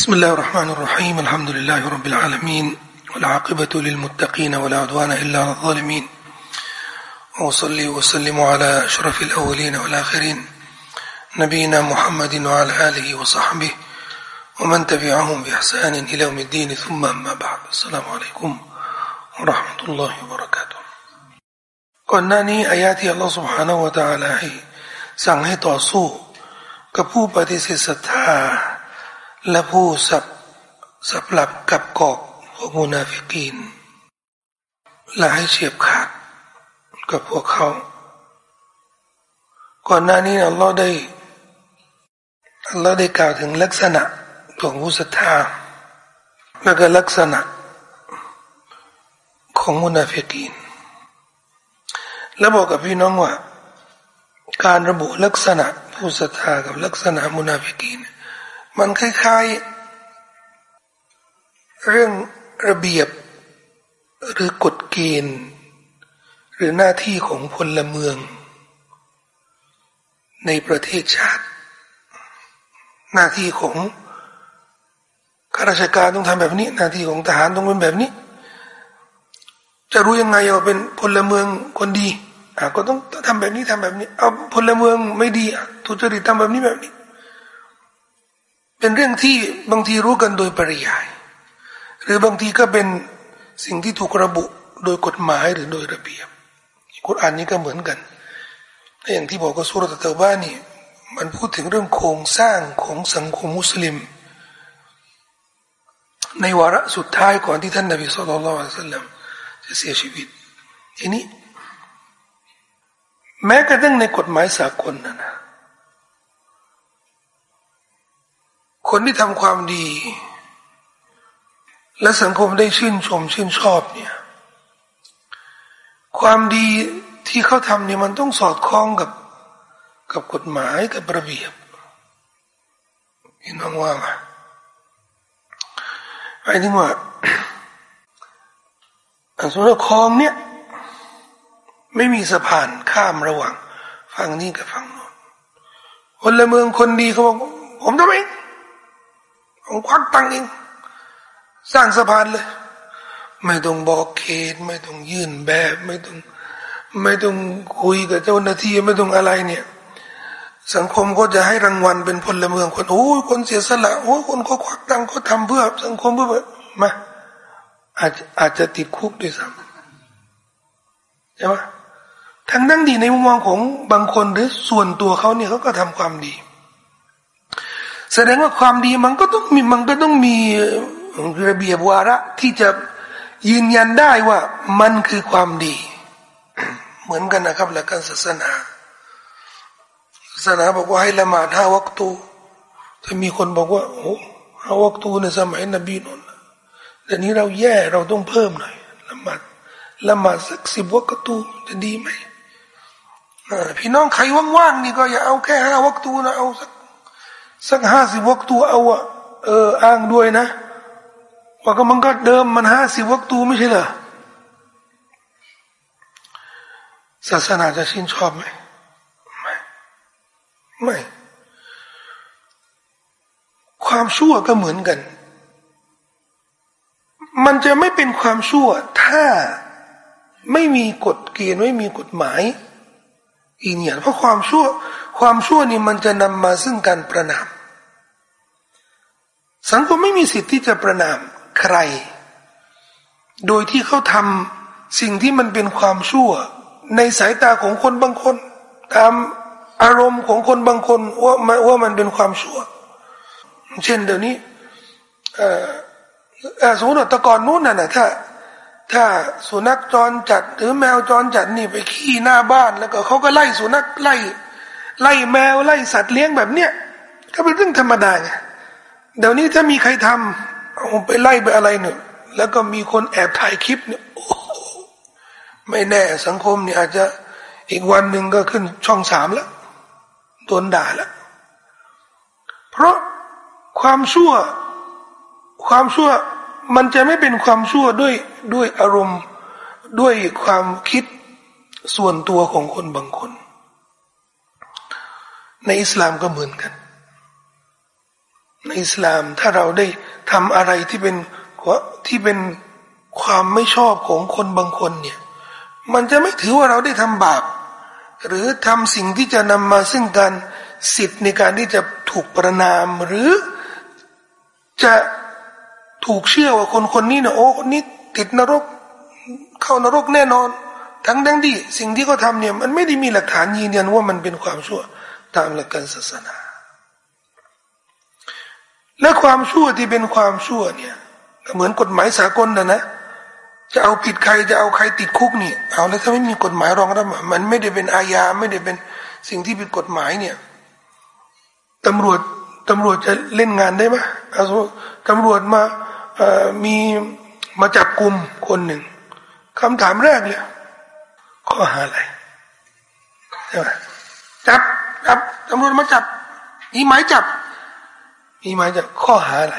بسم الله الرحمن الرحيم الحمد لله رب العالمين والعاقبة للمتقين ولا عدوان إلا على الظالمين وصلي وسلم على أشرف الأولين والآخرين نبينا محمد وعلى آله وصحبه ومن تبعهم بإحسان إلى يوم الدين ثم أما بعد السلام عليكم ورحمة الله وبركاته ก่อนหน้านี้อายะที่อัลลอฮฺ سبحانه และ تعالى ให้สั่งให้ต่อสู้กับผู้ปฏิเสธศรัทธา และผู้สับสับหลับกับกอกพวกมุนาฟิกีนและให้เฉียบขาดกับพวกเขา ก่อนหน้านี้อัลลอฮ์ได้อัลลอฮ์ได้กล่าวถึงลักษณะของผู้ศรัทธาและก็ลักษณะของมุนาฟิกีนและบอกกับพี่น้องว่า การระบุลักษณะผู้ศรัทธากับลักษณะมุนาฟิกีน มันคล้ายๆ เรื่องระเบียบหรือกฎเกณฑ์ หรือหน้าที่ของพลเมือง ในประเทศชาติ หน้าที่ของข้าราชการต้องทำแบบนี้ หน้าที่ของทหารต้องเป็นแบบนี้ จะรู้ยังไงว่าเป็นพลเมืองคนดีอะก็ต้องทำแบบนี้ทำแบบนี้ เอาพลเมืองไม่ดีอะทุจริตทำแบบนี้แบบนี้ เป็นเรื่องที่บางทีรู้กันโดยปริยาย หรือบางทีก็เป็นสิ่งที่ถูกระบุโดยกฎหมายหรือโดยระเบียบกุรอานนี้ก็เหมือนกันอย่างที่บอกก็สุรตะเตบ้านี่มันพูดถึงเรื่องโครงสร้างของสังคมมุสลิม ในวาระสุดท้ายก่อนที่ท่านนบีสุลต่านละสัลลัมจะเสียชีวิตทีนี้ แม้กระทั่งในกฎหมายสากลนะนะ คนที่ทำความดี และสังคมได้ชื่นชมชื่นชอบเนี่ย ความดีที่เขาทำเนี่ยมันต้องสอดคล้องกับกับกฎหมายกับระเบียบพี่น้องว่าไงไอ้ที่ว่าสมมติคลองเนี่ย ไม่มีสะพานข้ามระหว่างฝั่งนี้กับฝั่งโน้นพลเมืองคนดีเขาบอกผมทำเอง ควักตังเอง สร้างสะพานเลย ไม่ต้องบอกเขต ไม่ต้องยื่นแบบ ไม่ต้อง ไม่ต้องคุยกับเจ้าหน้าที่ไม่ต้องอะไรเนี่ย สังคมก็จะให้รางวัลเป็นพลเมืองคนโอ้ยคนเสียสละโอ้ยคนเขาควักตังเขาทำเพื่อสังคมเพื่อมาอาจอาจจะติดคุกด้วยซ้ำใช่ไหมทั้งนั่งดีในมุมมองของบางคนหรือส่วนตัวเขาเนี่ยเขาก็ทำความดี แสดงว่าความดีมันก็ต้องมีมันก็ต้องมีระเบียบวาระที่จะยืนยันได้ว่ามันคือความดี เหมือนกันนะครับหลักการศาสนาศาสนาบอกว่าให้ละหมาดห้าวัคตูถ้ามีคนบอกว่าโอ้ห้าวัคตูในสมัยนบีนนเดี๋ยวนี้เราแย่เราต้องเพิ่มหน่อยละหมาดละหมาดสักสิบวัคตูจะดีไหมพี่น้องใครว่างๆนี่ก็อย่าเอาแค่ห้าวัคตูนะเอาสัก สักห้าสิบวักตัวเอาอะเอออ้างด้วยนะว่าก็มันก็เดิมมันห้าสิบวักตัวไม่ใช่เหรอศาสนาจะชื่นชอบไหมไม่ไม่ความชั่วก็เหมือนกัน มันจะไม่เป็นความชั่ว ถ้าไม่มีกฎเกณฑ์ไม่มีกฎหมายอีเนี่ยเพราะความชั่ว ความชั่วนี่มันจะนำมาซึ่งการประนาม สังคมไม่มีสิทธิ์ที่จะประนามใคร โดยที่เขาทำสิ่งที่มันเป็นความชั่ว ในสายตาของคนบางคน ตามอารมณ์ของคนบางคนว่าว่ามันเป็นความชั่ว เช่นเดี๋ยวนี้สมมติตะกอนนู้นน่ะนะถ้า ถ้าสุนัขจรจัดหรือแมวจรจัดนี่ไปขี้หน้าบ้านแล้วก็เขาก็ไล่สุนัขไล่ ไล่แมวไล่สัตว์เลี้ยงแบบเนี้ยก็เป็นเรื่องธรรมดาไงเดี๋ยวนี้ถ้ามีใครทำเอาไปไล่ไปอะไรเนี่ย แล้วก็มีคนแอบถ่ายคลิปเนี่ยไม่แน่สังคมเนี่ยอาจจะอีกวันหนึ่งก็ขึ้นช่องสามแล้วโดนด่าแล้วเพราะความชั่ว ความชั่วมันจะไม่เป็นความชั่วด้วยด้วยอารมณ์ด้วยความคิดส่วนตัวของคนบางคน ในอิสลามก็เหมือนกัน ในอิสลามถ้าเราได้ทำอะไรที่เป็นที่เป็นความไม่ชอบของคนบางคนเนี่ย มันจะไม่ถือว่าเราได้ทำบาป หรือทำสิ่งที่จะนำมาซึ่งการสิทธิ์ในการที่จะถูกประนามหรือจะถูกเชื่อว่าคนคนนี้เนี่ยโอ้คนนี้ติดนรก เข้านรกแน่นอน ทั้งดังที่สิ่งที่เขาทาเนี่ยมันไม่ได้มีหลักฐานยืนยันว่ามันเป็นความชั่ว ตามหลักการศาสนา และความชั่วที่เป็นความชั่วเนี่ยเหมือนกฎหมายสากลนะนะ จะเอาผิดใครจะเอาใครติดคุกเนี่ยเอาแล้วถ้าไม่มีกฎหมายรองรับมันไม่ได้เป็นอาญาไม่ได้เป็นสิ่งที่ผิดกฎหมายเนี่ยตำรวจตำรวจจะเล่นงานได้ไหมอาตำรวจมามีมาจับกลุ่มคนหนึ่งคำถามแรกเลยข้อหาอะไรใช่ไหมจับ ตำรวจมาจับมีหมายจับมีหมายจับข้อหาอะไร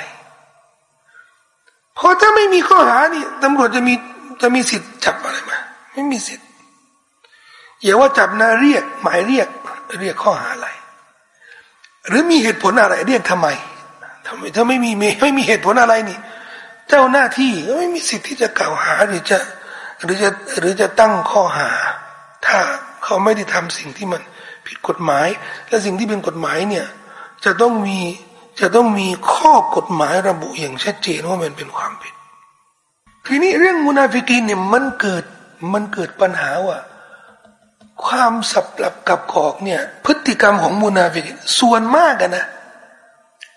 เพราะถ้าไม่มีข้อหานี่ตำรวจจะมีจะมีสิทธิ์จับอะไรมา ไม่มีสิทธิ์อย่าว่าจับนะเรียก หมายเรียก เรียกข้อหาอะไร หรือมีเหตุผลอะไร เรียกทำไมทำไมถ้าไม่มีไม่มีเหตุผลอะไรนี่ เจ้าหน้าที่ก็ไม่มีสิทธิ์ที่จะกล่าวหาหรือจะหรือจะหรือจะตั้งข้อหา ถ้าเขาไม่ได้ทำสิ่งที่มัน ผิดกฎหมาย และสิ่งที่เป็นกฎหมายเนี่ยจะต้องมีจะต้องมีข้อกฎหมายระบุอย่างชัดเจนว่ามันเป็นความผิด ทีนี้เรื่องมุนาฟิกีนเนี่ยมันเกิดมันเกิดปัญหาว่า ความสับปลับกลับกลอกเนี่ย พฤติกรรมของมุนาฟิกีนส่วนมากนะ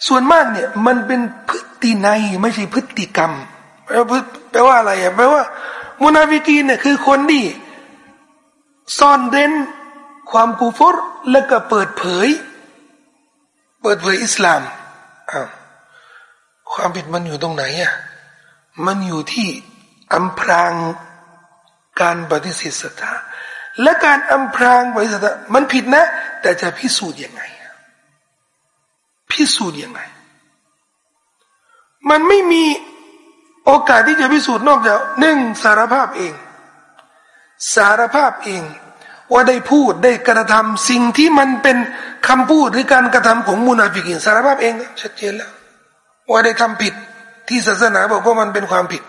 ส่วนมากเนี่ยมันเป็นพฤติในไม่ใช่พฤติกรรมแปลว่าอะไรอะแปลว่ามุนาฟิกีนเนี่ยคือคนที่ซ่อนเร้น ความกูฟรแล้วก็เปิดเผย เปิดเผยอิสลามอ้าวความผิดมันอยู่ตรงไหนอะมันอยู่ที่อำพรางการปฏิเสธศรัทธาและการอำพรางปฏิเสธมันผิดนะ แต่จะพิสูจน์ยังไง พิสูจน์ยังไง มันไม่มีโอกาสที่จะพิสูจน์นอกจากหนึ่งสารภาพเอง สารภาพเอง ว่าได้พูดได้กระทำสิ่งที่มันเป็นคำพูดหรือการกระทำของมุนาฟิกินสารภาพเองชัดเจนแล้ว ว่าได้ทำผิดที่ศาสนาบอกว่ามันเป็นความผิด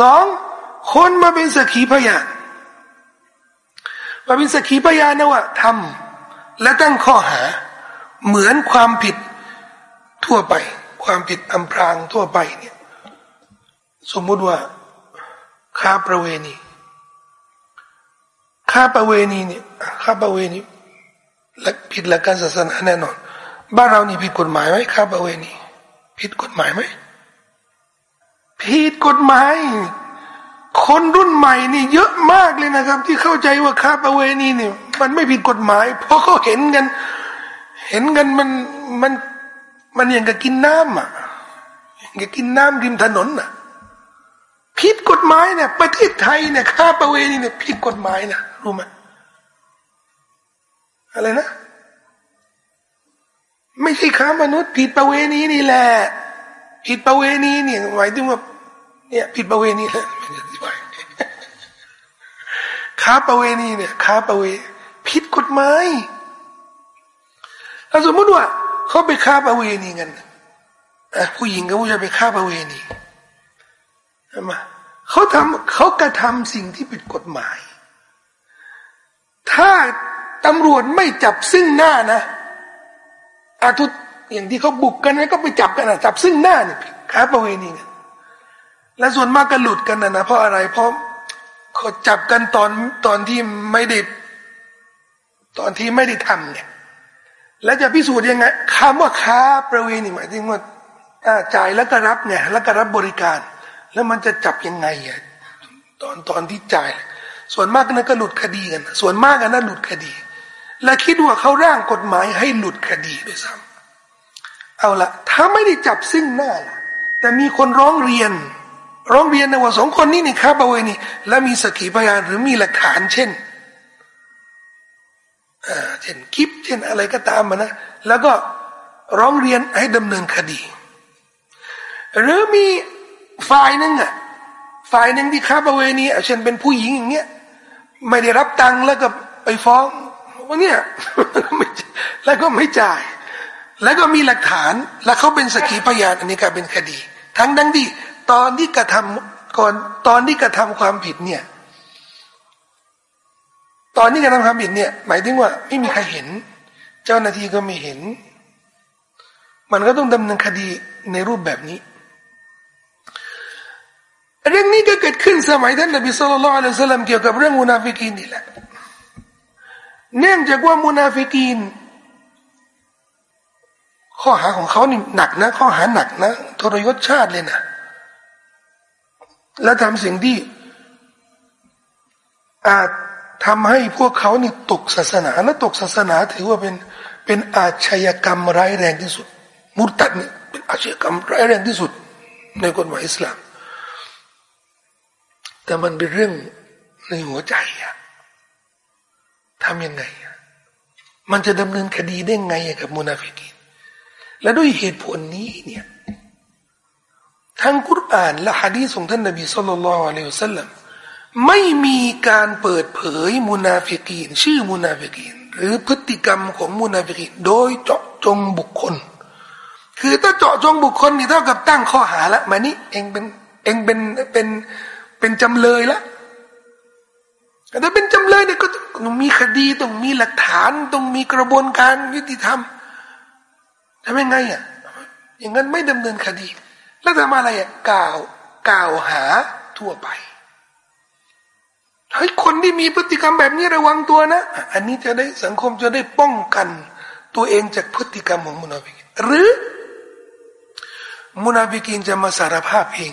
สองคนมาเป็นสักขีพยานมาเป็นสักขีพยานนะว่าทำและตั้งข้อหา เหมือนความผิดทั่วไป ความผิดอำพรางทั่วไปเนี่ย สมมุติว่าค้าประเวณี ค้าประเวณีเนี่ยค้าประเวณีและผิดหลักการศาสนาแน่นอน บ้านเรานี่ผิดกฎหมายไหมค้าประเวณี ผิดกฎหมายไหมผิดกฎหมาย คนรุ่นใหม่นี่ เยอะมากเลยนะครับ ที่เข้าใจว่าค้าประเวณีเนี่ย มันไม่ผิดกฎหมาย เพราะเขาเห็นกัน เห็นกันมันมันมันอย่างกับกินน้ำอะอย่างกับกินน้ำริมถนนอะ ผิดกฎหมายเนี่ยประเทศไทยเนี่ยค้าประเวณีเนี่ยผิดกฎหมายนะรู้ไหมอะไรนะ ไม่ใช่ค้ามนุษย์ ผิดประเวณีนี่แหละผิดประเวณีเนี่ยหมายถึงว่าเนี่ยผิดประเวณีแหละค้าประเวณีเนี่ยค้าประเวผิดกฎหมายถ้าสมมติว่าเขาไปค้าประเวณีกันผู้หญิงกับผู้ชายไปค้าประเวณี ใช่ไหมเขาทำเขากระทำสิ่งที่ผิดกฎหมาย ถ้าตำรวจไม่จับซึ่งหน้านะอาทุอย่างที่เขาบุกกันนะก็ไปจับกันนะจับซึ่งหน้าเนี่ยค้าประเวณีกันและส่วนมากก็หลุดกันนะนะเพราะอะไร เพราะเขาจับกันตอนตอนที่ไม่ได้ตอนที่ไม่ได้ทำเนี่ย แล้วจะพิสูจน์ยังไงคำว่าค้าประเวณีหมายถึงว่าจ่ายแล้วก็รับไงแล้วก็รับบริการ แล้วมันจะจับยังไงอะตอนตอนที่จ่าย ส่วนมากนั้นก็หลุดคดีกัน ส่วนมากนั้นหลุดคดี และคิดว่าเขาร่างกฎหมายให้หลุดคดีด้วยซ้ำเอาละถ้าไม่ได้จับซึ่งหน้าล่ะ แต่มีคนร้องเรียน ร้องเรียนนะว่าสองคนนี้นี่ค้าประเวณีและมีสกีพยานหรือมีหลักฐานเช่นเช่นคลิปเช่นอะไรก็ตามมานะแล้วก็ร้องเรียนให้ดำเนินคดี หรือมี ฝ่ายหนึ่งอะฝ่ายหนึ่งที่ค้าประเวณีเช่นเป็นผู้หญิงอย่างเงี้ยไม่ได้รับตังค์แล้วก็ไปฟ้องว่าเนี่ยแล้วก็ไม่จ่าย แล้วก็มีหลักฐานและเขาเป็นสกีพยานอันนี้ก็เป็นคดี ทั้งดังที่ตอนที่กระทำก่อนตอนที่กระทำความผิดเนี่ย ตอนที่กระทำความผิดเนี่ย หมายถึงว่าไม่มีใครเห็น เจ้าหน้าที่ก็ไม่เห็น มันก็ต้องดำเนินคดีในรูปแบบนี้ เรื่องนี้ก็เกิดขึ้นสมัยท่านนบีสุลต่านละสัลลัมเกี่ยวกับเรื่องมุนาฟิกีนนี่แหละ เนื่องจากว่ามุนาฟิกีน ข้อหาของเขานี่หนักนะ ข้อหาหนักนะทรยศชาติเลยนะ และทำสิ่งที่อาจทำให้พวกเขานี่ตกศาสนา และตกศาสนาถือว่าเป็นเป็นอาชญากรรมร้ายแรงที่สุด มุตัดนี่เป็นอาชญากรรมร้ายแรงที่สุด ในกฎหมายอิสลาม แต่มันเป็นเรื่องในหัวใจอะทำยังไงอะมันจะดำเนินคดีได้ไงกับมุนาฟิกีนและด้วยเหตุผลนี้เนี่ยทั้งกุรอานและฮะดีของท่านนบีสุลต่านละอัลลอฮฺสัลลัมไม่มีการเปิดเผยมุนาฟิกีน ชื่อมุนาฟิกีน หรือพฤติกรรมของมุนาฟิกีน โดยเจาะจงบุคคล คือถ้าเจาะจงบุคคลนี่เท่ากับตั้งข้อหาละมานี่เองเป็นเองเป็นเป็น เป็นจำเลยละแต่เป็นจำเลยเนี่ยก็ต้องมีคดีต้องมีหลักฐานต้องมีกระบวนการยุติธรรมทำยังไงอะอย่างนั้นไม่ดำเนินคดี แล้วทำอะไรอะกล่าวกล่าวหาทั่วไปให้คนที่มีพฤติกรรมแบบนี้ระวังตัวนะ อันนี้จะได้สังคมจะได้ป้องกัน ตัวเองจากพฤติกรรมของมุนาฟิกินหรือมุนาฟิกินจะมาสารภาพเอง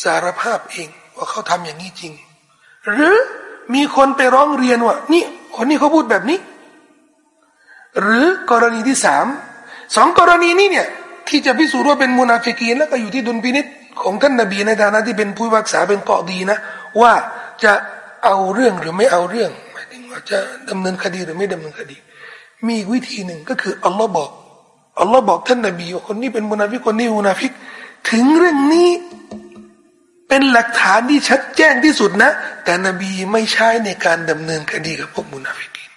สารภาพเอง ว่าเขาทำอย่างนี้จริง หรือมีคนไปร้องเรียนว่า นี่คนนี้เขาพูดแบบนี้ หรือกรณีที่สามสองกรณีนี้เนี่ย ที่จะพิสูจน์ว่าเป็นมุนาฟิกีนแล้วก็อยู่ที่ดุลพินิจของท่านนบีในฐานะที่เป็นผู้รักษาเป็นเกาะดีนะ ว่าจะเอาเรื่องหรือไม่เอาเรื่องหมายถึงว่าจะดำเนินคดีหรือไม่ดำเนินคดี มีวิธีหนึ่งก็คืออัลลอฮ์บอกอัลลอฮ์บอกท่านนบีว่าคนนี้เป็นมุนาฟิกคนนี้มุนาฟิก ถึงเรื่องนี้ เป็นหลักฐานที่ชัดแจ้งที่สุดนะ แต่นบีไม่ใช้ในการดำเนินคดีกับพวกมุนาฟิกิน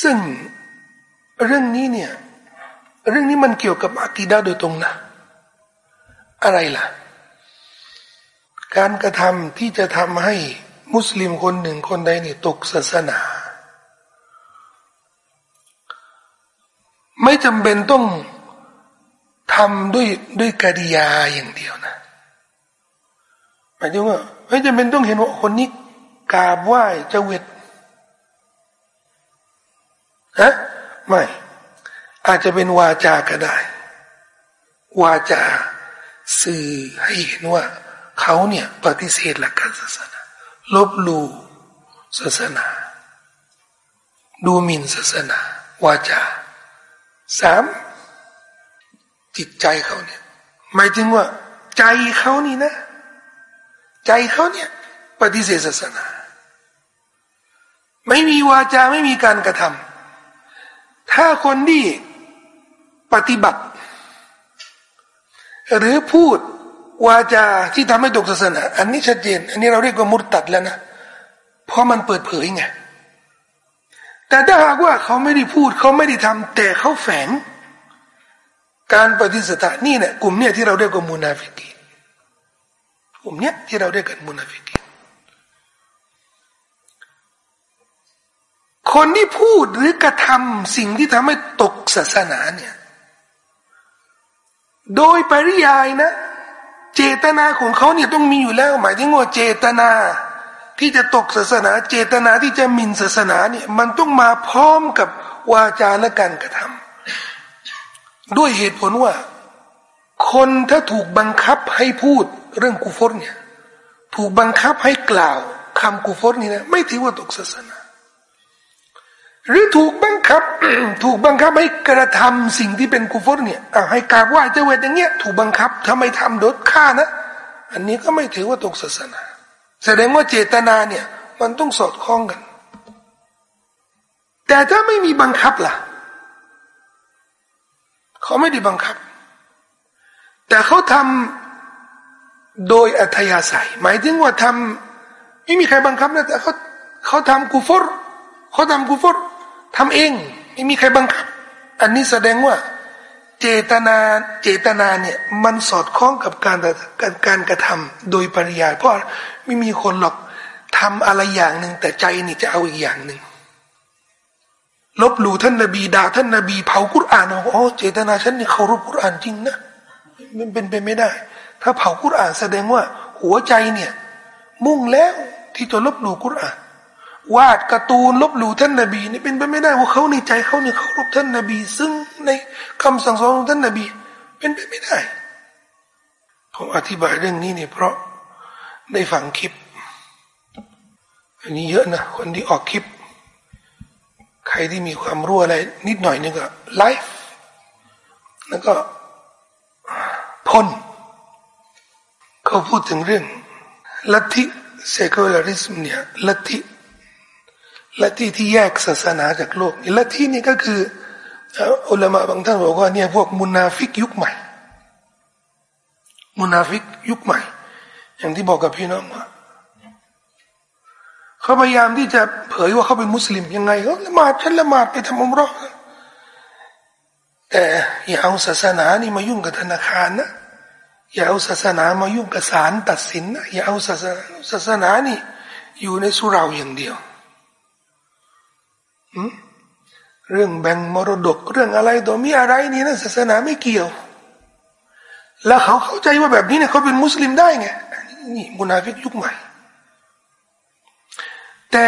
ซึ่งเรื่องนี้เนี่ย เรื่องนี้มันเกี่ยวกับอากีดาโดยตรงนะ อะไรล่ะ การกระทำที่จะทำให้มุสลิมคนหนึ่งคนใดเนี่ยตกศาสนา ไม่จำเป็นต้องทำด้วยด้วยกิริยาอย่างเดียวนะ มายถึงว่าไม่จำเป็นต้องเห็นว่าคนนี้กราบไหว้เจ้าเวทฮะไม่ อาจจะเป็นวาจาก็ได้ วาจาสื่อให้เห็นว่าเขาเนี่ยปฏิเสธหลักการศาสนา ลบลู่ศาสนา ดูหมิ่นศาสนา วาจาสามจิตใจเขาเนี่ยหมายถึงว่า ใจเขานี่นะ ใจเขาเนี่ยปฏิเสธศาสนา ไม่มีวาจาไม่มีการกระทำถ้าคนที่ปฏิบัติ หรือพูดวาจาที่ทำให้ตกศาสนา อันนี้ชัดเจน อันนี้เราเรียกว่ามุตตัดแล้วนะเพราะมันเปิดเผยไงแต่ถ้าหากว่าเขาไม่ได้พูดเขาไม่ได้ทำแต่เขาแฝงการปฏิเสธนี่เนี่ยกลุ่มเนี่ยที่เราเรียกว่ามูนาฟิกี กลุ่มเนี้ยที่เราเรียกกันมุนาฟิกีคนที่พูดหรือกระทำสิ่งที่ทำให้ตกศาสนาเนี่ยโดยปริยายนะ เจตนาของเขาเนี่ยต้องมีอยู่แล้ว หมายถึงว่าเจตนา ที่จะตกศาสนา เจตนาที่จะมินศาสนาเนี่ยมันต้องมาพร้อมกับวาจาและการกระทำด้วยเหตุผลว่า คนถ้าถูกบังคับให้พูด เรื่องกูฟรเนี่ยถูกบังคับให้กล่าวคำกูฟรนี่นะไม่ถือว่าตกศาสนา หรือถูกบังคับ ถูกบังคับให้กระทำสิ่งที่เป็นกูฟรเนี่ยให้กราบไหว้เจ้าเวทอย่างเงี้ยถูกบังคับทำไมทำโดดฆ่านะ อันนี้ก็ไม่ถือว่าตกศาสนา แสดงว่าเจตนาเนี่ยมันต้องสอดคล้องกัน แต่ถ้าไม่มีบังคับล่ะเขาไม่ได้บังคับ แต่เขาทำ โดยอัธยาศัย หมายถึงว่าทำไม่มีใครบังคับนะแต่เขาเขาทำกูฟรเขาทำกูฟรทำเอง ไม่มีใครบังคับ อันนี้แสดงว่า เจตนาเจตนาเนี่ยมันสอดคล้องกับการการการกระทำโดยปริยายเพราะไม่มีคนหรอกทำอะไรอย่างหนึ่งแต่ใจนี่จะเอาอีกอย่างหนึ่งลบหลู่ท่านนบีด่าท่านนบีเผากุรอานโอ้เจตนาฉันนี่เคารพกุรอานจริงนะมันเป็นไปไม่ได้ ถ้าเผากุรอานแสดงว่า หัวใจเนี่ย มุ่งแล้วที่จะลบหลู่กุรอานวาดการ์ตูนลบหลู่ท่านนบีนี่เป็นไปไม่ได้ว่าเขาในใจเขาเนี่ยเคารพท่านนบี ซึ่งในคำสั่งสอนของท่านนบี เป็นไปไม่ได้ผมอธิบายเรื่องนี้เนี่ยเพราะได้ฟังคลิป อันนี้เยอะนะคนที่ออกคลิป ใครที่มีความรู้อะไร นิดหน่อยนึงก็ไลฟ์แล้วก็พ่น เขาพูดถึงเรื่องลัทธิเซคูลาริสมเนี่ยลัทธิลัทธิที่แยกศาสนาจากโลกลัทธินี่ก็คืออุลามะบางท่านบอกว่าเนี่ยพวกมุนาฟิกยุคใหม่ มุนาฟิกยุคใหม่ อย่างที่บอกกับพี่น้องว่าเขาพยายามที่จะเผยว่าเขาเป็นมุสลิมยังไงเขาละหมาดฉันละหมาดไปทำอุมรอแต่อย่าเอาศาสนานี่มายุ่งกับธนาคารนะ อย่าเอาศาสนามายุ่งกับศาลตัดสินนะอย่าเอาศาสนาศาสนานี่ อยู่ในสุราอย่างเดียวเรื่องแบ่งมรดกเรื่องอะไรตัวมีอะไรนี่นะศาสนาไม่เกี่ยว แล้วเขาเข้าใจว่าแบบนี้เนี่ยเขาเป็นมุสลิมได้ไงนี่มุนาฟิกยุคใหม่ แต่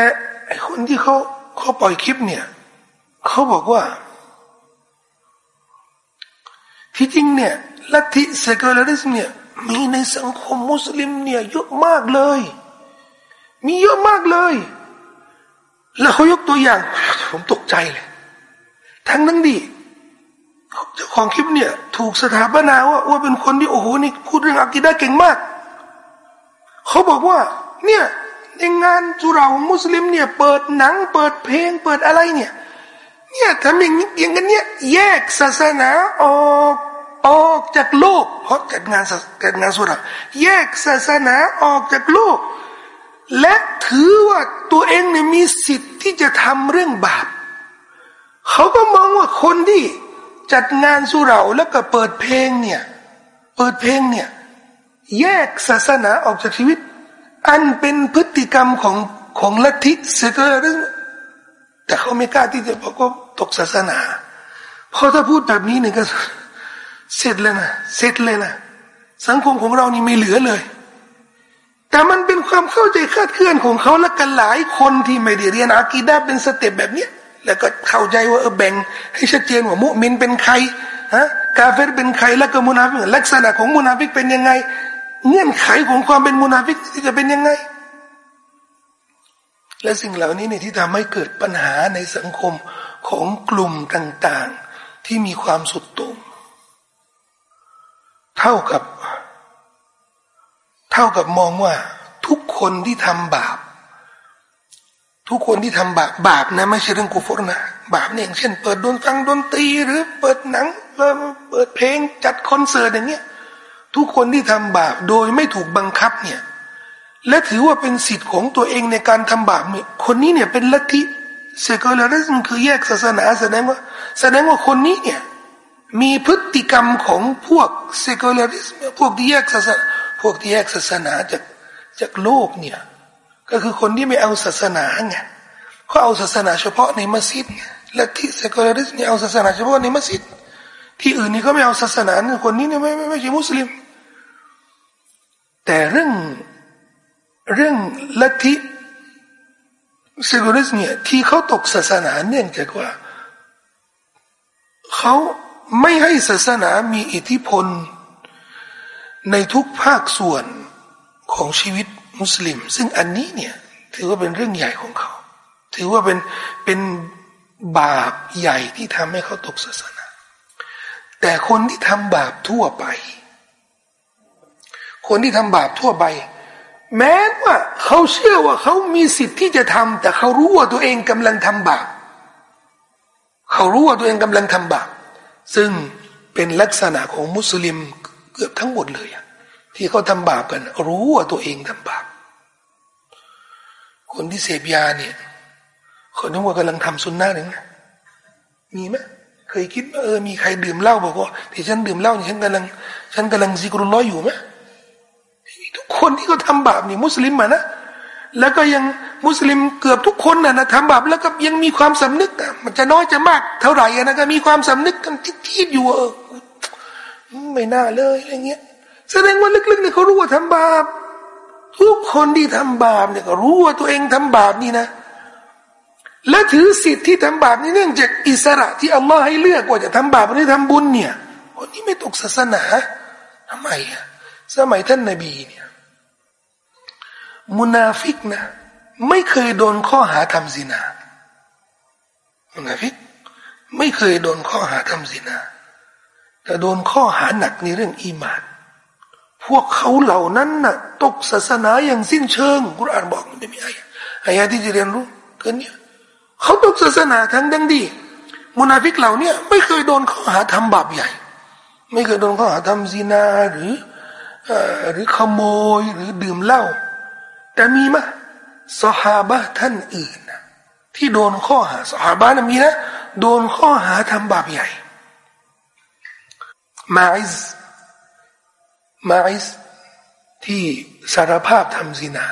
คนที่เขาเขาปล่อยคลิปเนี่ยเขาบอกว่า ที่จริงเนี่ย ลัทธิเซกลาริสเนี่ยมีในสังคมมุสลิมเนี่ยเยอะมากเลย มีเยอะมากเลย แล้วเขายกตัวอย่าง ผมตกใจเลย ทั้งนั้นดิเจ้าของคลิปเนี่ย ถูกสถาปนาว่าว่าเป็นคนที่โอ้โหนี่พูดเรื่องอักีดะเก่งมาก เขาบอกว่า เนี่ยในงานสุรามุสลิมเนี่ย เปิดหนัง เปิดเพลง เปิดอะไรเนี่ย เนี่ยทำอย่างนี้อย่างกันเนี่ยแยกศาสนาออก ออกจากโลกเพราะจัดงานจัดงานสุราแยกศาสนาออกจากโลก และถือว่าตัวเองเนี่ยมีสิทธิ์ที่จะทำเรื่องบาปเขาก็มองว่าคนที่จัดงานสุราแล้วก็เปิดเพลงเนี่ยเปิดเพลงเนี่ยแยกศาสนาออกจากชีวิต อันเป็นพฤติกรรมของของลัทธิ secularist แต่เขาไม่กล้าที่จะบอกว่าตกศาสนา เพราะถ้าพูดแบบนี้เนี่ยก็ เสร็จเลยนะเสร็จเลยนะสังคมของเรานี่ไม่เหลือเลย แต่มันเป็นความเข้าใจคาดเคลื่อนของเขาและกันหลายคนที่ไม่ได้เรียนอากีดาเป็น step แบบเนี้ยแล้วก็เข้าใจว่าเออแบ่ง ให้ชัดเจนว่ามุมินเป็นใครฮะกาเฟรเป็นใครแล้วก็มุนาฟิกลักษณะของมุนาฟิกเป็นยังไง เงื่อนไขของความเป็นมุนาฟิกที่จะเป็นยังไง และสิ่งเหล่านี้เนี่ยที่ทำให้เกิดปัญหาในสังคมของกลุ่มต่าง ๆ ที่มีความสุดโต่ง เท่ากับ เท่ากับมองว่า ทุกคนที่ทำบาป ทุกคนที่ทำบาปบาปนะไม่ใช่เรื่องกุฟรนะบาปเนี่ยอย่างเช่น เปิดดนฟังดนตรีหรือ เปิดหนังเปิดเพลงจัดคอนเสิร์ตอย่างเงี้ยทุกคนที่ทำบาปโดยไม่ถูกบังคับเนี่ย และถือว่าเป็นสิทธิ์ของตัวเองในการทำบาปเนี่ยคนนี้เนี่ยเป็นลัทธิเซกลาริสมคือแยกศาสนาแสดงว่า แสดงว่าคนนี้เนี่ย มีพฤติกรรมของพวกเซกลาริสพวกที่แยกศาสนาพวกที่แยกศาสนาจากจากโลกเนี่ย ก็คือคนที่ไม่เอาศาสนาไงเขาเอาศาสนาเฉพาะในมัสยิดและที่เซกลาริสเนี่ยเอาศาสนาเฉพาะในมัสยิดที่อื่นนี่เขาไม่เอาศาสนาคนนี้เนี่ยไม่ไม่ไม่ใช่มุสลิม แต่เรื่องเรื่องลัทธิเซกูริสเนี่ยที่เขาตกศาสนาเนื่องจากว่าเขา ไม่ให้ศาสนามีอิทธิพล ในทุกภาคส่วนของชีวิตมุสลิม ซึ่งอันนี้เนี่ยถือว่าเป็นเรื่องใหญ่ของเขา ถือว่าเป็นเป็นบาปใหญ่ที่ทำให้เขาตกศาสนา แต่คนที่ทำบาปทั่วไป คนที่ทำบาปทั่วไป แม้ว่าเขาเชื่อว่าเขามีสิทธิ์ที่จะทำแต่เขารู้ว่าตัวเองกำลังทำบาป เขารู้ว่าตัวเองกำลังทำบาป ซึ่งเป็นลักษณะของมุสลิมเกือบทั้งหมดเลยที่เขาทำบาปกัน รู้ว่าตัวเองทำบาปคนที่เสพยาเนี่ยคนนึกว่ากำลังทำสุนนะหนึ่งนะมีไหมเคยคิดว่าเออมีใครดื่มเหล้าบอกว่าที่ฉันดื่มเหล้านี่ฉันกำลัง ฉันกำลังซิกรุลล้ออยู่ไหมทุกคนที่เขาทาบาปนี่มุสลิมมานะ แล้วก็ยังมุสลิมเกือบทุกคนนะนะทำบาปแล้วก็ยังมีความสำนึกมันจะน้อยจะมากเท่าไหร่นะก็มีความสำนึกกันคิดอยู่เออไม่น่าเลยอะไรเงี้ยแสดงว่าลึกๆเนี่ยเขารู้ว่าทำบาป ทุกคนที่ทำบาปเนี่ยก็รู้ว่าตัวเองทำบาปนี่นะ และถือสิทธิ์ที่ทำบาปนี่เนื่องจากอิสระที่อัลลอฮ์ให้เลือกว่าจะทำบาปหรือทำบุญเนี่ยคนนี้ไม่ตกศาสนาทำไมอะสมัยท่านนบีเนี่ย มุนาฟิกนะ ไม่เคยโดนข้อหาทำซินา มุนาฟิก ไม่เคยโดนข้อหาทำซินา แต่โดนข้อหาหนักในเรื่องอีมาน พวกเขาเหล่านั้นน่ะ ตกศาสนาอย่างสิ้นเชิงกุรอานบอกมันไม่มีอายะอายะที่จะเรียนรู้กินเนี่ยเขาตกศาสนาทั้งดังดี มุนาฟิกเหล่านี้ไม่เคยโดนข้อหาทำบาปใหญ่ ไม่เคยโดนข้อหาทำซีนาหรือหรือขโมยหรือดื่มเหล้า แต่มีมะสหาบะท่านอื่นนะที่โดนข้อหาสหาบะนะมีนะโดนข้อหาทำบาปใหญ่ มาอิสมาอิสที่สารภาพทำซินา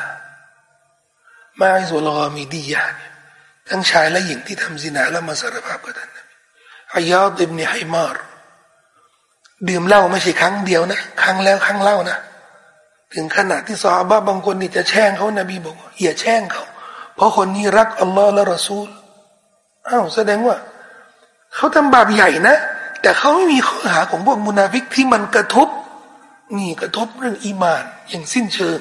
มาอิสวลกามีดียาเนี่ยทั้งชายและหญิงที่ทำซินาแล้วมาสารภาพกับท่านนะอายาดิบนี่ให้มารดื่มเหล้าไม่ใช่ครั้งเดียวนะ ครั้งแล้วครั้งเล่านะ ถึงขนาดที่ซอบ้าบางคนนี่จะแช่งเขานบีบอกอย่าแช่งเขา เพราะคนนี้รักอัลลอฮ์และรอซูลอ้าวแสดงว่า เขาทำบาปใหญ่นะ แต่เขาไม่มีข้อหาของพวกมุนาฟิกที่มันกระทบ นี่กระทบเรื่องอีมาน อย่างสิ้นเชิง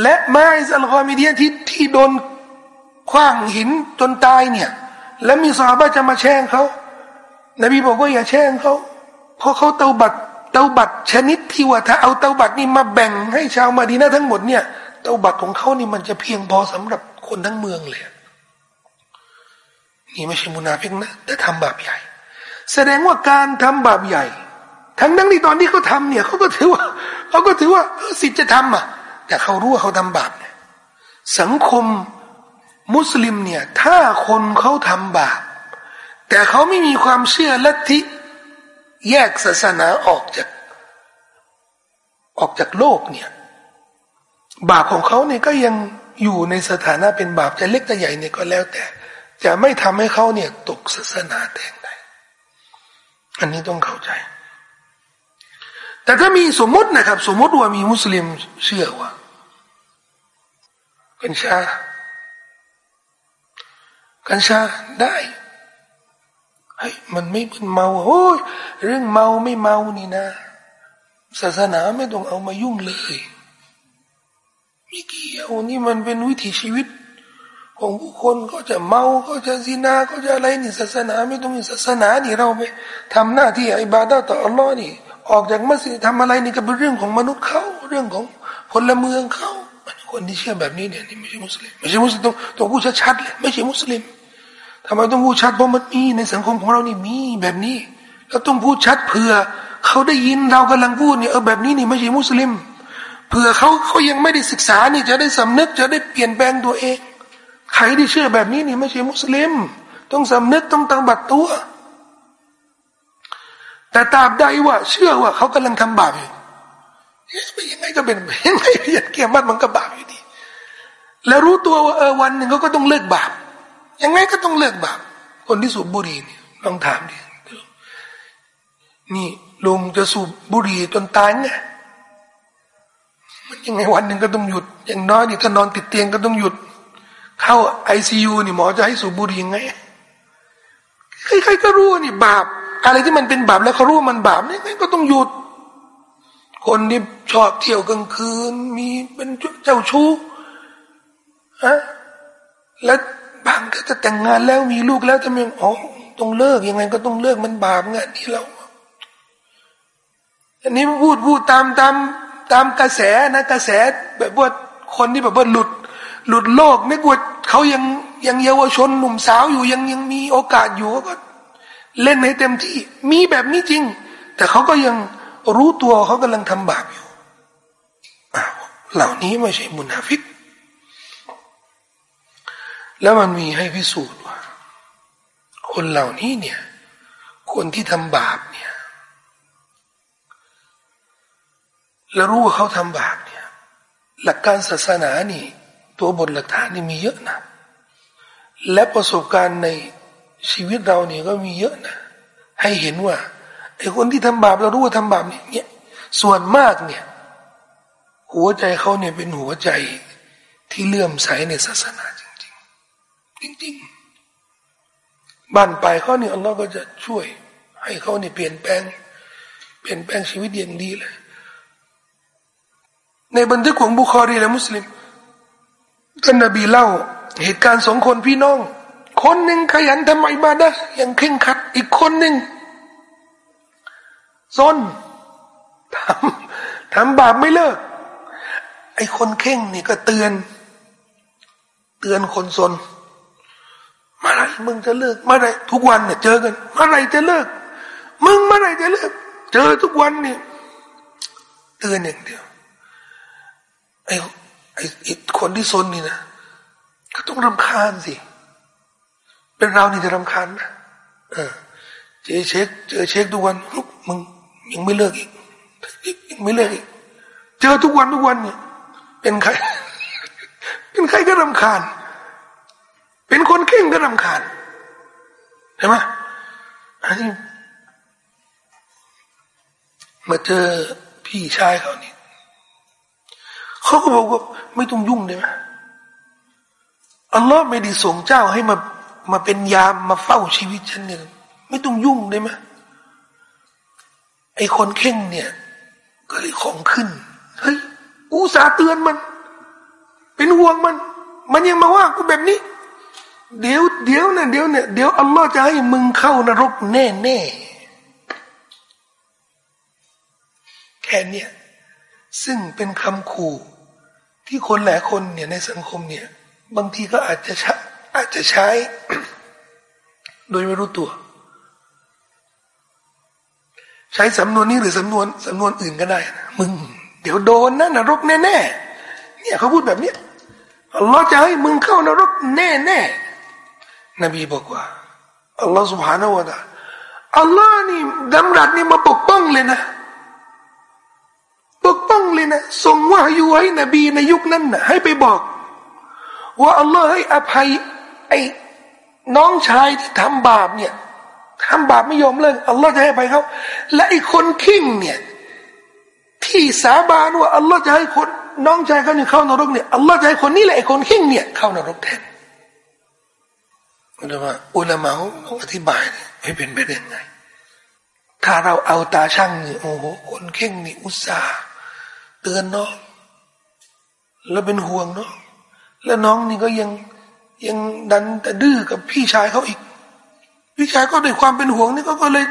และมาอิสอัลกอมีเดียที่ที่โดนคว้างหินจนตายเนี่ย แล้วมีซาบะจะมาแช่งเขานบีบอกว่าอย่าแช่งเขาเพราะเขาเตาบัต เตาบัตชนิดที่ว่าถ้าเอาเตาบัตนี่มาแบ่งให้ชาวมาดีนาทั้งหมดเนี่ยเตาบัตของเขานี่มันจะเพียงพอสำหรับคนทั้งเมืองเลยนี่ไม่ใช่มุนาฟิกนะแต่ทำบาปใหญ่ แสดงว่าการทำบาปใหญ่ ทั้งนั้นที่ตอนที่เขาทาเนี่ยเขาก็ถือว่าเขาก็ถือว่าสิทธิ์จะทำอะ แต่เขารู้ว่าเขาทำบาปเนี่ยสังคมมุสลิมเนี่ย ถ้าคนเขาทำบาป แต่เขาไม่มีความเชื่อลัทธิ แยกศาสนาออกจาก ออกจากโลกเนี่ย บาปของเขาเนี่ยก็ยังอยู่ในสถานะเป็นบาปจะเล็กจะใหญ่เนี่ยก็แล้วแต่ จะไม่ทำให้เขาเนี่ยตกศาสนาแต่งใดอันนี้ต้องเข้าใจ แต่ถ้ามีสมมตินะครับ สมมติว่ามีมุสลิมเชื่อว่า กัญชา กัญชาได้ มันไม่เป็นเมาโอ้ยเรื่องเมาไม่เมานี่นะ ศาสนาไม่ต้องเอามายุ่งเลยไม่เกี่ยวนี่มันเป็นวิถีชีวิต ของผู้คนก็จะเมาก็จะซินาก็จะอะไรนี่ศาสนาไม่ต้องมีศาสนานี่เราไปทำหน้าที่อิบาดาต่ออัลลอฮ์นี่ ออกจากมัสยิดทำอะไรนี่ก็เป็นเรื่องของมนุษย์เขาเรื่องของพลเมืองเขาคนที่เชื่อแบบนี้เนี่ยนี่ไม่ใช่มุสลิมไม่ใช่มุสลิมต้องต้องพูดชัดๆเลยไม่ใช่มุสลิม ทำไมต้องพูดชัดเพราะมันมีในสังคมของเรานี่มีแบบนี้แล้วต้องพูดชัดเผื่อเขาได้ยินเรากำลังพูดเนี่ยเออแบบนี้นี่ไม่ใช่มุสลิมเผื่อเขาเขายังไม่ได้ศึกษานี่จะได้สำนึกจะได้เปลี่ยนแปลงตัวเอง ใครที่เชื่อแบบนี้นี่ไม่ใช่มุสลิม ต้องสำนึกต้องตั้งบัตรตัว แต่ตราบใดว่า เชื่อว่าเขากำลังทำบาปอยู่ยังไงก็เป็นยังไงเกียรติมันก็บาปอยู่ดี แล้วรู้ตัวว่าเออวันหนึ่งเขาก็ต้องเลิกบาป ยังไงก็ต้องเลิกบาปคนที่สูบบุหรี่เนี่ยลองถามดินี่ลุงจะสูบบุหรี่จนตายไงมันยังไงวันหนึ่งก็ต้องหยุด อย่างน้อยนี่ถ้านอนติดเตียงก็ต้องหยุด เข้าไอซียูนี่หมอจะให้สูบบุหรี่ยังไงใครๆก็รู้นี่บาป อะไรที่มันเป็นบาปแล้วเขารู้มันบาปนี่ก็ต้องหยุด คนที่ชอบเที่ยวกลางคืน มีเป็นเจ้าชู้ฮะแล้ว บางก็จะแต่งงานแล้วมีลูกแล้วทำยังอ๋อต้องเลิกยังไงก็ต้องเลิกมันบาปไงนี่เรา อันนี้พูดพูดตามตามตามกระแสนะกระแสแบบว่าคนที่แบบว่าหลุด หลุดโลกไม่กวดเขายังยังเยาวชนหนุ่มสาวอยู่ยังยังมีโอกาสอยู่ก็เล่นให้เต็มที่ มีแบบนี้จริง แต่เขาก็ยังรู้ตัวเขากำลังทำบาปอยู่เหล่านี้ไม่ใช่มุนาฟิก แล้วมันมีให้พิสูจน์ว่า คนเหล่านี้เนี่ย คนที่ทำบาปเนี่ย แล้วรู้ว่าเขาทำบาปเนี่ย หลักการศาสนานี่ ตัวบทหลักฐานนี่มีเยอะนะ และประสบการณ์ในชีวิตเราเนี่ยก็มีเยอะนะ ให้เห็นว่าไอ้คนที่ทำบาปเรารู้ว่าทำบาปเนี่ย ส่วนมากเนี่ย หัวใจเขาเนี่ยเป็นหัวใจที่เลื่อมใสในศาสนาจ จริงๆ บ้านไปเขาเนี่ยอัลลอฮ์ก็จะช่วย ให้เขาเนี่ยเปลี่ยนแปลง เปลี่ยนแปลงชีวิตอย่างดีเลย ในบันทึกของบุคอรีและมุสลิมท่านนบีเล่า เหตุการณ์สองคนพี่น้อง คนหนึ่งขยันทำอิบาดะอย่างเคร่งขัด อีกคนหนึ่งซนทำทำบาปไม่เลิก ไอ้คนเข่งนี่ก็เตือน เตือนคนซน มื่อไรมึงจะเลิกเมื่อไรทุกวันเนี่ยเจอกันเมื่อไรจะเลิก มึงเมื่อไรจะเลิก เจอทุกวันเนี่ยเตือนอย่างเดียวไอ้ไอ้คนที่ซนนี่นะก็ต้องรำคาญสิ เป็นเรานี่จะรำคาญนะเออเจอเช็ค เจอเช็คทุกวันลุกมึงยังไม่เลิกอีกยังไม่เลิกอีก เจอทุกวันทุกวันเนี่ยเป็นใคร เป็นใครก็รำคาญ เป็นคนเข่งก็รำคาญใช่ไหมอันนี้มาเจอพี่ชายเขานี่เขาก็บอกว่าไม่ต้องยุ่งได้ไหมอัลลอฮ์ไม่ได้ส่งเจ้าให้มามาเป็นยามมาเฝ้าชีวิตฉันเนี่ยไม่ต้องยุ่งได้ไหมไอคนเข่งเนี่ย ก็เลยของขึ้นเฮ้ยอุตส่าห์เตือนมัน เป็นห่วงมัน มันยังมาว่ากูแบบนี้ เดี๋ยวเดี๋ยวเนะเดี๋ยวเนี่ยเดี๋ยวอัลลอฮ์จะให้มึงเข้านรกแน่แน่แค่เนี้ยซึ่งเป็นคำขู่ที่คนหลายคนเนี่ยในสังคมเนี่ย บางทีก็อาจจะใช้อาจจะใช้ โดยไม่รู้ตัว ใช้สำนวนนี้หรือสำนวนสำนวนอื่นก็ได้นะมึง เดี๋ยวโดนนะนรกแน่แน่เนี่ยเขาพูดแบบเนี้ยอัลลอฮ์จะให้มึงเข้านรกแน่แน่ นบีบอกว่าอัลลอฮ์ سبحانه และ تعالى อัลลอฮ์นี่ดำรัสนี่มาปกป้องเลยนะปกป้องเลยนะส่งว่าอยู่ให้นบีในยุคนั้นนะให้ไปบอก ว่าอัลลอฮ์ให้อภัยไอ้น้องชายที่ทำบาปเนี่ยทำบาปไม่ยอมเลิกอัลลอฮ์จะให้อภัยเขาและไอ้คนขิ้งเนี่ย ที่สาบานว่าอัลลอฮ์จะให้คนน้องชายเขาเนี่ยเข้านรกเนี่ยอัลลอฮ์จะให้คนนี้แหละไอ้คนขิ้งเนี่ยเข้านรกแทน อุลามะอุลามะเขาอธิบายให้เป็นไปได้ไง ถ้าเราเอาตาช่างเนี่ยโอ้โหคนเข่งนี่อุตส่าห์เตือนน้อง แล้วเป็นห่วงน้อง แล้วน้องนี่ก็ยังยังดันแต่ดื้อกับพี่ชายเขาอีก พี่ชายก็ด้วยความเป็นห่วงนี่ก็ก็เลย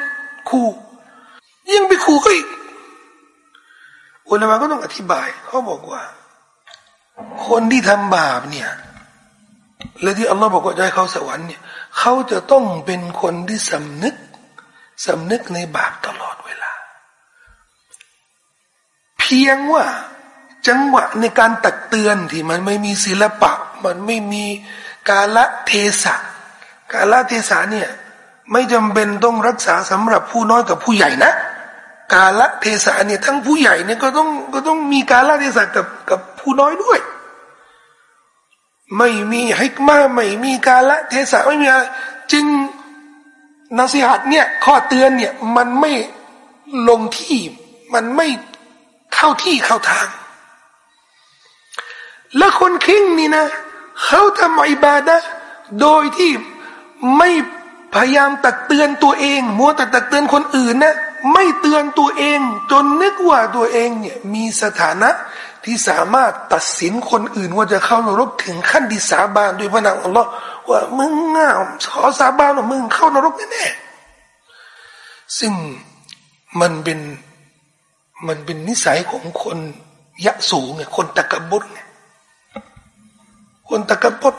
ขู่ยังไปขู่ก็อีกอุลามะก็ต้องอธิบายเขาบอกว่า คนที่ทำบาปเนี่ย และที่อัลลอฮ์บอกว่าจะให้เขาสวรรค์เนี่ยเขาจะต้องเป็นคนที่สำนึกสำนึกในบาปตลอดเวลา เพียงว่าจังหวะในการตักเตือนที่มันไม่มีศิลปะ มันไม่มีกาละเทศะกาละเทศะเนี่ยไม่จำเป็นต้องรักษาสำหรับผู้น้อยกับผู้ใหญ่นะ กาละเทศะเนี่ยทั้งผู้ใหญ่เนี่ยก็ต้องก็ต้องมีกาละเทศะกับกับผู้น้อยด้วย ไม่มีฮิกมาไม่มีกาละเทศะไม่มีอะไรจึงนัสิฮัตเนี่ย ข้อเตือนเนี่ย มันไม่ลงที่ มันไม่เข้าที่เข้าทาง และคนคิงนี่นะเขาทำอิบาดะโดยที่ไม่พยายามตักเตือนตัวเอง มัวแต่ตักเตือนคนอื่นนะไม่เตือนตัวเอง จนนึกว่าตัวเองเนี่ยมีสถานะ ที่สามารถตัดสินคนอื่นว่าจะเข้านรกถึงขั้นที่สาบานด้วยพระนามอัลลอฮ์ว่ามึงอะขอสาบานว่ามึงเข้านรกแน่ๆซึ่งมันเป็นมันเป็นนิสัยของคนยะสูงไงคนตะกบุตไงคนตะกบุต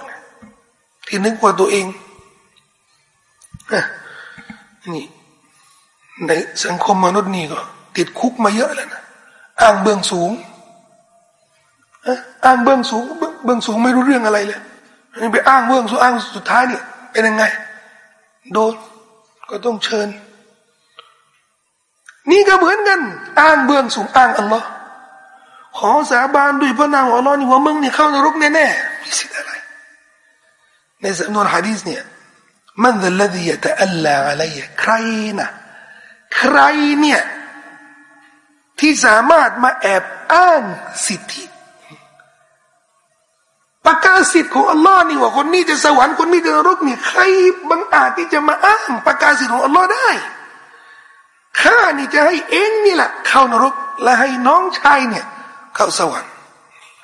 ที่นึกว่าตัวเองนี่ในสังคมมนุษย์นี่ก็ ติดคุกมาเยอะแล้วนะอ้างเบื้องสูง อ้างเบื้องสูงเบื้องสูงไม่รู้เรื่องอะไรเลยนี่ไปอ้างเบื้องสูงอ้างสุดท้ายเนี่ยเป็นยังไง โดนก็ต้องเชิญ นี่ก็เหมือนกัน อ้างเบื้องสูงอ้างอัลลอฮ์ขอสาบานด้วยพระนามอัลลอฮ์นี่ว่ามึงเนี่ยเข้านรกแน่ๆมีสิทธิ์อะไร ในสำนวนฮะดีษเนี่ยมันจะลดีแต่อัลลอฮ์อะไรใครนะใครเนี่ยที่สามารถมาแอบอ้างสิทธิ ประกาศสิทธิ์ของอัลลอฮ์นี่ว่าคนนี้จะสวรรค์คนนี้จะนรกนี่ใครบังอาจที่จะมาอ้างประกาศสิทธิ์ของอัลลอฮ์ได้ข้านี่จะให้เองนี่แหละเข้านรกและให้น้องชายเนี่ยเข้าสวรรค์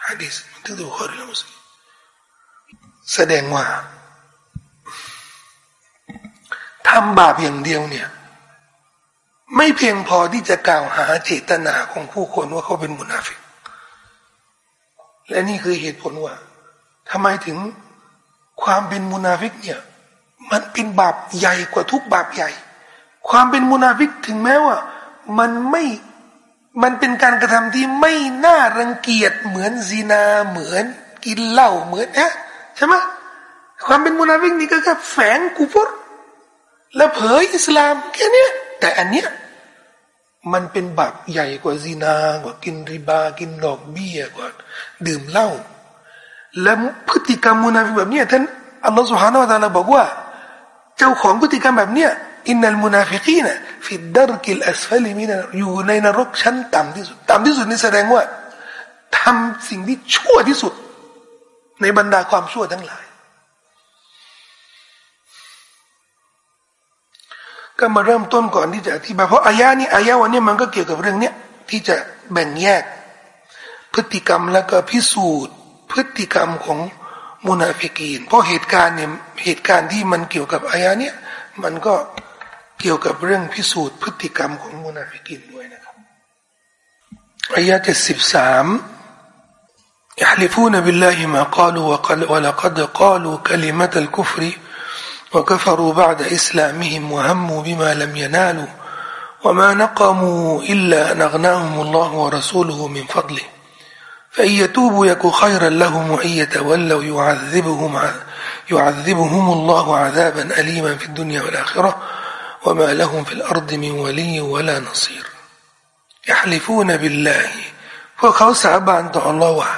ฮะดีษมันถึงดูข้อเรียมุสลิมแสดงว่าทำบาปอย่างเดียวเนี่ย ไม่เพียงพอที่จะกล่าวหาเจตนาของผู้คนว่าเขาเป็นมุนาฟิกและนี่คือเหตุผลว่า ทำไมถึงความเป็นมุนาฟิกเนี่ย มันเป็นบาปใหญ่กว่าทุกบาปใหญ่ ความเป็นมุนาฟิกถึงแม้ว่า มันไม่มันเป็นการกระทำที่ไม่น่ารังเกียจเหมือนซีนาเหมือนกินเหล้าเหมือนนะใช่ไหมความเป็นมุนาฟิกนี่ก็แค่แฝงกุฟรและเผยอิสลามแค่นี้แต่อันเนี้ยมันเป็นบาปใหญ่กว่าซีนากว่ากินริบา กินดอกเบี้ยกว่า ดื่มเหล้า และพฤติกรรมมุนาฟิกแบบนี้ท่านอัลลอฮฺ سبحانه وتعالىบอกว่า เจ้าของพฤติกรรมแบบเนี้ยإن المنافقين في الدرك الأسفل منอยู่ในนรกชั้นต่ำที่สุดต่ำที่สุดนี่แสดงว่าทำสิ่งที่ชั่วที่สุด ในบรรดาความชั่วทั้งหลาย ก็มาเริ่มต้นก่อนที่จะอธิบายเพราะอายะนี้อายะวันนี้มันก็เกี่ยวกับเรื่องเนี้ยที่จะแบ่งแยก พฤติกรรมแล้วก็พิสูจน์ พฤติกรรมของมุนาฟิกีนเพราะเหตุการณ์เนี่ยเหตุการณ์ที่มันเกี่ยวกับอายะเนี้ยมันก็เกี่ยวกับเรื่องพิสูจน์ พฤติกรรมของมุนาฟิกีนด้วยนะครับอายะเจ็ดสิบสาม يحلفون بالله ما قالوا ولقد قالوا كلمة الكفر وكفروا بعد إسلامهم وهموا بما لم ينالوا وما نقموا إلا أن أغناهم الله ورسوله من فضله فإن يتوبوا يك خيرا لهم وإن يتولوا يعذبهم يعذبهم الله عذابا أليما في الدنيا والآخرة وما لهم في الأرض من ولي ولا نصير يحلفون بالله พวกเขาสาบานต่อ Allah ว่า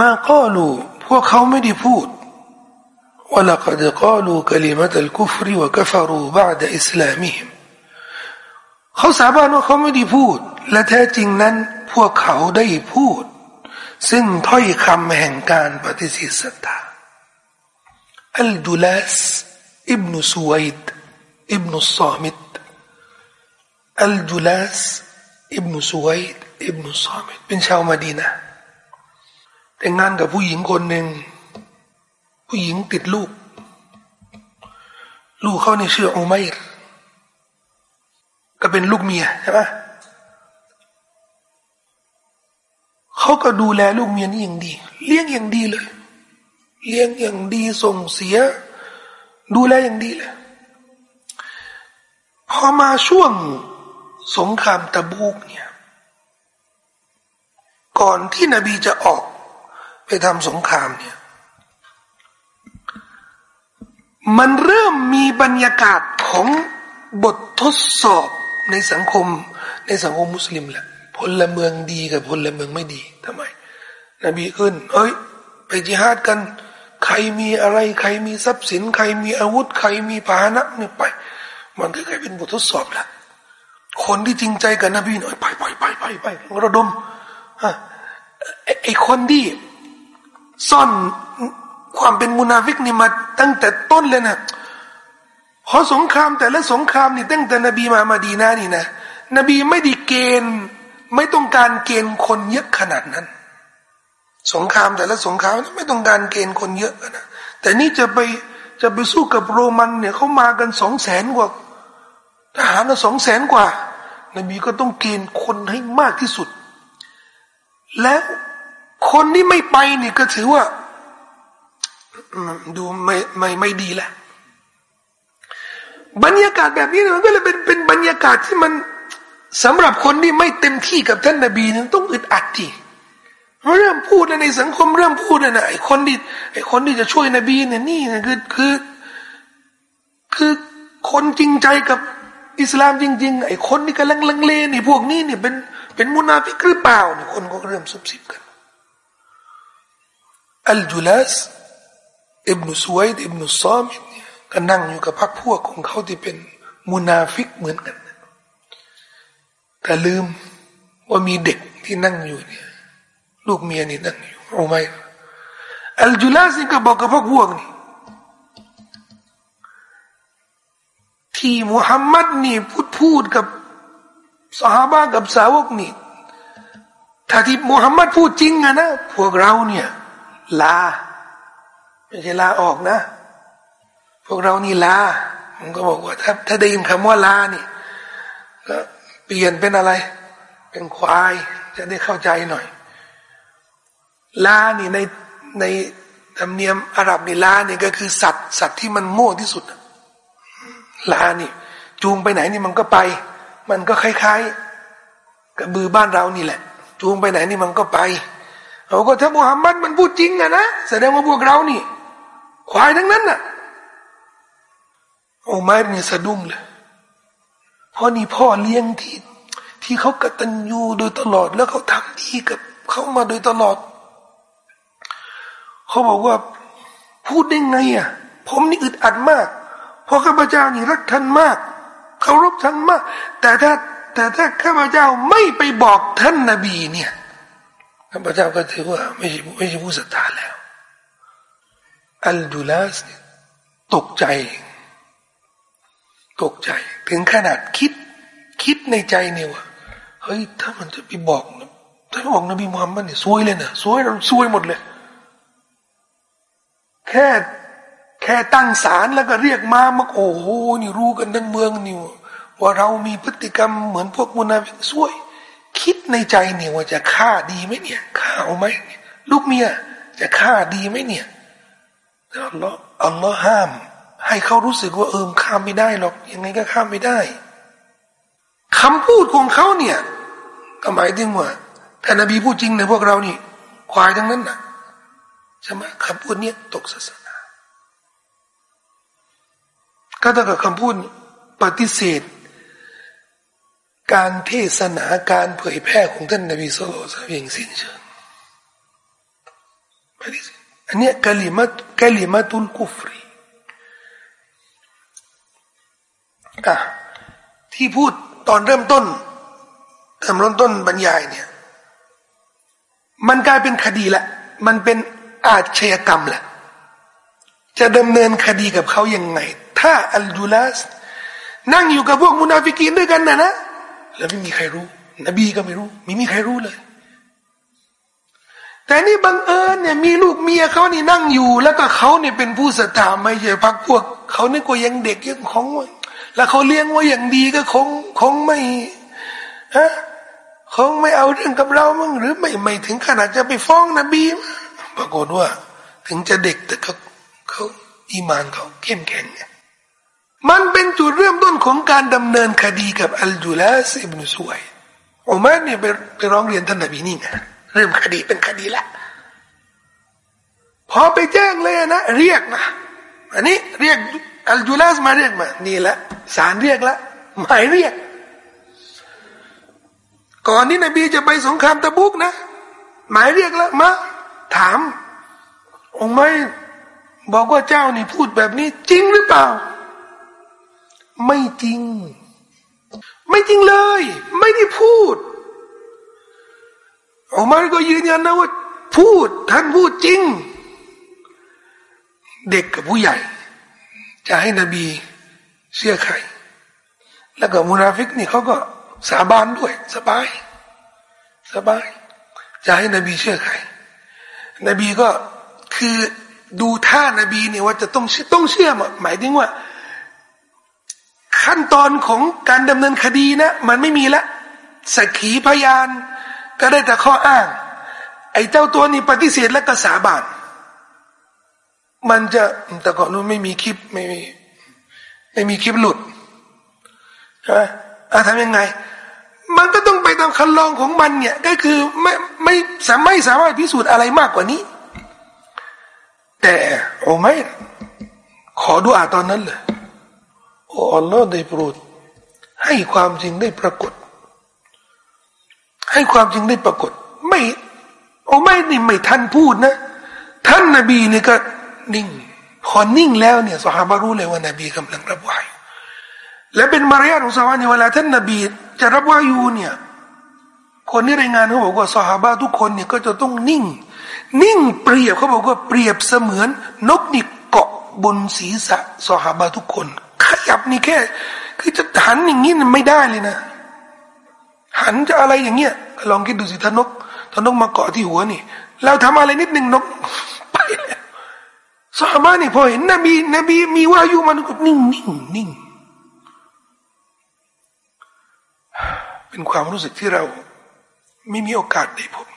มากาลูพวกเขาไม่ได้พูด ولقد قالوا كلمة الكفر وكفروا بعد إسلامهم เขาสาบานว่าเขาไม่ได้พูด และแท้จริงนั้น พวกเขาได้พูด ซึ่งถ้อยคำแห่งการปฏิเสธศรัทธาอัลดุลัสอิบนุสวยดอิบนุสซามิดอัลดุลัสอิบนุสวยดอิบนุสซามิดเป็นชาวมาดีนะแต่งงานกับผู้หญิงคนหนึ่ง ผู้หญิงติดลูก ลูกเขาเนี่ชื่ออุมร์ก็เป็นลูกเมียใช่ไหม เขาก็ดูแลลูกเมียนี่อย่างดี เลี้ยงอย่างดีเลย เลี้ยงอย่างดีส่งเสีย ดูแลอย่างดีเลยพอมาช่วงสงครามตะบูกเนี่ย ก่อนที่นบีจะออกไปทำสงครามเนี่ย มันเริ่มมีบรรยากาศของบททดสอบในสังคมในสังคมมุสลิมแหละ พลเมืองดีกับพลเมืองไม่ดีทำไม นบีขึ้น เอ้ย ไปจิฮาดกัน ใครมีอะไร ใครมีทรัพย์สิน ใครมีอาวุธ ใครมีพาหนะเนี่ยไป มันก็กลายเป็นบททดสอบแหละคนที่จริงใจกับนบีหน่อยไปไปไปไปไประดมไอ้คนที่ซ่อนความเป็นมุนาฟิกนี่มาตั้งแต่ต้นเลยนะพอสงครามแต่และสงครามนี่ตั้งแต่นบีมามาดีนานี่นะนบีไม่ได้เกณฑ์ ไม่ต้องการเกณฑ์คนเยอะขนาดนั้น สงครามแต่ละสงครามไม่ต้องการเกณฑ์คนเยอะนะแต่นี่จะไปจะไปสู้กับโรมันเนี่ยเขามากันสองแสนกว่าทหารละสองแสนกว่า นบีก็ต้องเกณฑ์คนให้มากที่สุด แล้วคนที่ไม่ไปนี่ก็ถือว่า ดูไม่ไม่ไม่ดีแหล้วบรรยากาศแบบนี้มันก็เลยเป็นเป็นบรรยากาศที่มัน สำหรับคนที่ไม่เต็มที่กับท่านนบีนั้นต้องอึดอัดทีเริ่มพูดในสังคมเริ่มพูดนะไอ้คนที่ไอ้คนที่จะช่วยนบีเนี่ยนี่นะคือคือ คือคนจริงใจกับอิสลามจริง ๆ ไอ้คนนี่กำลังลังเลนี่พวกนี้เนี่ยเป็นเป็นมุนาฟิกหรือเปล่าเนี่ยคนก็เริ่มซุบซิบกันอัลจุลัสอิบนุสวยดอิบนุซามินก็นั่งอยู่กับพรรคพวกของเขาที่เป็นมุนาฟิกเหมือนกัน แต่ลืมว่ามีเด็กที่นั่งอยู่เนี่ยลูกเมียนี่นั่งอยู่เอาไหมอัลจุลัสนี่ก็บอกกับพวกพวกนี่ที่มุฮัมมัดนี่พูดพูดกับสหายกับสาวกนี่ถ้าที่มุฮัมมัดพูดจริงอะนะพวกเราเนี่ย ลาไม่ใช่ลาออกนะ พวกเรานี่ลามันก็บอกว่า ถ้าถ้าได้ยินคำว่าลานี่ก็ เปลี่ยนเป็นอะไร เป็นควาย จะได้เข้าใจหน่อย ลานี่ในในธรรมเนียมอาหรับนี่ลานี่ก็คือสัตว์ สัตว์ที่มันโง่ที่สุดลานี่ จูงไปไหนนี่มันก็ไป มันก็คล้ายๆกับบือบ้านเรานี่แหละ จูงไปไหนนี่มันก็ไปเราก็ถ้ามุฮัมมัดมันพูดจริงอะนะแสดงว่าพวกเรานี่ ควายทั้งนั้นน่ะโอ้ไม่เนี่ยสะดุ้งเลย เพราะนี่พ่อเลี้ยงที่ที่เขากตัญญูโดยตลอดแล้วเขาทำดีกับเขามาโดยตลอด เขาบอกว่าพูดได้ไงอะ ผมนี่อึดอัดมาก เพราะข้าพเจ้านี่รักท่านมากเคารพท่านมาก แต่ถ้าแต่ถ้าข้าพเจ้าไม่ไปบอกท่านนบีเนี่ยข้าพเจ้าก็ถือว่าไม่ใช่ไม่ใช่ผู้ศรัทธาแล้ว อัลดูลาสตกใจ ตกใจ ถึงขนาดคิดคิดในใจเนี่ยว่าเฮ้ยถ้ามันจะไปบอกถ้าบอกนบีมุฮัมมัดเนี่ยซวยเลยนะซวยเราซวยหมดเลย แค่แค่ตั้งศาลแล้วก็เรียกมามาโอ้โหนี่รู้กันทั้งเมืองนี่ว่าเรามีพฤติกรรมเหมือนพวกมุนาฟิกซวย คิดในใจเนี่ยว่าจะฆ่าดีไหมเนี่ยฆ่าเอาไหมลูกเมียจะฆ่าดีไหมเนี่ยอัลลอฮ์อัลลอฮ์ห้าม ให้เขารู้สึกว่าเอิมฆ่าไม่ได้หรอกยังไงก็ฆ่ามไม่ได้คำพูดของเขาเนี่ย ก็หมายถึงว่าถ้านบีพูดจริงในพวกเรานี่ควายทั้งนั้นนะใช่ไหมคำพูดเนี้ยตกศาสนา ก็ถ้ากับคำพูดปฏิเสธ การเทศนาการเผยแพร่ของท่านนบีสุลต่านอย่างสิ้นเชิงอันนี้กลิมัตกลิมัตุลกุฟรีอะ ที่พูดตอนเริ่มต้นเริ่มต้นต้นบรรยายเนี่ย มันกลายเป็นคดีละ มันเป็นอาชญากรรมแหละ จะดำเนินคดีกับเขายังไง ถ้าอัลจูลัสนั่งอยู่กับพวกมุนาฟิกีนด้วยกันนะนะแล้วไม่มีใครรู้ นบีก็ไม่รู้ ไม่มีใครรู้เลย แต่นี่บังเอิญเนี่ยมีลูกเมียเขานี่นั่งอยู่ แล้วก็เขาเนี่ยเป็นผู้ศรัทธาไม่ใช่พักพวก เขานี่ก็ยังเด็กยังของวย แล้วเขาเลี้ยงไว้อย่างดีก็คงคงไม่ฮะคงไม่เอาเรื่องกับเรามั้งหรือไม่ไม่ถึงขนาดจะไปฟ้องนบีปรากฏว่า ถึงจะเด็กแต่เขาเขาอีมานเขาเข้มแข็งเนี่ยมันเป็นจุดเริ่มต้นของการดำเนินคดีกับอัลจูลาสอิบนุสวยอุมัรเนี่ยไปไปร้องเรียนท่านนบีนี่ไงเริ่มคดีเป็นคดีละพอไปแจ้งเลยนะ เรียกนะอันนี้เรียก อัลจูลาสมาเรียกมา นี่แหละศาลเรียกละหมายเรียก ก่อนนี้นบีจะไปสงครามตะบุกนะ หมายเรียกแล้วมาถาม องค์ไม่บอกว่าเจ้านี่พูดแบบนี้ จริงหรือเปล่า ไม่จริง ไม่จริงเลย ไม่ได้พูดอุมารก็ยืนยันนะว่าพูดท่านพูดจริง เด็กกับผู้ใหญ่ จะให้นบีเชื่อใคร แล้วก็มุนาฟิกนี่เขาก็สาบานด้วย สบาย สบาย จะให้นบีเชื่อใคร นบีก็คือดูท่านบีเนี่ยว่าจะต้องต้องเชื่อหมายถึงว่า ขั้นตอนของการดำเนินคดีนะ มันไม่มีละสักขีพยาน ก็ได้แต่ข้ออ้าง ไอ้เจ้าตัวนี้ปฏิเสธและก็สาบาน มันจะแต่ก่อนนู้นไม่มีคลิปไม่มีไม่มีคลิปหลุดใช่ไหมทำยังไง มันก็ต้องไปตามคันลองของมันเนี่ย ก็คือไม่ไม่สามารถสามารถพิสูจน์อะไรมากกว่านี้ แต่โอ้ไม่ขอดูอาตอนนั้นเลยโอ้อัลลอฮ์ได้โปรดให้ความจริงได้ปรากฏ ให้ความจริงได้ปรากฏ ไม่โอ้ไม่นี่ไม่ทันพูดนะ ท่านนบีนี่ก็ นิ่ง พอนิ่งแล้วเนี่ยสหารู้เลยว่านบีกำลังรับวายและเป็นมารยาทของสาวานี่เวลาท่านนบี จะรับวายูเนี่ย คนที่รายงานเขาบอกว่าสหาบะทุกคนเนี่ยก็จะต้องนิ่ง นิ่งเปรียบเขาบอกว่าเปรียบเสมือนนกนี่เกาะบนศีรษะสหาบะทุกคน ขยับนี่แค่ คือจะหันอย่างนี้ไม่ได้เลยนะ หันจะอะไรอย่างเงี้ยลองคิดดูสิท่านนกท่านนกมาเกาะที่หัวนี่เราทำอะไรนิดหนึ่งนกไปแล้ว สหาบะนี่พอเห็นนบีนบีมีวายุมันก็นิ่งนิ่งนิ่งเป็นความรู้สึกที่เราไม่มีโอกาสได้พบ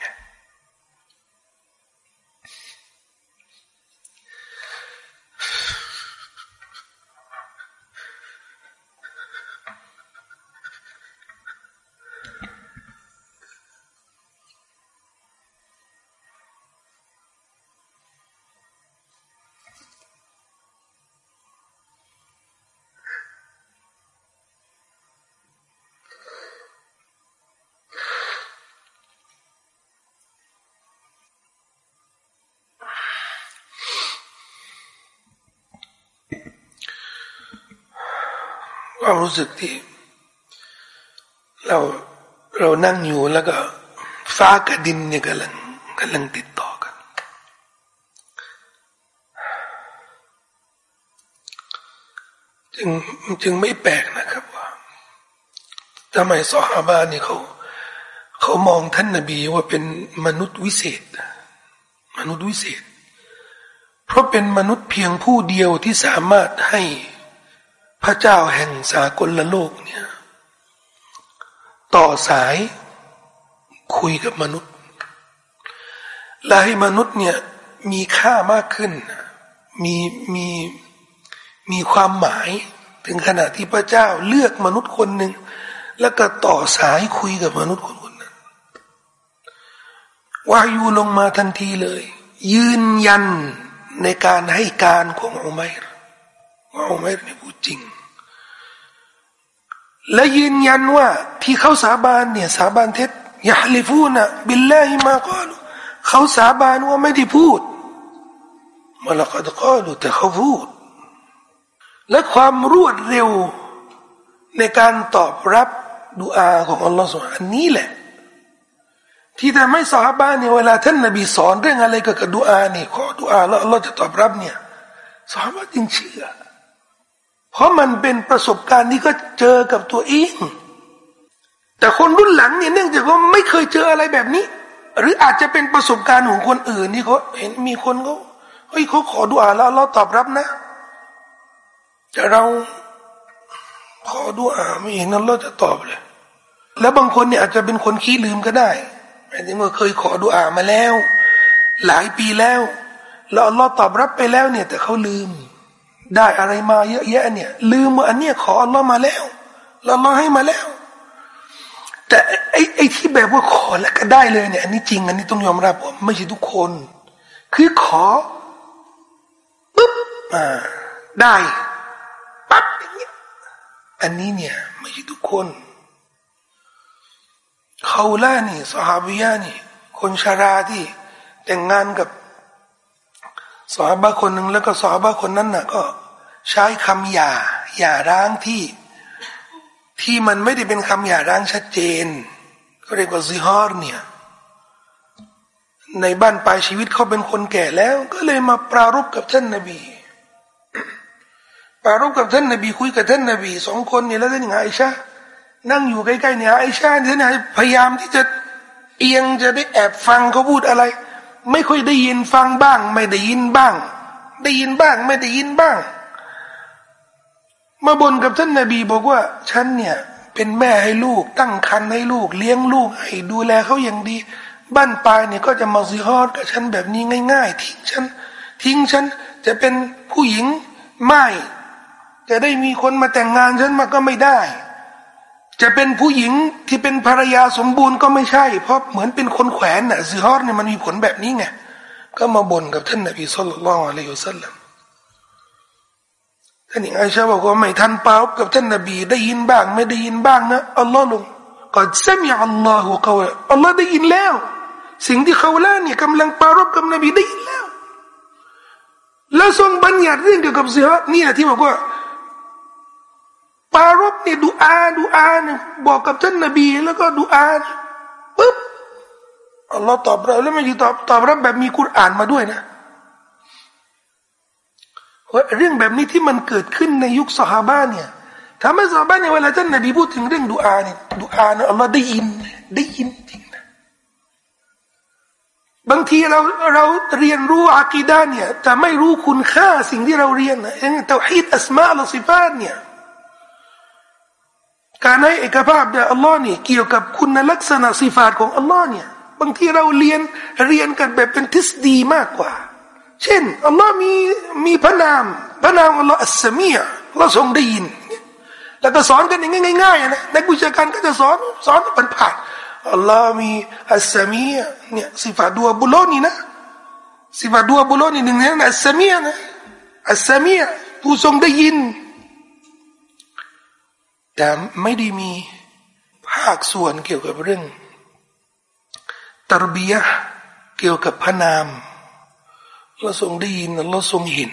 ความรู้สึกที่ เราเรานั่งอยู่แล้วก็ ฟ้ากับดินเนี่ยกำลังกำลังติดต่อกัน จึงจึงไม่แปลกนะครับว่าทำไมสหาบานี่เขาเขามองท่านนบีว่าเป็นมนุษย์วิเศษ มนุษย์วิเศษ เพราะเป็นมนุษย์เพียงผู้เดียวที่สามารถให้ พระเจ้าแห่งสากลโลกเนี่ย ต่อสายคุยกับมนุษย์และให้มนุษย์เนี่ยมีค่ามากขึ้น มีมีมีความหมาย ถึงขณะที่พระเจ้าเลือกมนุษย์คนหนึ่ง แล้วก็ต่อสายคุยกับมนุษย์คนคนนั้นวายูลงมาทันทีเลย ยืนยันในการให้การของอุมัยร ว่าอุมัยรเนี่พูดจริง และยืนยันว่าที่เขาสาบานเนี่ย สาบานเท็จยาลิฟูนะบิลลาฮิมากอลเขาสาบานว่าไม่ได้พูดมาละก็กอลูแต่เขาพูด และความรวดเร็วในการตอบรับดุอาของอัลลอฮฺสุอันนี้แหละ ที่ทำให้สาบานเนี่ยเวลาท่านนบีสอนเรื่องอะไรเกี่ยวกับดุอานี่ขอดุอาแล้วอัลลอฮฺจะตอบรับเนี่ยสาบานจึงเชื่อ เพราะมันเป็นประสบการณ์ที่ก็เจอกับตัวเอง แต่คนรุ่นหลังเนี่ยเนื่องจากว่าไม่เคยเจออะไรแบบนี้ หรืออาจจะเป็นประสบการณ์ของคนอื่นที่เขาเห็นมีคนเขาเฮ้ยเขาขอดูอาแล้วเราตอบรับนะ แต่เราขอดูอาไม่เห็นนั้นเราจะตอบเลย แล้วบางคนเนี่ยอาจจะเป็นคนขี้ลืมก็ได้หมายถึงว่าเคยขอดูอามาแล้ว หลายปีแล้ว แล้วเราตอบรับไปแล้วเนี่ย แต่เขาลืม ได้อะไรมาเยอะแยะเนี่ย ลืมว่าอันเนี้ยขออัลลอฮ์มาแล้วเราลอให้มาแล้ว แต่ไอ้ไอ้ที่แบบว่าขอแล้วก็ได้เลยเนี่ยอันนี้จริง อันนี้ต้องยอมรับว่าไม่ใช่ทุกคน คือขอปุ๊บอ่าได้ปั๊บอย่างเงี้ยอันนี้เนี่ย ไม่ใช่ทุกคนเขาล่านี่สหาบิยานี่ คนชาราที่แต่งงานกับสาบะคนหนึ่งแล้วก็สาบะคนนั้นน่ะ ก็ ใช้คำหย่าหย่าร้างที่ที่มันไม่ได้เป็นคำหย่าร้างชัดเจนก็เรียกว่าซิฮอร์เนี่ยในบ้านปลายชีวิตเขาเป็นคนแก่แล้ว ก็เลยมาปรารบกับท่านนบีปรารบกับท่านนบีคุยกับท่านนบีสองคนเนี่ยแล้วท่านไงชานั่งอยู่ใกล้ๆเนี่ยไอชาเนี่ยท่านพยายามที่จะเอียงจะได้แอบฟังเขาพูดอะไร ไม่ค่อยได้ยินฟังบ้าง ไม่ได้ยินบ้าง ได้ยินบ้าง ไม่ได้ยินบ้าง มาบ่นกับท่านนาบีบอกว่า ฉันเนี่ย เป็นแม่ให้ลูก ตั้งครรภ์ให้ลูก เลี้ยงลูกให้ดูแลเขาอย่างดี บ้านปลายเนี่ยก็จะมาซิฮอดกับฉันแบบนี้ง่าย ๆ ทิ้งฉันทิ้งฉันจะเป็นผู้หญิงไม่จะได้มีคนมาแต่งงานฉันมาก็ไม่ได้ จะเป็นผู้หญิงที่เป็นภรรยาสมบูรณ์ก็ไม่ใช่ เพราะเหมือนเป็นคนแขวนน่ะซิฮอร์เนี่ยมันมีผลแบบนี้ไงก็มาบ่นกับท่านนบีสุลต่านละอัลลอฮฺสัลลัม ท่านอิงไอชาบอกว่าไม่ทันเปล่ากับท่านนบีได้ยินบ้าง ไม่ได้ยินบ้างนะอัลลอฮ์ลงก็ซามีอัลลอฮฺเขาอัลลอฮ์ได้ยินแล้ว สิ่งที่เขาเล่าเนี่ยกำลังปารบกับนบีได้ยินแล้ว แล้วทรงบัญญัติเรื่องเกี่ยวกับเสือเนี่ยที่บอกว่าปารบเนี่ยดูอาดูอาเนี่ยบอกกับท่านนบี แล้วก็ดูอาปุ๊บอัลลอฮ์ตอบรับแล้วไม่ใช่ตอบตอบรับแบบมีคุรอ่านมาด้วยนะ เรื่องแบบนี้ที่มันเกิดขึ้นในยุคสหบ้านเนี่ยทำให้สหบ้านเนี่ยเวลาท่านนบีพูดถึงเรื่องดูอาเนี่ยดูอาเนี่ยอัลลอฮ์ได้ยินได้ยินจริงนะบางทีเราเราเรียนรู้อากีดาเนี่ยแต่ไม่รู้คุณค่าสิ่งที่เราเรียนนะองเตาฮีดอัสมาลซิฟานเนี่ยการให้เอกภาพแด่อัลลอฮ์เนี่ยเกี่ยวกับคุณลักษณะสิฟาตของอัลลอฮ์เนี่ยบางทีเราเรียนเรียนกันแบบเป็นทฤษฎีมากกว่า เช่นอัลลอฮ์มีมีพระนามพระนามอัลลอฮ์อัสมียเราทรงได้ยิน แล้วก็สอนกันอย่างง่ายๆนะนักวิชาการก็จะสอนสอนผ่านผ่านอัลลอฮ์มีอัสมีเนี่ยสิฟาดัวบุโลนี่นะสิฟาดัวบุโลนี่หนึ่งในนั้นอัสมีนะอัสมีผู้ทรงได้ยิน แต่ไม่ได้มีภาคส่วนเกี่ยวกับเรื่องตรบียะเกี่ยวกับพระนาม เราทรงได้ยินเราทรงเห็น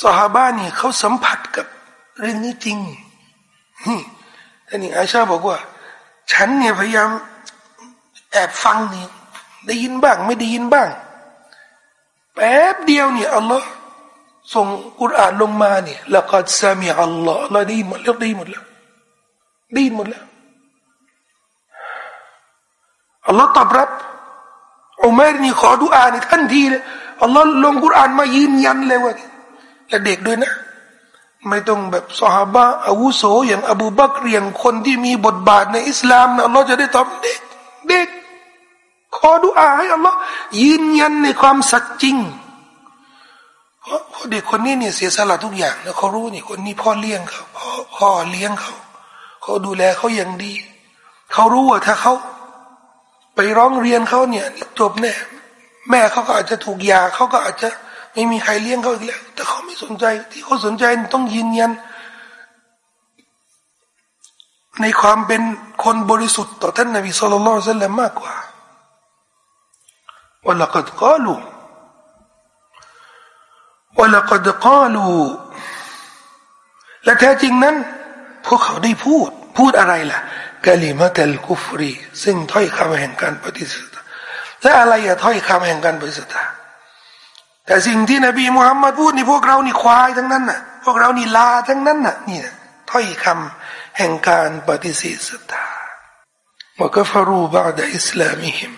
สหาบ้านนี่เขาสัมผัสกับเรื่องนี้จริงท่านนี่อาชาบอกว่า ฉันเนี่ยพยายามแอบฟังนี่ได้ยินบ้าง ไม่ได้ยินบ้าง แป๊บเดียวเนี่ยอัลลอฮ์ส่งกุรอานลงมาเนี่ยแล้วก็ซามีอัลลอฮ์เราได้หมดแล้วได้หมดแล้วได้หมดแล้วอัลลอฮ์ตอบรับ อุมัรนี่ขอดุอานี่ทันทีเลยอัลลอฮ์ลงกุรอานมายืนยันเลยว่าและเด็กด้วยนะ ไม่ต้องแบบสหบะอาวุโสอย่างอบูบักเรอย่างคนที่มีบทบาทในอิสลามนะอัลลอฮ์จะได้ตอบเด็กเด็ก ขอดุอาให้อัลลอฮ์ยืนยันในความสัจจริงเพราะเด็กคนนี้เนี่ยเสียสละทุกอย่างแล้วเขารู้นี่คนนี้พ่อเลี้ยงเขาพ่อพ่อเลี้ยงเขาเขาดูแลเขาอย่างดี เขารู้ว่าถ้าเขา ไปร้องเรียนเขาเนี่ยจบแน่แม่เขาก็อาจจะถูกยาเขาก็อาจจะไม่มีใครเลี้ยงเขาอีกแล้ว แต่เขาไม่สนใจ ที่เขาสนใจต้องยืนยัน ในความเป็นคนบริสุทธิ์ต่อท่านนบีสุลต่านมากกว่าว่าละกัดกาลูวลกดกาลูและแท้จริงนั้น พวกเขาได้พูด พูดอะไรล่ะ กลิมะตัลกุฟรี ซึ่งถ้อยคำแห่งการปฏิเสธและอะไรอะถ้อยคำแห่งการปฏิเสธแต่สิ่งที่นบีมุฮัมมัดพูดนี่พวกเรานี่ควายทั้งนั้นน่ะ พวกเรานี่ลาทั้งนั้นน่ะนี่ถ้อยคำแห่งการปฏิเสธศรัทธาว่าก็ฟรูบาดอิสลามิฮิม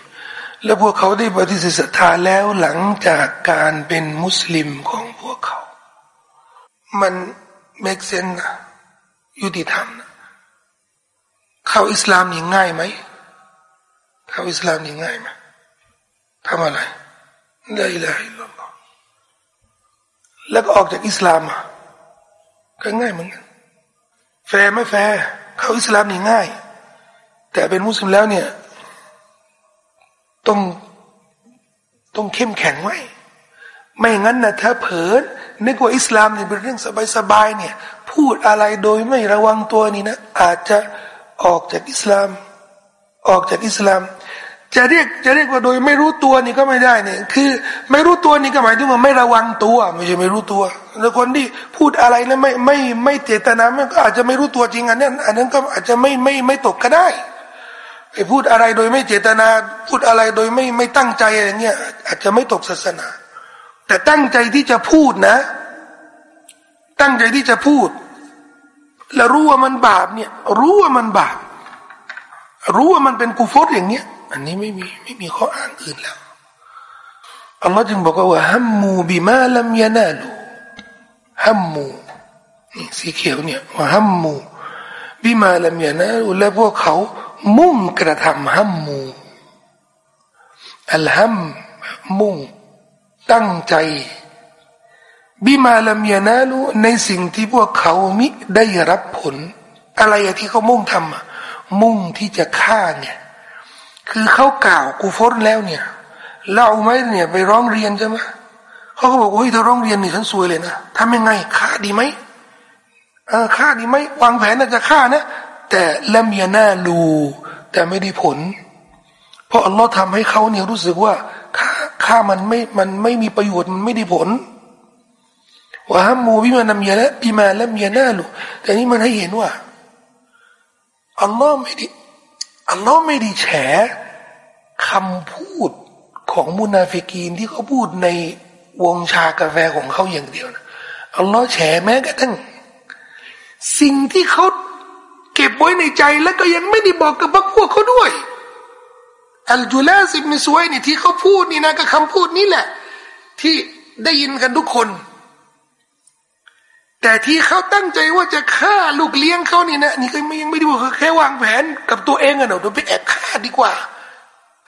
และพวกเขาได้ปฏิเสธศรัทธาแล้วหลังจากการเป็นมุสลิมของพวกเขา มัน make sense นะยุติธรรมนะ เข้าอิสลามนี่ง่ายไหมเข้าอิสลามนี่ง่ายไหมทำอะไรلا إله إلا اللهแล้วก็ออกจากอิสลามอะก็ง่ายเหมือนกันแฟร์ไม่แฟร์เข้าอิสลามนี่ง่าย แต่เป็นมุสลิมแล้วเนี่ย ต้องต้องเข้มแข็งไว้ไม่งั้นนะถ้าเผลอนึกว่าอิสลามเนี่ยเป็นเรื่องสบายๆเนี่ย พูดอะไรโดยไม่ระวังตัวนี่นะ อาจจะ ออกจากอิสลาม ออกจากอิสลาม จะเรียกจะเรียกว่าโดยไม่รู้ตัวนี่ก็ไม่ได้เนี่ยคือ ไม่รู้ตัวนี่ก็หมายถึงว่าไม่ระวังตัว ไม่ใช่ไม่รู้ตัวแล้วคนที่พูดอะไรแล้วไม่ไม่ไม่เจตนามันก็อาจจะไม่รู้ตัวจริงอันนั้นอันนั้นก็อาจจะไม่ไม่ไม่ตกก็ได้ไอ้พูดอะไรโดยไม่เจตนาพูดอะไรโดยไม่ไม่ตั้งใจอะไรเงี้ยอาจจะไม่ตกศาสนา แต่ตั้งใจที่จะพูดนะ ตั้งใจที่จะพูด แล้วรู้ว่ามันบาปเนี่ย รู้ว่ามันบาป รู้ว่ามันเป็นกุฟรอย่างเงี้ย อันนี้ไม่มีไม่มีข้ออ้างอื่นแล้วอัลลอฮ์จึงบอกว่าฮัมมูบิมาลัมยานาลูฮัมมูนี่สีเขียวเนี่ยว่าฮัมมูบิมาลัมยานาลูและพวกเขามุ่งกระทำฮัมมูอัลฮัมมุ่งตั้งใจ บิมาลามียนาลูในสิ่งที่พวกเขามิได้รับผล อะไรที่เขามุ่งทำมุ่งที่จะฆ่าเนี่ยคือเขากล่าวกูฟรแล้วเนี่ยเล่าไหมเนี่ยไปร้องเรียนใช่ไหมเขาก็บอกว่าเฮ้ยถ้าร้องเรียนนี่ฉันซวยเลยนะทำยังไงฆ่าดีไหมเออฆ่าดีไหมวางแผนน่าจะฆ่านะ แต่ละเมียหน้าลูแต่ไม่ได้ผล เพราะอัลลอฮ์ทำให้เขาเนี่ยรู้สึกว่าฆ่าฆ่ามันไม่มันไม่มีประโยชน์มันไม่ได้ผล ว่าฮัมมูบิมานามีละบิมาละมยหน้าลูแต่นี่มันให้เห็นว่าอัลลอฮ์ไม่ได้อัลลอฮ์ไม่ได้แฉคำพูดของมุนาฟิกีนที่เขาพูดในวงชากาแฟของเขาอย่างเดียวนะอัลลอฮ์แฉแม้กระทั่งสิ่งที่เขาเก็บไว้ในใจแล้วก็ยังไม่ได้บอกกับพวกพวกเขาด้วย อัลจุลาสิบมิสวยนี่ที่เขาพูดนี่นะก็คำพูดนี้แหละ ที่ได้ยินกันทุกคน แต่ที่เขาตั้งใจว่าจะฆ่าลูกเลี้ยงเขานี่นะนี่ก็ยังไม่ได้บอกแค่วางแผนกับตัวเองอะเนาะไปแอบฆ่าดีกว่า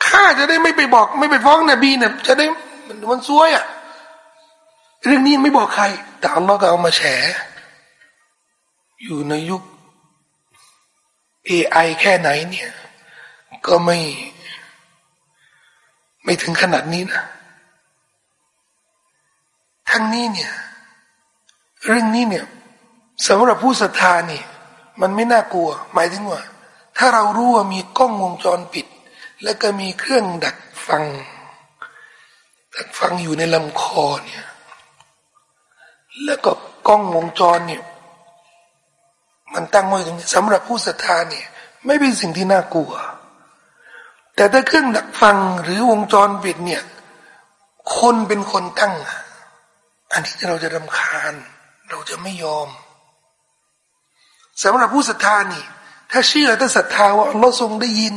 ฆ่าจะได้ไม่ไปบอก ไม่ไปฟ้องนบีเนี่ยจะได้มันมันซวยอะเรื่องนี้ไม่บอกใคร แต่อัลลอฮ์ก็เอามาแฉ อยู่ในยุค AI แค่ไหนเนี่ย ก็ไม่ ไม่ถึงขนาดนี้นะทั้งนี้เนี่ย เรื่องนี้เนี่ยสำหรับผู้ศรัทธานี่ มันไม่น่ากลัว หมายถึงว่า ถ้าเรารู้ว่ามีกล้องวงจรปิด แล้วก็มีเครื่องดักฟัง ดักฟังอยู่ในลำคอเนี่ย แล้วก็กล้องวงจรเนี่ย มันตั้งไว้ตรงนี้สำหรับผู้ศรัทธาเนี่ย ไม่เป็นสิ่งที่น่ากลัว แต่ถ้าเครื่องดักฟังหรือวงจรปิดเนี่ย คนเป็นคนตั้ง อันนี้เราจะรำคาญ เราจะไม่ยอมสำหรับผู้ศรัทธานี่ ถ้าเชื่อถ้าศรัทธาว่าเราทรงได้ยิน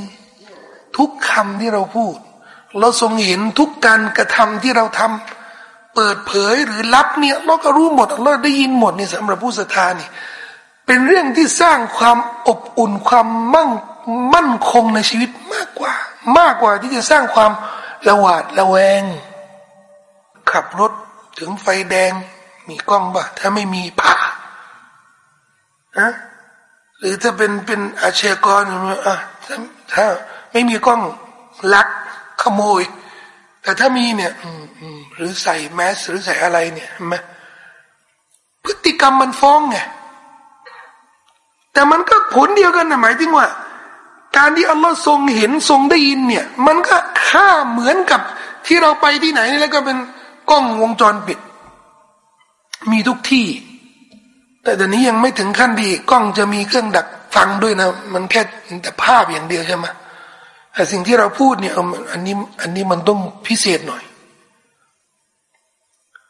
ทุกคำที่เราพูด เราทรงเห็นทุกการกระทำที่เราทำเปิดเผยหรือลับเนี่ยเราก็รู้หมดเราได้ยินหมดนี่สำหรับผู้ศรัทธานี่ เป็นเรื่องที่สร้างความอบอุ่นความมั่งมั่นคงในชีวิตมากกว่า มากกว่าที่จะสร้างความระหวาดระแวง ขับรถถึงไฟแดง มีกล้องบ่ถ้าไม่มีผ่าอะหรือถ้าเป็นเป็นอาชญากรอะถ้าถ้าไม่มีกล้องลักขโมย แต่ถ้ามีเนี่ยหรือใส่แมสหรือใส่อะไรเนี่ยไหมพฤติกรรมมันฟ้องไงแต่มันก็ผลเดียวกันนะหมายถึงว่า การที่อัลลอฮ์ทรงเห็นทรงได้ยินเนี่ย มันก็ค่าเหมือนกับที่เราไปที่ไหนแล้วก็เป็นกล้องวงจรปิด มีทุกที่ แต่ตอนนี้ยังไม่ถึงขั้นดีกล้องจะมีเครื่องดักฟังด้วยนะ มันแค่แต่ภาพอย่างเดียวใช่ไหมแต่สิ่งที่เราพูดเนี่ยอันนี้อันนี้มันต้องพิเศษหน่อย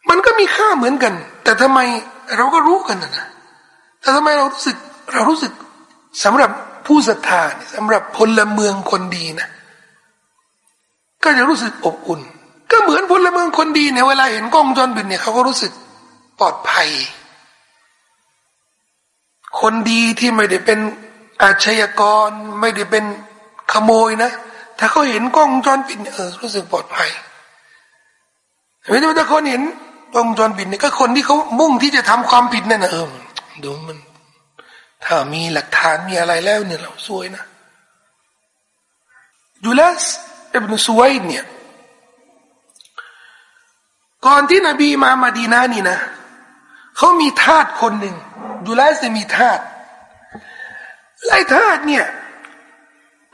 มันก็มีค่าเหมือนกัน แต่ทำไมเราก็รู้กันนะแต่ทำไมเรารู้สึกเรารู้สึกสำหรับผู้ศรัทธาสำหรับพลเมืองคนดีนะก็จะรู้สึกอบอุ่น ก็เหมือนพลเมืองคนดีเนี่ยเวลาเห็นกล้องจอนปิดเนี่ยเขาก็รู้สึก ปลอดภัย คนดีที่ไม่ได้เป็นอาชญากรไม่ได้เป็นขโมยนะ ถ้าเขาเห็นกล้องจรปิดเออรู้สึกปลอดภัยไม่ใช่ถ้าคนเห็นกล้องจรปิดเนี่ยก็คนที่เขามุ่งที่จะทำความผิดนั่นนะเออดูมันถ้ามีหลักฐานมีอะไรแล้วเนี่ยเราซวยนะยูลัสอิบนุสวยเนี่ยก่อนที่นบีมามาดีนานี่นะ เขามีทาสคนหนึ่งยูไลัสมีทาสไล่ทาสเนี่ย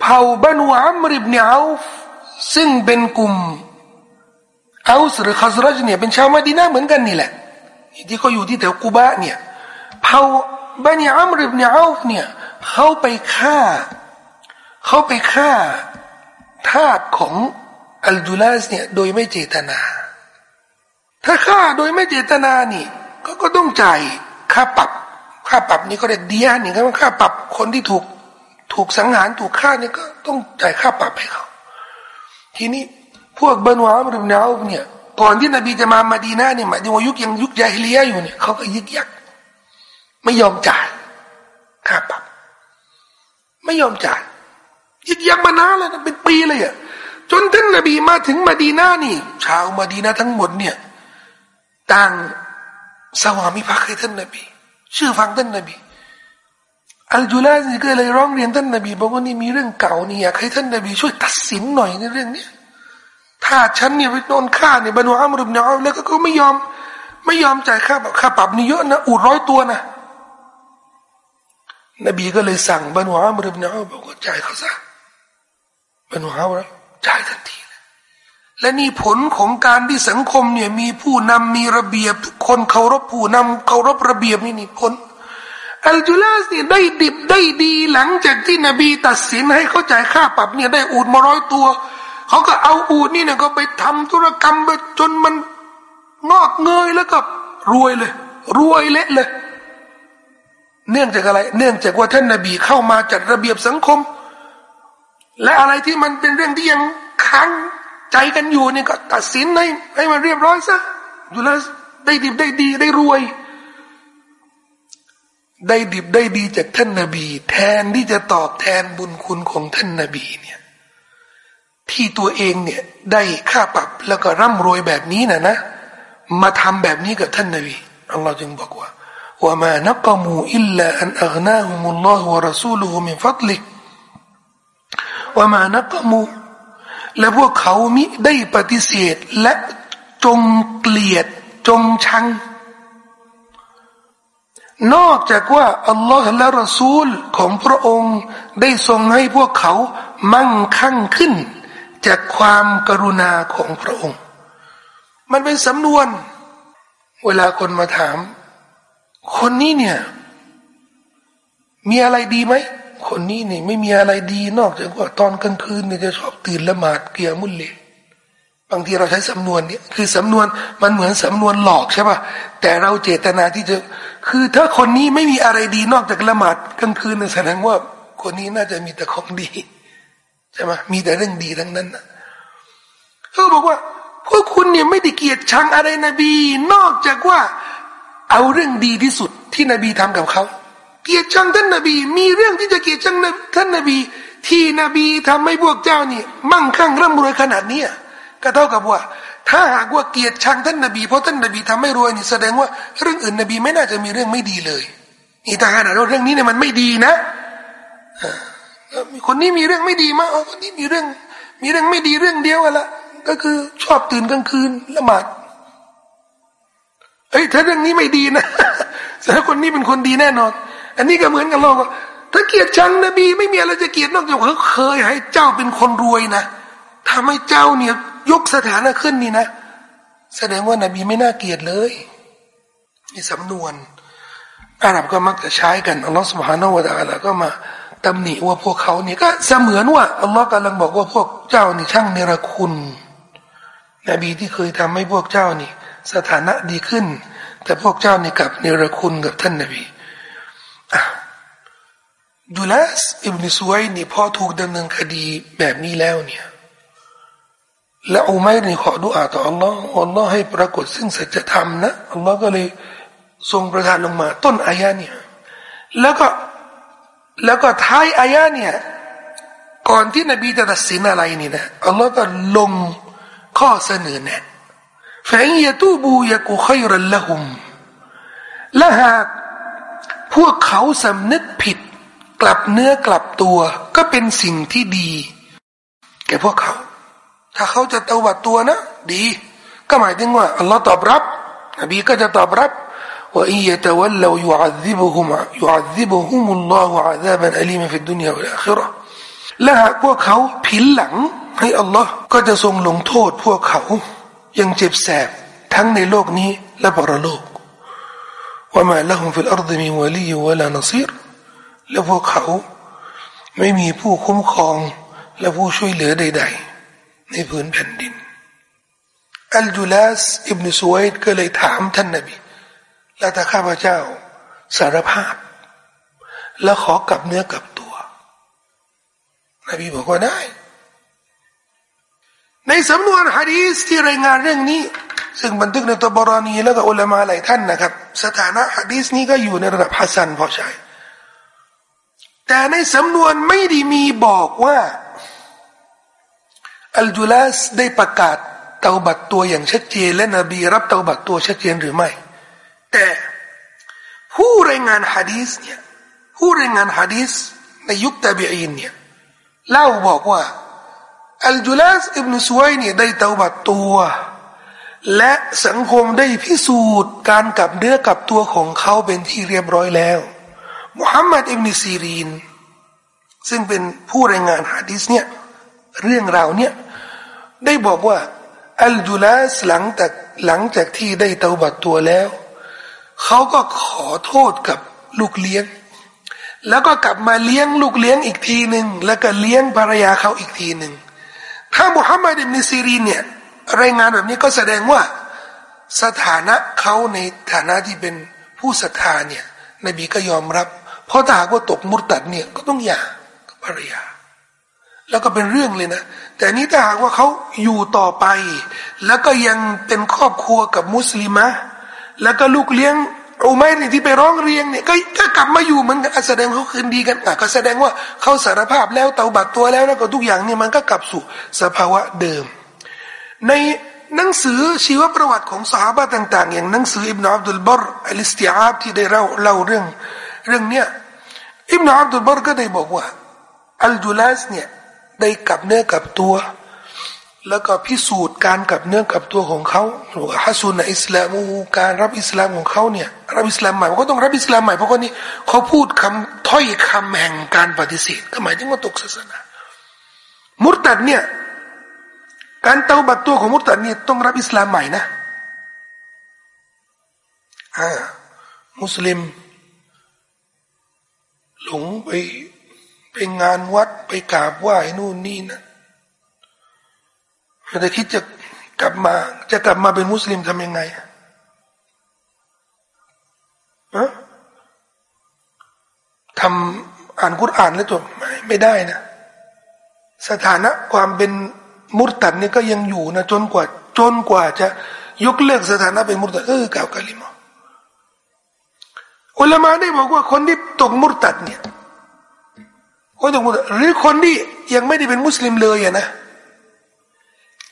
เผ่าบันูอัมริบเนียฟซึ่งเป็นกลุ่มอัลสหรือคัสรัจเนี่ยเป็นชาวมาดีนาเหมือนกันนี่แหละที่เขาอยู่ที่แถวกูบะเนี่ยเผ่าบันีอัมริบเนียฟเนี่ยเขาไปฆ่าเขาไปฆ่าทาสของอัลจุลาสเนี่ยโดยไม่เจตนา ถ้าฆ่าโดยไม่เจตนานี่ ก็ก็ต้องจ่ายค่าปรับ ค่าปรับนี่ก็เรียกเดียนี่ก็ค่าปรับคนที่ถูกถูกสังหารถูกฆ่านี่ก็ต้องจ่ายค่าปรับให้เขา ทีนี้พวกบรรวามรุนาวเนี่ยก่อนที่นบีจะมามาดีนาเนี่ยหมายถึงยุคยังยุคยาฮิเลียอยู่เนี่ยเขาก็ยึกยักไม่ยอมจ่ายค่าปรับ ไม่ยอมจ่ายยึกยักมานานแล้วเป็นปีเลยอะจนท่านนบีมาถึงมาดีนานี่ ชาวมาดีนาทั้งหมดเนี่ย ต่าง สวามิภักดิ์ให้ท่านนบีเชื่อฟังท่านนบีอัลจุลาซีก็เลยร้องเรียนท่านนบีบอกว่านี่มีเรื่องเก่านี่อยากให้ท่านนบีช่วยตัดสินหน่อยในเรื่องนี้ทฆ่าฉันเนี่ยไปโดนฆ่าเนี่ยบรรดาอัมรุบเนาแล้วก็ไม่ยอม ไม่ยอมจ่ายค่าค่าปรับนี่เยอะนะอูดร้อยตัวนะนบีก็เลยสั่งบรรดาอัมรุบเนาบอกว่าจ่ายเขาซะบรรดาอัมรุจ่ายทันที และนี่ผลของการที่สังคมเนี่ยมีผู้นำมีระเบียบ ทุกคนเคารพผู้นำเคารพระเบียบนี่นี่ผลอัลจุลาสเนี่ยได้ดิบได้ดีหลังจากที่นบีตัดสินให้เขาจ่ายค่าปรับเนี่ยได้อูดมาร้อยตัว เขาก็เอาอูดนี่เนี่ยก็ไปทำธุรกรรมไปจนมันงอกเงยแล้วก็รวยเลย รวยเละเลย เนื่องจากอะไร เนื่องจากว่าท่านนบีเข้ามาจัดระเบียบสังคม และอะไรที่มันเป็นเรื่องที่ยังค้าง ใจกันอยู่นี่ก็ตัดสินให้ให้มันเรียบร้อยซะอยู่แล้วได้ดีได้ดีได้รวย ได้ดีได้ดีจากท่านนาบี แทนที่จะตอบแทนบุญคุณของท่านนาบีเนี่ยที่ตัวเองเนี่ยได้ค่าปรับแล้วก็ร่ำรวยแบบนี้นะนะ มาทำแบบนี้กับท่านนาบีอัลลอฮ์จึงบอกว่าว่ามานักมูอิลลาอันอักนาฮุมุลลอฮฺวะรัสูลุฮุมินฟัตลิกว่ามานักมู และพวกเขามิได้ปฏิเสธและจงเกลียดจงชัง นอกจากว่าอัลลอฮ์และรอซูลของพระองค์ได้ทรงให้พวกเขามั่งคั่งขึ้น จากความกรุณาของพระองค์ มันเป็นสำนวน เวลาคนมาถาม คนนี้เนี่ย มีอะไรดีไหม คนนี้นี่ไม่มีอะไรดีนอกจากว่าตอนกลางคืนเนี่ยจะชอบตื่นละหมาดเกียมุลเลบางทีเราใช้สำนวนเนี่ยคือสำนวนมันเหมือนสำนวนหลอกใช่ป่ะแต่เราเจตนาที่จะคือถ้าคนนี้ไม่มีอะไรดีนอกจากละหมาดกลางคืนแสดงว่าคนนี้น่าจะมีแต่ของดีใช่ไหมมีแต่เรื่องดีทั้งนั้นนะเขาบอกว่า พวกคุณเนี่ยไม่ได้เกียดชังอะไรนบี นอกจากว่า เอาเรื่องดีที่สุดที่นบีทำกับเขา เกียรติชังท่านนบี มีเรื่องที่จะเกียรติชังท่านนบี ที่นบีทำให้พวกเจ้านี่มั่งคั่งร่ำรวยขนาดนี้ก็เท่ากับว่า ถ้าหากว่าเกียรติชังท่านนบีเพราะท่านนบีทำให้รวยนี่แสดงว่าเรื่องอื่นนบีไม่น่าจะมีเรื่องไม่ดีเลยนี่ถ้าหากเราเรื่องนี้เนี่ยมันไม่ดีนะคนนี้มีเรื่องไม่ดีมากคนนี้มีเรื่อง มีเรื่องไม่ดีเรื่องเดียวละก็คือชอบตื่นกลางคืนละหมาดเอ้ยถ้าเรื่องนี้ไม่ดีนะแสดงคนนี้เป็นคนดีแน่นอน อันนี้ก็เหมือนกันเราถ้าเกียรติชังนบี ไม่มีอะไรจะเกียรตินอกจากเขาเคยให้เจ้าเป็นคนรวยนะทำให้เจ้าเนี่ยยกสถานะขึ้นนี่นะ แสดงว่านบีไม่น่าเกียรติเลยนี่สำนวนอาหรับก็มักจะใช้กันอัลลอฮฺสุบฮานาวะตาละก็มาตำหนิว่าพวกเขาเนี่ยก็เสมือนว่าอัลลอฮฺกำลังบอกว่าพวกเจ้านี่ช่างเนรคุณ นบีที่เคยทำให้พวกเจ้านี่ สถานะดีขึ้น แต่พวกเจ้านี่กลับเนรคุณกับท่านนบี ยูลัสอิบนิสวยนี่พอถูกดำเนินคดีแบบนี้แล้วเนี่ยและอุมัยนี่ขอดุอาต่ออัลลอฮ์อัลลอฮ์ให้ปรากฏซึ่งสัจธรรมนะอัลลอฮ์ก็เลยทรงประทานลงมา ต้นอายะเนี่ยแล้วก็แล้วก็ท้ายอายะเนี่ยก่อนที่นบีจะตัดสินอะไรนี่นะอัลลอฮ์ก็ลงข้อเสนอแนะแฝงยตูบูยกูขยรัลละหุมและหากพวกเขาสำนึกผิด กลับเนื้อกลับตัวก็เป็นสิ่งที่ดี แก่พวกเขา ถ้าเขาจะตาบัดตัวนะ ดี ก็หมายถึงว่าอัลลอฮ์ตอบรับนบีก็จะตอบรับว่าอียะตะวัลลวยุอัซิบุฮุมيعذبهم الله عذابا أليما في الدنيا والآخرةและหากพวกเขาผินหลังให้อัลลอฮ์ก็จะทรงลงโทษพวกเขายังเจ็บแสบทั้งในโลกนี้และปรโลกوما لهم في الأرض من ولي ولا نصير และพวกเขาไม่มีผู้คุ้มครองและผู้ช่วยเหลือใด ๆ ในพื้นแผ่นดิน อัลจุลาสอิบนุสุวัยดก็เลยถามท่านนบีแล้วถ้าข้าพเจ้าสารภาพ แล้วขอกลับเนื้อกลับตัว นบีบอกว่าได้ ในสำนวนฮะดีสที่รายงานเรื่องนี้ ซึ่งบันทึกในตัวบรานีแล้วก็อุลามาหลายท่านนะครับ สถานะฮะดีสนี้ก็อยู่ในระดับฮัสซันพอใช้ แต่ในสำนวนไม่ได้มีบอกว่า อัลจุลาสได้ประกาศเตาบัตตัวอย่างชัดเจนและนบีรับเตาบัตตัวชัดเจนหรือไม่ แต่ผู้รายงานฮะดีสเนี่ยผู้รายงานฮะดีสในยุคตาบีอินเนี่ยเล่าบอกว่าอัลจุลัสอิบนุสวยเนี่ยได้เตาบัดตัว และสังคมได้พิสูจน์การกลับเนื้อกลับตัวของเขาเป็นที่เรียบร้อยแล้ว มุฮัมมัดอิบนุซีรีน ซึ่งเป็นผู้รายงานฮะดิษเนี่ยเรื่องราวเนี่ยได้บอกว่าอัลจุลัสหลังจากหลังจากที่ได้เตาบัดตัวแล้ว เขาก็ขอโทษกับลูกเลี้ยง แล้วก็กลับมาเลี้ยงลูกเลี้ยงอีกทีหนึ่งแล้วก็เลี้ยงภรรยาเขาอีกทีหนึ่งถ้ามุฮัมมัดอิบนซีรีนเนี่ยรายงานแบบนี้ก็แสดงว่าสถานะเขาในฐานะที่เป็นผู้ศรัทธาเนี่ยนบีก็ยอมรับ เพราะถ้าหากว่าตกมุตตัดเนี่ยก็ต้องหย่ากับภรรยา แล้วก็เป็นเรื่องเลยนะ แต่นี้ถ้าหากว่าเขาอยู่ต่อไป แล้วก็ยังเป็นครอบครัวกับมุสลิมะแล้วก็ลูกเลี้ยงอุมัยนี่ที่ไปร้องเรียงเนี่ยก็กลับมาอยู่เหมือนกันแสดงเขาคืนดีกันก็แสดงว่าเขาสารภาพแล้วเตาบัดตัวแล้วแล้วก็ทุกอย่างนี่มันก็กลับสู่สภาวะเดิม ในหนังสือชีวประวัติของสหายต่าง ๆ อย่างหนังสืออิบนาอับดุลบรอัลิสติอาบที่ได้เล่าเล่าเรื่อง เรื่องเนี้ย อิบนาอับดุลบรก็ได้บอกว่า อัลจุลัสเนี่ยได้กลับเนื้อกลับตัว แล้วก็พิสูจน์การกลับเนื้อกับตัวของเขาหรือฮัสุนอิสลามูการรับอิสลามของเขาเนี่ยรับอิสลามใหม่เขาต้องรับอิสลามใหม่เพราะคนนี้เขาพูดคำถ้อยคำแห่งการปฏิเสธก็หมายถึงว่าตกศาสนา มุตตัดเนี่ยการเตาบัตตัวของมุตตัดเนี่ยต้องรับอิสลามใหม่นะอ่ามุสลิม หลงไปไปงานวัดไปกราบไหว้นู่นนี่นะแต่คิดจะกลับมาจะกลับมาเป็นมุสลิมทำยังไงอะทำอ่านกุรอ่านแล้วจบไม่ไม่ได้นะ สถานะความเป็นมุตตัดนี่ก็ยังอยู่นะจนกว่าจนกว่าจะยกเลิกสถานะเป็นมุตตัดก็คือกล่าวกะลิมา อุลามาได้บอกว่าคนที่ตกมุตตัดเนี่ยคนตกมุตตัดหรือคนที่ยังไม่ได้เป็นมุสลิมเลยอะนะ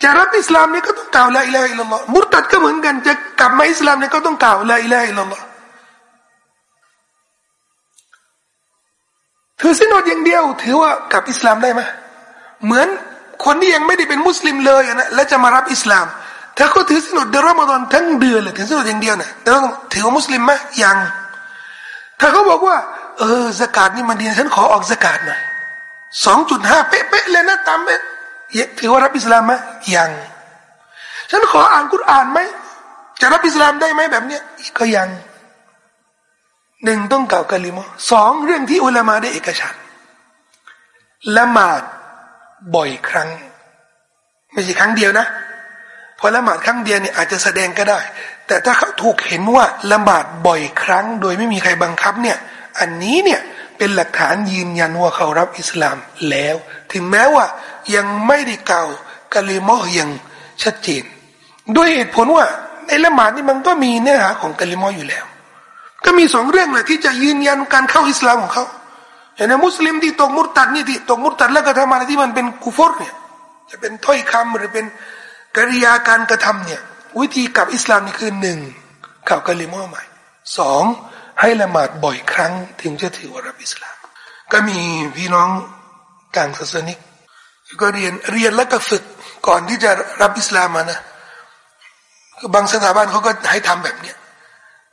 จะรับอิสลามเนี่ยก็ต้องกล่าวละอิละอิลลอฮ์มุตตัดก็เหมือนกัน จะกลับมาอิสลามเนี่ยก็ต้องกล่าวละอิละอิลลอฮ์ถือสินอดอย่างเดียว ถือว่ากลับอิสลามได้ไหมเหมือนคนที่ยังไม่ได้เป็นมุสลิมเลยนะแล้วจะมารับอิสลาม ถ้าเขาถือสินอดเดือนรอมฎอนทั้งเดือนเลยถือสินอดอย่างเดียวนะแต่ต้องถือว่ามุสลิมไหมยัง ถ้าเขาบอกว่า เออสกาดนี่มันดีฉันขอออกสกาดหน่อยสองจุดห้าเป๊ะๆเลยนะตามเป๊ะถือว่ารับอิสลามไหมยัง ฉันขออ่านกุรอานไหมจะรับอิสลามได้ไหมแบบเนี้ยก็ยังหนึ่งต้องกล่าวกะลิมอสองเรื่องที่อุลามาได้เอกฉันละหมาดบ่อยครั้ง ไม่ใช่ครั้งเดียวนะพอละหมาดครั้งเดียวเนี่ยอาจจะแสดงก็ได้ แต่ถ้าเขาถูกเห็นว่าละหมาดบ่อยครั้ง โดยไม่มีใครบังคับเนี่ย อันนี้เนี่ยเป็นหลักฐานยืนยันว่าเขารับอิสลามแล้ว ถึงแม้ว่ายังไม่ได้เก่ากะลิมออย่างชัดเจน ด้วยเหตุผลว่าในละหมาดนี่มันก็มีเนื้อหาของกะลิมออยู่แล้ว ก็มีสองเรื่องแหละที่จะยืนยันการเข้าอิสลามของเขาอย่างในมุสลิมที่ตกมุตตัดนี่ที่ตกมุตตัดแล้วก็ทำอะไรที่มันเป็นกุฟรเนี่ยจะเป็นถ้อยคำหรือเป็นกริยาการกระทำเนี่ย วิธีกับอิสลามนี่คือหนึ่งข่าวกะลิมอใหม่สองให้ละหมาดบ่อยครั้งถึงจะถือว่ารับอิสลาม ก็มีพี่น้องต่างศาสนิก ก็เรียนเรียนแล้วก็ฝึกก่อนที่จะรับอิสลามมานะคือบางสถาบันเขาก็ให้ทำแบบเนี้ย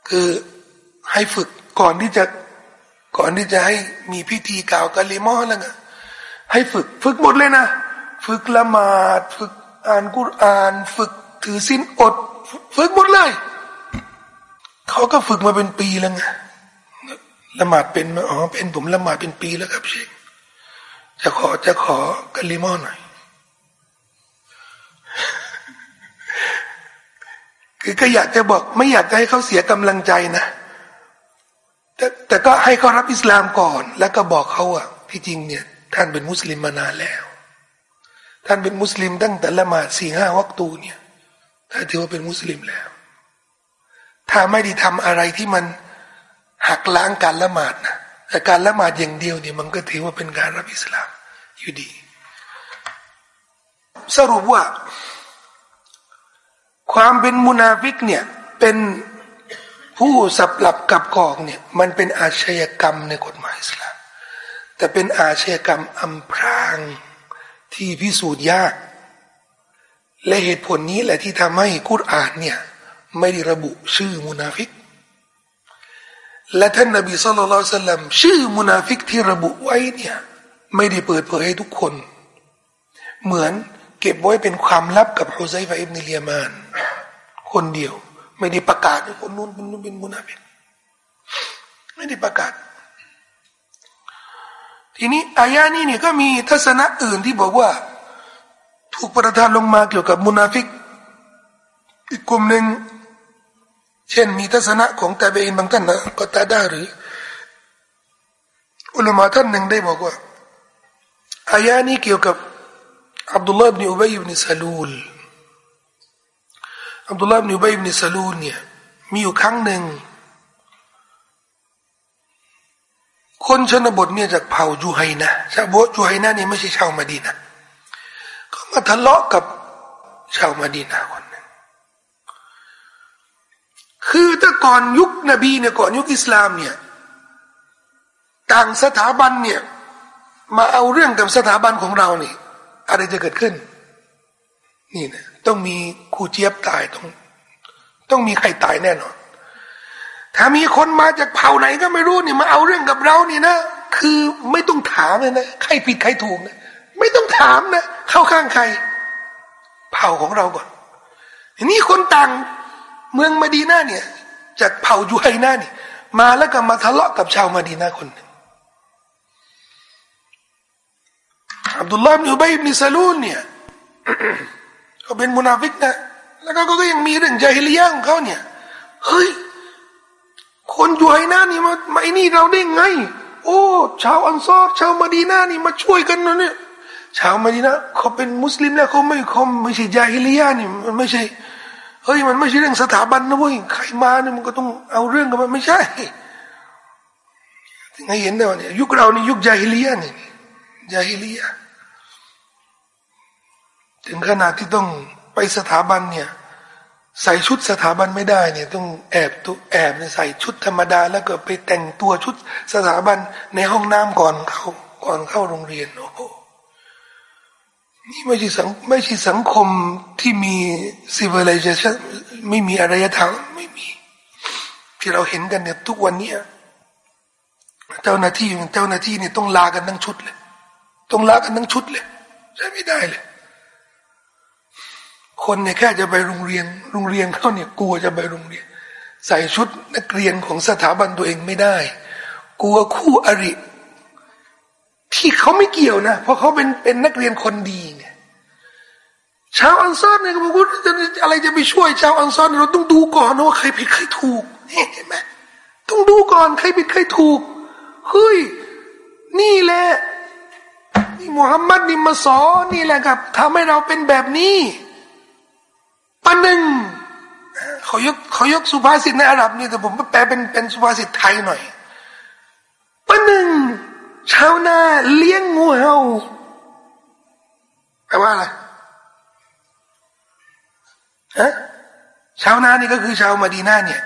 คือให้ฝึกก่อนที่จะก่อนที่จะให้มีพิธีกล่าวกะลิมอแล้วไงให้ฝึกฝึกหมดเลยนะ ฝึกละหมาด ฝึกอ่านกุรอาน ฝึก ถือสินอด ฝึกหมดเลย เขาก็ฝึกมาเป็นปีแล้วไงละหมาดเป็นอ๋อเป็นผมละหมาดเป็นปีแล้วครับเชคจะขอจะขอกะลิมอหน่อย คือก็อยากจะบอก ไม่อยากจะให้เขาเสียกำลังใจนะแต่แต่ก็ให้เขารับอิสลามก่อน แล้วก็บอกเขาอะที่จริงเนี่ย ท่านเป็นมุสลิมมานานแล้ว ท่านเป็นมุสลิมตั้งแต่ละหมาดสี่ห้าวักตูเนี่ย ถ้าถือว่าเป็นมุสลิมแล้ว ถ้าไม่ได้ทำอะไรที่มันหักล้างการละหมาดนะแต่การละหมาดอย่างเดียวเนี่ยมันก็ถือว่าเป็นการรับอิสลามอยู่ดี สรุปว่า ความเป็นมุนาฟิกเนี่ยเป็นผู้สับปลับกลับกลอกเนี่ยมันเป็นอาชญากรรมในกฎหมายอิสลาม แต่เป็นอาชญากรรมอำพรางที่พิสูจน์ยาก และเหตุผลนี้แหละที่ทำให้กุรอานเนี่ย ไม่ได้ระบุชื่อมุนาฟิก และท่านนบีصلى الله عليه وسلمชื่อมุนาฟิกที่ระบุไว้เนี่ย ไม่ได้เปิดเผยให้ทุกคน เหมือนเก็บไว้เป็นความลับกับฮุซัยฟะอิบนิลยะมาน คนเดียว ไม่ได้ประกาศคนนู้นคนนู้นเป็นมุนาฟิกไม่ได้ประกาศทีนี้อายานี้เนี่ยก็มีทัศนะอื่นที่บอกว่า ถูกประทานลงมาเกี่ยวกับมุนาฟิก อีกกลุ่มหนึ่งเช่นมีทัศนะของตาเบอินบางท่านนะกอตาดะฮฺหรือ อุลมะท่านหนึ่งได้บอกว่าอายานี้เกี่ยวกับอับดุลลาห์บินอุบัยบินซาลูลอับดุลลาห์บินอุบัยบินซาลูลเนี่ยมีอยู่ครั้งหนึ่ง คนชนบทเนี่ยจากเผ่าจูไฮนะชาวโบจูไฮนะเนี่ยไม่ใช่ชาวมาดีนะ ก็มาทะเลาะกับชาวมาดีนาคนหนึ่งคือถ้าก่อนยุคนบีเนี่ยก่อนยุคอิสลามเนี่ยต่างสถาบันเนี่ยมาเอาเรื่องกับสถาบันของเราเนี่ยอะไรจะเกิดขึ้น นี่นะต้องมีครูเจี๊ยบตายต้อง ต้องมีใครตายแน่นอน ถ้ามีคนมาจากเผ่าไหนก็ไม่รู้นี่มาเอาเรื่องกับเรานี่นะ คือไม่ต้องถามเลยนะใครผิดใครถูกนะ ไม่ต้องถามนะเข้าข้างใคร เผ่าของเราก่อนทีนี้คนต่างเมืองมาดีนาเนี่ย จากเผ่ายูไฮนานี่มาแล้วก็มาทะเลาะกับชาวมาดีนาคนนึงอับดุลลาห์อิบนุอุบัยบินซะลูลเนี่ยเขาเป็นมุนาฟิกนะ แล้วก็ก็ยังมีเรื่องญาฮิลียะฮ์ของเขาเนี่ยเฮ้ยคนอยู่ไฮนานี่มามาไอ้นี่เราได้ไง โอ้ ชาวอันซอรชาวมาดีนานี่มาช่วยกันนะเนี่ย ชาวมาดีนาเขาเป็นมุสลิมแล้วเขาไม่เขาไม่ใช่ยาฮิลียานี่มันไม่ใช่เฮ้ยมันไม่ใช่เรื่องสถาบันนะเว้ยใครมาเนี่ยมันก็ต้องเอาเรื่องกันมันไม่ใช่ถึงให้เห็นได้ว่าเนี่ยยุคเรานี่ยุคยาฮิลียานี่ยาฮิลียาถึงขนาดที่ต้องไปสถาบันเนี่ยใส่ชุดสถาบันไม่ได้เนี่ยต้องแอบตุแอบใส่ชุดธรรมดา แล้วก็ไปแต่งตัวชุดสถาบันในห้องน้ำก่อนเข้าก่อนเข้าโรงเรียนโอ้ นี่ไม่ใช่สังไม่ใช่สังคมที่มี civilization ไม่มีอารยธรรมไม่มี ที่เราเห็นกันเนี่ยทุกวันนี้เจ้าหน้าที่เจ้าหน้าที่เนี่ยต้องลากันทั้งชุดเลย ต้องลากันทั้งชุดเลยใช่ไม่ได้เลย คนเนี่ยแค่จะไปโรงเรียน โรงเรียนเขาเนี่ยกลัวจะไปโรงเรียน ใส่ชุดนักเรียนของสถาบันตัวเองไม่ได้ กลัวคู่อริ ที่เขาไม่เกี่ยวนะ เพราะเขาเป็นเป็นนักเรียนคนดีไงชาวอันซอนเนี่ยเขาบอกว่าอะไรจะไปช่วย ชาวอันซอนเราต้องดูก่อนว่าใครผิดใครถูกเห็นไหมต้องดูก่อนใครผิดใครถูกเฮ้ยนี่แหละนี่มุฮัมมัดนี่มาสอนนี่แหละครับทำให้เราเป็นแบบนี้ปันหนึ่งเขายกเขายกสุภาษิตในอาหรับนี่แต่ผมแปลเป็นเป็นสุภาษิตไทยหน่อยปันหนึ่ง ชาวนาเลี้ยงงูเห่าแปลว่าอะไรฮะชาวนานี่ก็คือชาวมาดีนาเนี่ย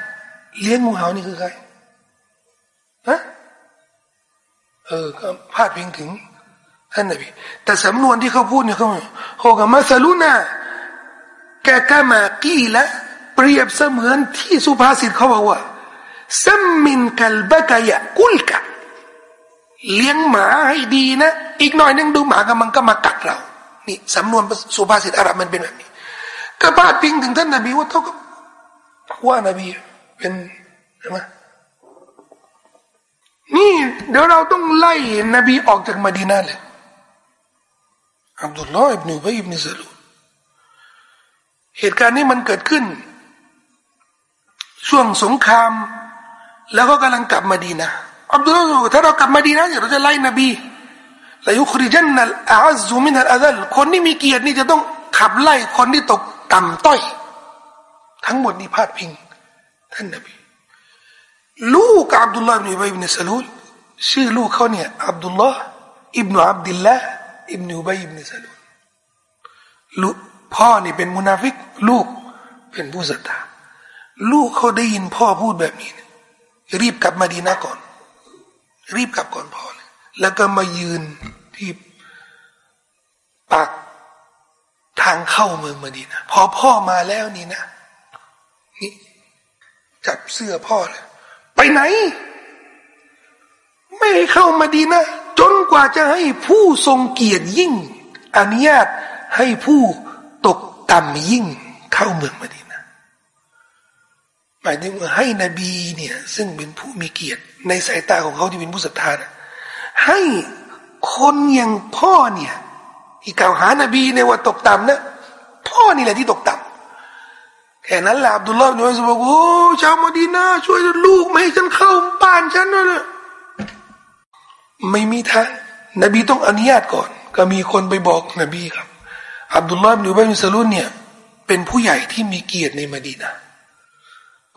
เลี้ยงงูเห่านี่คือใครฮะเออก็พาดพิงถึงท่านนบีแต่สำนวนที่เขาพูดเนี่ยเขาโฮกามาซาลูนาแกกามากีละเปรียบเสมือนที่สุภาษิตเขาบอกว่าซัมมินกัลบะกะยะกุลกะ เลี้ยงหมาให้ดีนะ อีกหน่อยนึงดูหมากับมันก็มากัดเรา นี่สำนวนสุภาษิตอาหรับมันเป็นแบบนี้ ก็พาดพิงถึงท่านนบีว่าเท่ากับว่านบีเป็นใช่ไหมนี่เดี๋ยวเราต้องไล่นบีออกจากมาดีนาเลยอับดุลลอฮ์อิบนุบัยอิบนุซาลูเหตุการณ์นี้มันเกิดขึ้น ช่วงสงคราม แล้วก็กำลังกลับมาดีนะ อับดุลลาห์ถ้าเรากลับมาดีนะเราจะไล่นบีลายุคริจันนัลอาซุมินัลอาดัลคนที่มีเกียรตินี่จะต้องขับไล่คนที่ตกต่ำต้อย ทั้งหมดนี้พาดพิง ท่านนบี ลูกอับดุลลาห์อิบนุบัยอิบนุสลูลชื่อลูกเขาเนี่ยอับดุลลาห์อิบนุอับดุลลาห์อิบนุบัยอิบนุสลูลลูกพ่อนี่เป็นมุนาฟิก ลูกเป็นผู้ศรัทธาลูกเขาได้ยินพ่อพูดแบบนี้ รีบกลับมาดีนะก่อน รีบกลับก่อนพ่อเลยแล้วก็มายืนที่ปากทางเข้าเมืองมาดีนะพอพ่อมาแล้วนี่นะ นี่จับเสื้อพ่อเลยไปไหน ไม่เข้ามาดีนะ จนกว่าจะให้ผู้ทรงเกียรติยิ่งอนุญาตให้ผู้ตกต่ำยิ่งเข้าเมืองมาดีนะหมายถึงว่าให้นบีเนี่ย ซึ่งเป็นผู้มีเกียรติ ในสายตาของเขาที่เป็นผู้ศรัทธาให้คนอย่างพ่อเนี่ยที่กล่าวหานบีเนี่ยว่าตกต่ำนะพ่อนี่แหละที่ตกต่ำแค่นั้นแหละอับดุลลอฮ์เนี่ยบอกโอ้ชาวมดีนาช่วยลูกไม่ให้ฉันเข้าบ้านฉันนะไม่มีทางนบีต้องอนุญาตก่อน ก็มีคนไปบอกนบีครับอับดุลลาห์บินอุบัยมิสลุนเนี่ยเป็นผู้ใหญ่ที่มีเกียรติในมดีนา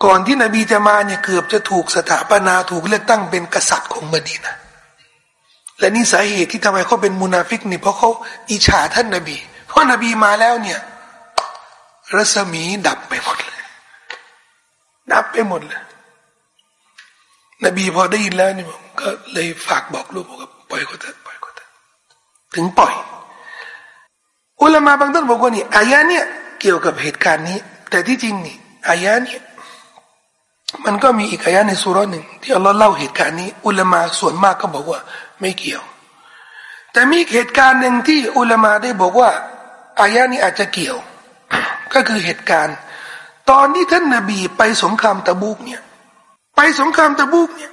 ก่อนที่นบีจะมาเนี่ยเกือบจะถูกสถาปนาถูกเลือกตั้งเป็นกษัตริย์ของมดีนาและนี่สาเหตุที่ทำไมเขาเป็นมุนาฟิกนี่เพราะเขาอิจฉาท่านนบี เพราะนบีมาแล้วเนี่ย รัศมีดับไปหมดเลย ดับไปหมดเลย นบีพอได้ยินแล้วนี่ผมก็เลยฝากบอกลูกบอกว่าปล่อยเขาเถอะปล่อยเขาเถอะถึงปล่อย อุลามาบางท่านบอกว่านี่อายะเนี่ยเกี่ยวกับเหตุการณ์นี้ แต่ที่จริงนี่อายะเนี่ย มันก็มีอีกอายะในสุรหนึ่ง ที่อัลลอฮ์เล่าเหตุการณ์นี้ อุลามาส่วนมากก็บอกว่า ไม่เกี่ยว แต่มีเหตุการณ์หนึ่งที่อุลามาได้บอกว่าอายะนี้อาจจะเกี่ยว ก็คือเหตุการณ์ ตอนที่ท่านนาบีไปสงครามตะบุกเนี่ย ไปสงครามตะบุกเนี่ย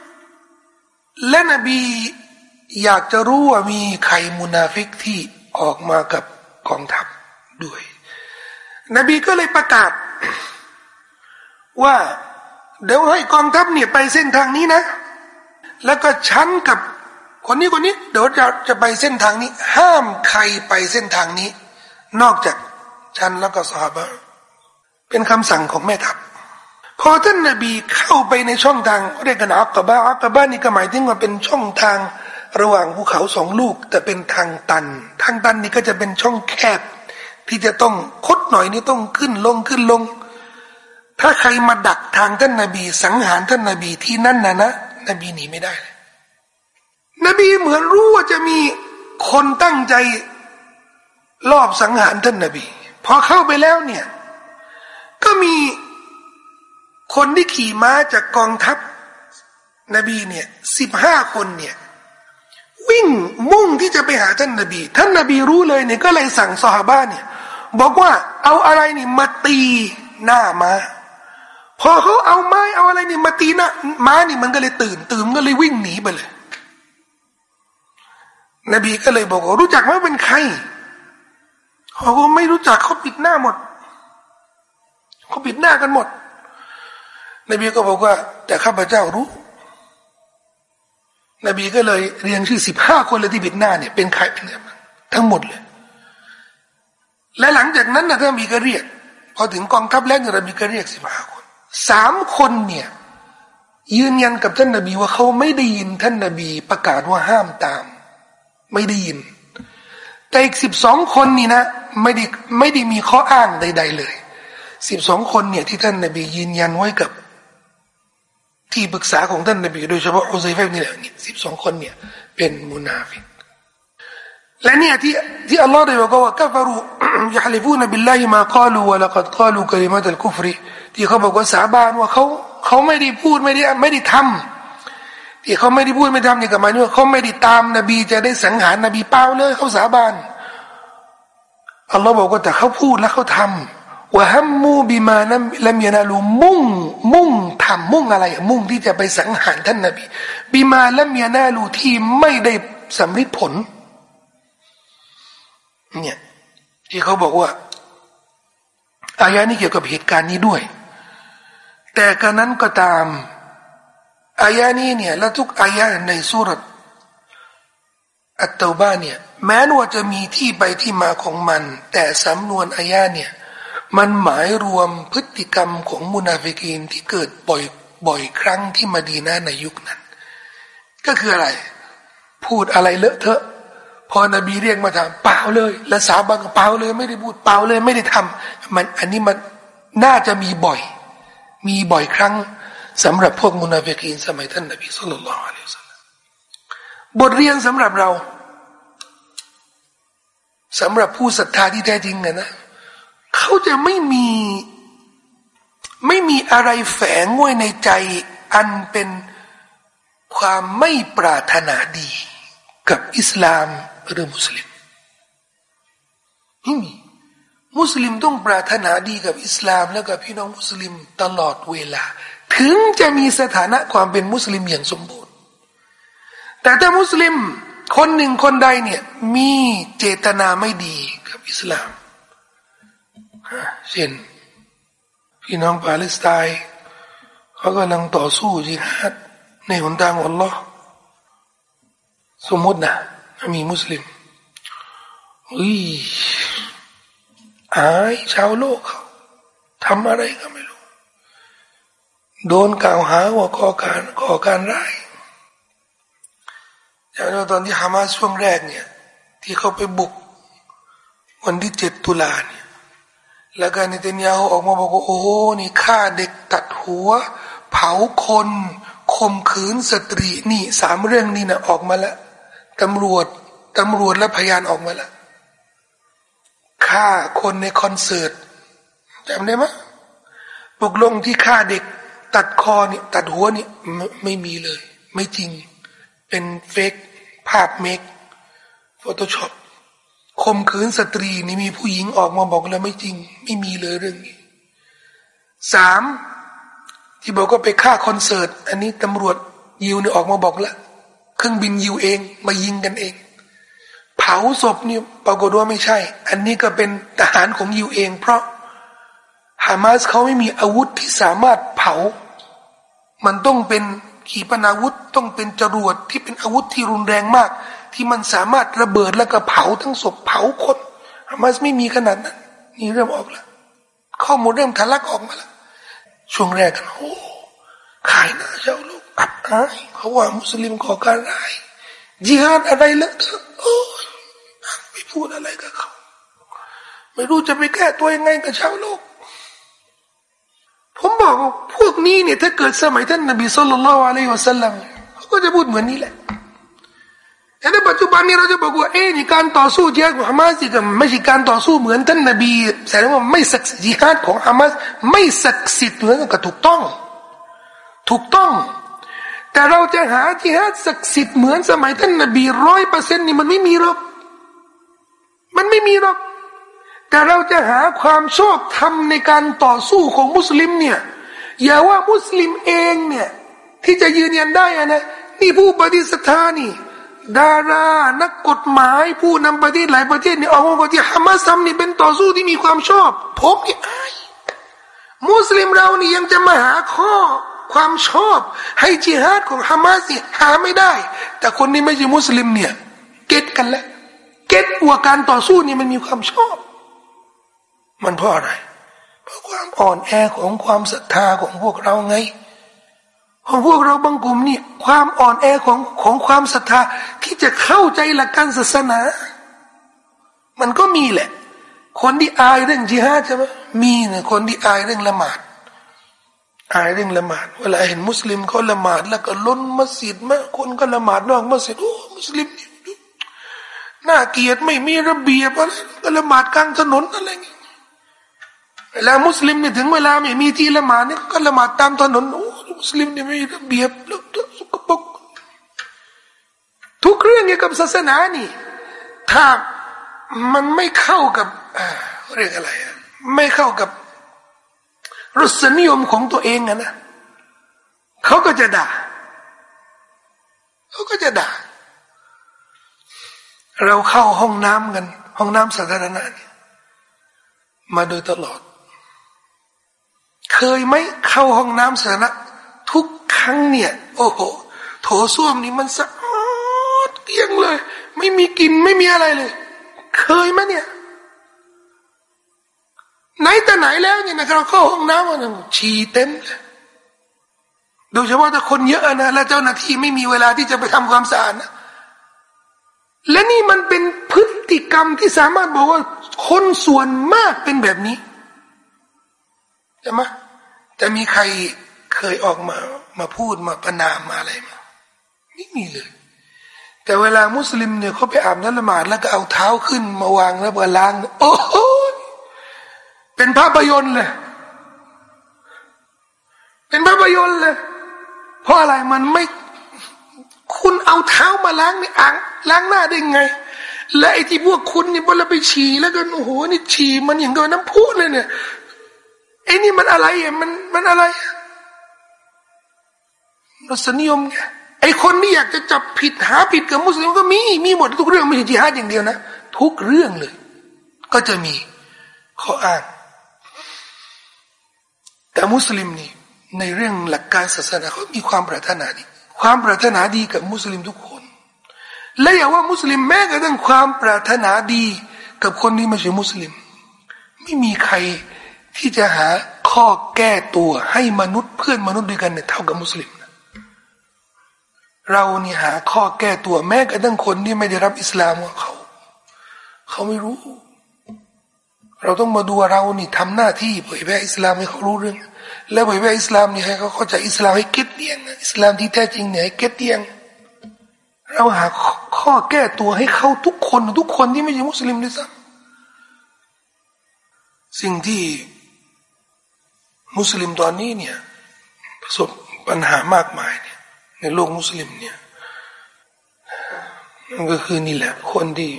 และนบีอยากจะรู้ว่ามีใครมุนาฟิกที่ออกมากับกองทัพด้วย นบีก็เลยประกาศว่า เดี๋ยวให้กองทัพเนี่ยไปเส้นทางนี้นะ แล้วก็ฉันกับคนนี้คนนี้เดี๋ยวจะจะไปเส้นทางนี้ ห้ามใครไปเส้นทางนี้ นอกจากฉันแล้วก็สาบะเป็นคำสั่งของแม่ทัพพอท่านนาบีเข้าไปในช่องทางเรียกกันอักบะอักบะนี่ก็หมายถึงว่าเป็นช่องทางระหว่างภูเขาสองลูก แต่เป็นทางตัน ทางตันนี่ก็จะเป็นช่องแคบ ที่จะต้องคดหน่อยนี่ต้องขึ้นลงขึ้นลง ถ้าใครมาดักทางท่านนาบี สังหารท่านนาบีที่นั่นนะนะนบีหนีไม่ได้เลยนบีเหมือนรู้ว่าจะมีคนตั้งใจลอบสังหารท่านนาบีพอเข้าไปแล้วเนี่ย ก็มีคนที่ขี่ม้าจากกองทัพนบีเนี่ยสิบห้าคนเนี่ยวิ่งมุ่งที่จะไปหาท่านนบี ท่านนบีรู้เลยเนี่ยก็เลยสั่งซอฮาบ้านเนี่ย บอกว่าเอาอะไรนี่มาตีหน้ามา้า พอเขาเอาไม้เอาอะไรนี่มาตีน้าม้านี่มันก็เลยตื่น ตื่นก็เลยวิ่งหนีไปเลย นบีก็เลยบอกว่ารู้จักไหมเป็นใครเขาก็ไม่รู้จักเขาปิดหน้าหมดเขาปิดหน้ากันหมด นบีก็บอกว่า แต่ข้าพเจ้ารู้ นบีก็เลยเรียงชื่อสิบห้าคนเลยที่บิดหน้าเนี่ยเป็นใครเป็นทั้งหมดเลย และหลังจากนั้นนะท่านบีก็เรียก พอถึงกองทัพแล้วนบีก็เรียกสิบห้าคน สามคนเนี่ย ยืนยันกับท่านนบีว่าเขาไม่ได้ยินท่านนบีประกาศว่าห้ามตาม ไม่ได้ยิน แต่อีกสิบสองคนนี่นะไม่ได้ไม่ได้มีข้ออ้างใด ๆ เลยสิบสองคนเนี่ยที่ท่านนบียืนยันไว้กับ ที่ปรึกษาของท่านนบีโดยเฉพาะฮุซัยฟะนี่แหละสิบสองคนเนี่ย เป็นมุนาฟิก และเนี่ยที่ที่อัลลอฮ์ได้บอกว่าكفروا يحلفون بالله ما قالوا ولقد قالوا كلمة الكفرที่เขาบอกว่าสาบานว่าเขาเขาไม่ได้พูดไม่ได้ไม่ได้ทำที่เขาไม่ได้พูดไม่ทำนี่ก็หมายถึงว่าเขาไม่ได้ตามนบีจะได้สังหารนบีเปล่าเลยเขาสาบานอัลลอฮ์บอกว่าแต่เขาพูดแล้วเขาทำวะฮัมมูบิมานัมลมยานาลูมุ่งมุ่งทำมุ่งอะไรมุ่งที่จะไปสังหารท่านนบีบิมาลัมยานาลูที่ไม่ได้สำเร็จผล เนี่ยที่เขาบอกว่าอายะนี้เกี่ยวกับเหตุการณ์นี้ด้วย แต่การนั้นก็ตามอายะนี้เนี่ยและทุกอายะในสุรอัตตบ้าเนี่ย แม้ว่าจะมีที่ไปที่มาของมัน แต่สำนวนอายะเนี่ย มันหมายรวมพฤติกรรมของมุนาฟิกีนที่เกิดบ่อยบ่อยครั้งที่มาดีนาในยุคนั้น ก็คืออะไร พูดอะไรเลอะเทอะ พอนบีเรียกมาถามเปล่าเลย และสาบังเปล่าเลย ไม่ได้พูดเปล่าเลย ไม่ได้ทำมันอันนี้มันน่าจะมีบ่อย มีบ่อยครั้งสำหรับพวกมุนาฟิกีนสมัยท่านนบีสุลต่านละอัลลอฮฺบทเรียนสำหรับเราสำหรับผู้ศรัทธาที่แท้จริงนะนะเขาจะไม่มีไม่มีอะไรแฝงไว้ในใจอันเป็นความไม่ปรารถนาดี กับอิสลาม หรือมุสลิมไม่มีมุสลิมต้องปรารถนาดีกับอิสลามและกับพี่น้องมุสลิมตลอดเวลา ถึงจะมีสถานะความเป็นมุสลิมอย่างสมบูรณ์ แต่ถ้ามุสลิมคนหนึ่งคนใดเนี่ย มีเจตนาไม่ดีกับอิสลามเช่น พี่น้องปาเลสไตน์เขากำลังต่อสู้จิฮัดในหนทางอัลลอฮ์สมมตินะ มีมุสลิมอุ้ยอายชาวโลกเขาทำอะไรก็ไม่รู้ โดนกล่าวหาว่าก่อการก่อการร้ายอย่างตอนที่ฮามาสช่วงแรกเนี่ย ที่เขาไปบุก วันที่เจ็ดตุลาเนี่ยแล้วก็นิเตนยาออกมาบอกว่าโอ้โหนี่ฆ่าเด็กตัดหัว เผาคนข่มขืนสตรีนี่สามเรื่องนี้นะออกมาแล้ว ตำรวจตำรวจและพยานออกมาแล้วฆ่าคนในคอนเสิร์ตจำได้ไหมปกลงที่ฆ่าเด็ก ตัดคอเนี่ยตัดหัวเนี่ยไม่ไม่มีเลย ไม่จริง เป็น fake ภาพ make Photoshop ข่มขืนสตรีนี่มีผู้หญิงออกมาบอกแล้วไม่จริง ไม่มีเลยเรื่องนี้สามที่บอกก็ไปฆ่าคอนเสิร์ต อันนี้ตำรวจยิวเนี่ยออกมาบอกแล้ว เครื่องบินยิวเองมายิงกันเอง เผาศพนี่ปรากฏว่าไม่ใช่ อันนี้ก็เป็นทหารของยิวเอง เพราะฮามาสเขาไม่มีอาวุธที่สามารถเผา มันต้องเป็นขีปนาวุธต้องเป็นจรวดที่เป็นอาวุธที่รุนแรงมาก ที่มันสามารถระเบิดแล้วก็เผาทั้งศพเผาคนฮามาสไม่มีขนาดนั้นนี่เริ่มออกแล้วข้อมูลเริ่มทะลักออกมาแล้วช่วงแรกกันโอ้ขายหน้าเจ้าลูก อับอายเขาว่ามุสลิมก่อการร้ายจิฮาดอะไรเลอะเทอะโอ้ไม่พูดอะไรกับเขา ไม่รู้จะไปแก้ตัวยังไงกับชาวโลก ผมบอกพวกนี้เนี่ยถ้าเกิดสมัยท่านนบีสุลต่านละอะลัยฮิวะสัลลัมเขาก็จะพูดเหมือนนี้แหละแต่ในปัจจุบันนี้เราจะบอกว่าเอ๊นี่การต่อสู้จิฮาดของฮามาสก็ไม่ใช่การต่อสู้เหมือนท่านนบีแสดงว่าไม่ศักดิ์สิทธิ์จิฮาดของฮามาสไม่ศักดิ์สิทธิ์เหมือนกับถูกต้อง ถูกต้อง แต่เราจะหาจิฮาดศักดิ์สิทธิ์เหมือนสมัยท่านนบีร้อยเปอร์เซ็นต์นี่มันไม่มีหรอก มันไม่มีหรอก แต่เราจะหาความชอบธรรมในการต่อสู้ของมุสลิมเนี่ย อย่าว่ามุสลิมเองเนี่ย ที่จะยืนยันได้อะนะนี่ผู้ปฏิสัทธานี่ดารา นักกฎหมาย ผู้นำประเทศหลายประเทศนี่ออกมาบอกที่ฮามาซัมนี่เป็นต่อสู้ที่มีความชอบผมนี่อายมุสลิมเรานี่ยังจะมาหาข้อ ความชอบ ให้จิฮาดของฮามาสหาไม่ได้ แต่คนนี้ไม่ใช่มุสลิมเนี่ยเก็ตกันแล้วเก็ตว่าการต่อสู้นี่มันมีความชอบ มันเพราะอะไร เพราะความอ่อนแอของความศรัทธาของพวกเราไง ของพวกเราบางกลุ่มนี่ความอ่อนแอของของความศรัทธาที่จะเข้าใจหลักการศาสนา มันก็มีแหละ คนที่อายเรื่องจิฮาดใช่ไหมมีเนี่ยคนที่อายเรื่องละหมาด อายเรื่องละหมาดเวลาเห็นมุสลิมเขาละหมาด แล้วก็ล้นมัสยิดมาคนก็ละหมาดนอกมัสยิดโอ้มุสลิมนี่น่าเกลียดไม่มีระเบียบอะไรก็ละหมาดกลางถนนอะไรเงี้ยเวลามุสลิมเนี่ยถึงเวลาไม่มีที่ละหมาดเนี่ยก็ละหมาดตามถนนโอ้มุสลิมเนี่ยไม่ระเบียบเลอะเทอะสกปรกทุกเรื่องเกี่ยวกับศาสนานี่ ถ้ามันไม่เข้ากับเรียกอะไร ไม่เข้ากับ รสนิยมของตัวเองอะนะเขาก็จะด่าเขาก็จะด่า เราเข้าห้องน้ำกัน ห้องน้ำสาธารณะเนี่ยมาโดยตลอด เคยไหมเข้าห้องน้ำสาธารณะทุกครั้งเนี่ย โอ้โหโถส้วมนี่มันสะอาดเกลี้ยงเลย ไม่มีกลิ่นไม่มีอะไรเลย เคยไหมเนี่ย ไหนแต่ไหนแล้วเนี่ยนะเราเข้าห้องน้ำมันฉี่เต็มเลยโดยเฉพาะถ้าคนเยอะนะและเจ้าหน้าที่ไม่มีเวลาที่จะไปทำความสะอาดนะและนี่มันเป็นพฤติกรรมที่สามารถบอกว่าคนส่วนมากเป็นแบบนี้ใช่ไหมแต่มีใครเคยออกมามาพูดมาประนามมาอะไรมาไม่มีเลย แต่เวลามุสลิมเนี่ยเขาไปอาบน้ำละหมาดแล้วก็เอาเท้าขึ้นมาวางแล้วก็ล้าง โอ้โห เป็นภาพยนตร์เลย เป็นภาพยนตร์เลย เพราะอะไรมันไม่ คุณเอาเท้ามาล้างในอ่างล้างหน้าได้ไง และไอ้ที่พวกคุณนี่พอเราไปฉี่แล้วกันโอ้โหนี่ฉี่มันอย่างกับน้ำพุเลยเนี่ยไอ้นี่มันอะไรอะมันมันอะไรรสนิยมไงไอ้คนที่อยากจะจับผิดหาผิดกับมุสลิมก็มีมีหมดทุกเรื่องไม่ใช่จิฮาดอย่างเดียวนะ ทุกเรื่องเลย ก็จะมีข้ออ้าง แต่มุสลิมนี่ในเรื่องหลักการศาสนาเขามีความปรารถนาดี ความปรารถนาดีกับมุสลิมทุกคน และอย่าว่ามุสลิมแม้กระทั่งความปรารถนาดีกับคนที่ไม่ใช่มุสลิม ไม่มีใครที่จะหาข้อแก้ตัวให้มนุษย์เพื่อนมนุษย์ด้วยกันเนี่ยเท่ากับมุสลิมเรานี่หาข้อแก้ตัวแม้กระทั่งคนที่ไม่ได้รับอิสลามว่าเขา เขาไม่รู้ เราต้องมาดูเรานี่ทำหน้าที่เผยแพร่อิสลามให้เขารู้เรื่อง แล้วเผยแพร่อิสลามนี่ให้เขาเข้าใจอิสลามให้เก็ตเตียงอิสลามที่แท้จริงเนี่ยให้เก็ตเตียง เราหาข้อแก้ตัวให้เขาทุกคนทุกคนที่ไม่ใช่มุสลิมด้วยซ้ำสิ่งที่มุสลิมตอนนี้เนี่ยประสบปัญหามากมายเนี่ยในโลกมุสลิมเนี่ยมันก็คือนี่แหละคนที่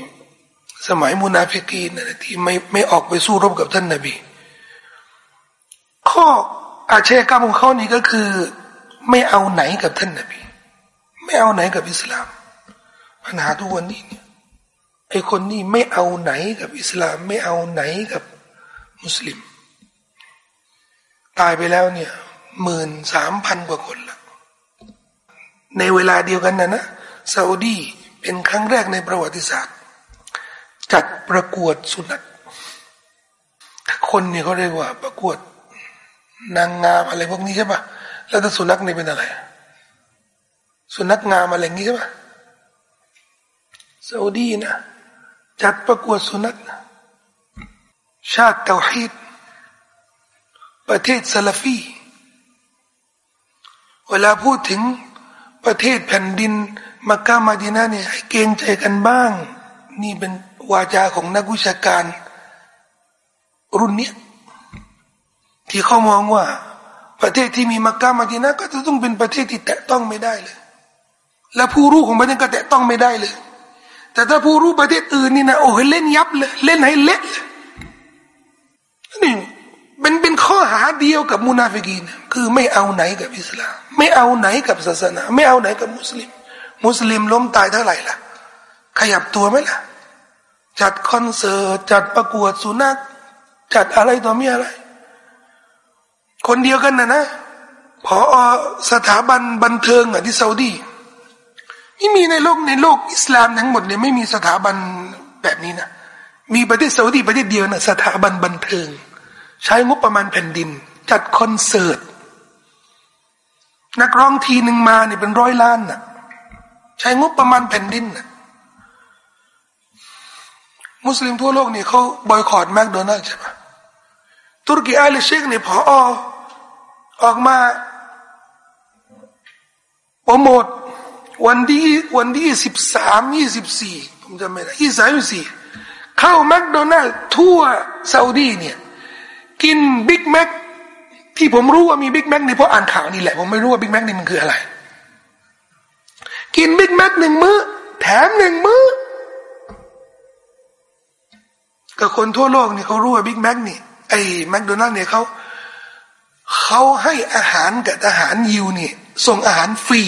สมัยมุนาฟิกีนนะที่ไม่ไม่ออกไปสู้รบกับท่านนาบี ข้ออาชญากรรมของเขานี่ก็คือ ไม่เอาไหนกับท่านนาบี ไม่เอาไหนกับอิสลาม ปัญหาทุกวันนี้เนี่ยไอคนนี้ไม่เอาไหนกับอิสลาม ไม่เอาไหนกับมุสลิม ตายไปแล้วเนี่ยหมื่นสามพันกว่าคนละในเวลาเดียวกันนะนะซาอุดีเป็นครั้งแรกในประวัติศาสตร์ จัดประกวดสุนัขถ้าคนเนี่ยเขาเรียกว่า ประกวด นางงามอะไรพวกนี้ใช่ปะแล้วถ้าสุนัขนี่เป็นอะไร สุนัขงามอะไรอย่างนี้ใช่ปะซาอุดีนะจัดประกวดสุนัขชาติเตาฮีดประเทศซาลฟี เวลาพูดถึงประเทศแผ่นดินมักกะมาดีนาเนี่ยให้เกรงใจกันบ้าง นี่เป็น วาจาของนักวิชาการ รุ่นนี้ที่เขามองว่า ประเทศที่มีมักกะมาดีนาก็จะต้องเป็นประเทศที่แตะต้องไม่ได้เลย และผู้รู้ของประเทศก็แตะต้องไม่ได้เลย แต่ถ้าผู้รู้ประเทศอื่นนี่นะโอ้ยเล่นยับเลยเล่นให้เละเลยนี่เป็นเป็นข้อหาเดียวกับมุนาฟิกีนคือไม่เอาไหนกับอิสลามไม่เอาไหนกับศาสนา ไม่เอาไหนกับมุสลิม มุสลิมล้มตายเท่าไหร่ล่ะ ขยับตัวไหมล่ะ จัดคอนเสิร์ตจัดประกวดสุนัขจัดอะไรต่อมีอะไร คนเดียวกันนะนะพอสถาบันบันเทิงอะที่ซาอุดีไม่มีในโลกในโลกอิสลามทั้งหมดเนี่ยไม่มีสถาบันแบบนี้นะมีประเทศซาอุดีประเทศเดียวนะสถาบันบันเทิง ใช้งบประมาณแผ่นดิน จัดคอนเสิร์ตนักร้องทีหนึ่งมาเนี่ยเป็นร้อยล้านน่ะ ใช้งบประมาณแผ่นดินน่ะ มุสลิมทั่วโลกนี่เขาบอยคอรดแมคโดนัลด์ใช่ปะตุรกีอาเลเชกนี่พอออกมาโปรโมทวันที่วันที่สิบสามยี่สิบสี่ผมจำไม่ได้ยี่สามยี่สี่เข้าแมคโดนัลด์ทั่วซาอุดีเนี่ย กินบิ๊กแม็กที่ผมรู้ว่ามีบิ๊กแม็กนี่เพราะอ่านข่าวนี่แหละผมไม่รู้ว่าบิ๊กแม็กนี่มันคืออะไร กินบิ๊กแม็กหนึ่งมื้อแถมหนึ่งมื้อ กับคนทั่วโลกนี่เขารู้ว่าบิ๊กแม็กนี่ไอ้แมคโดนัลด์เนี่ยเขาเขาให้อาหารกับอาหารยิวนี่ส่งอาหารฟรี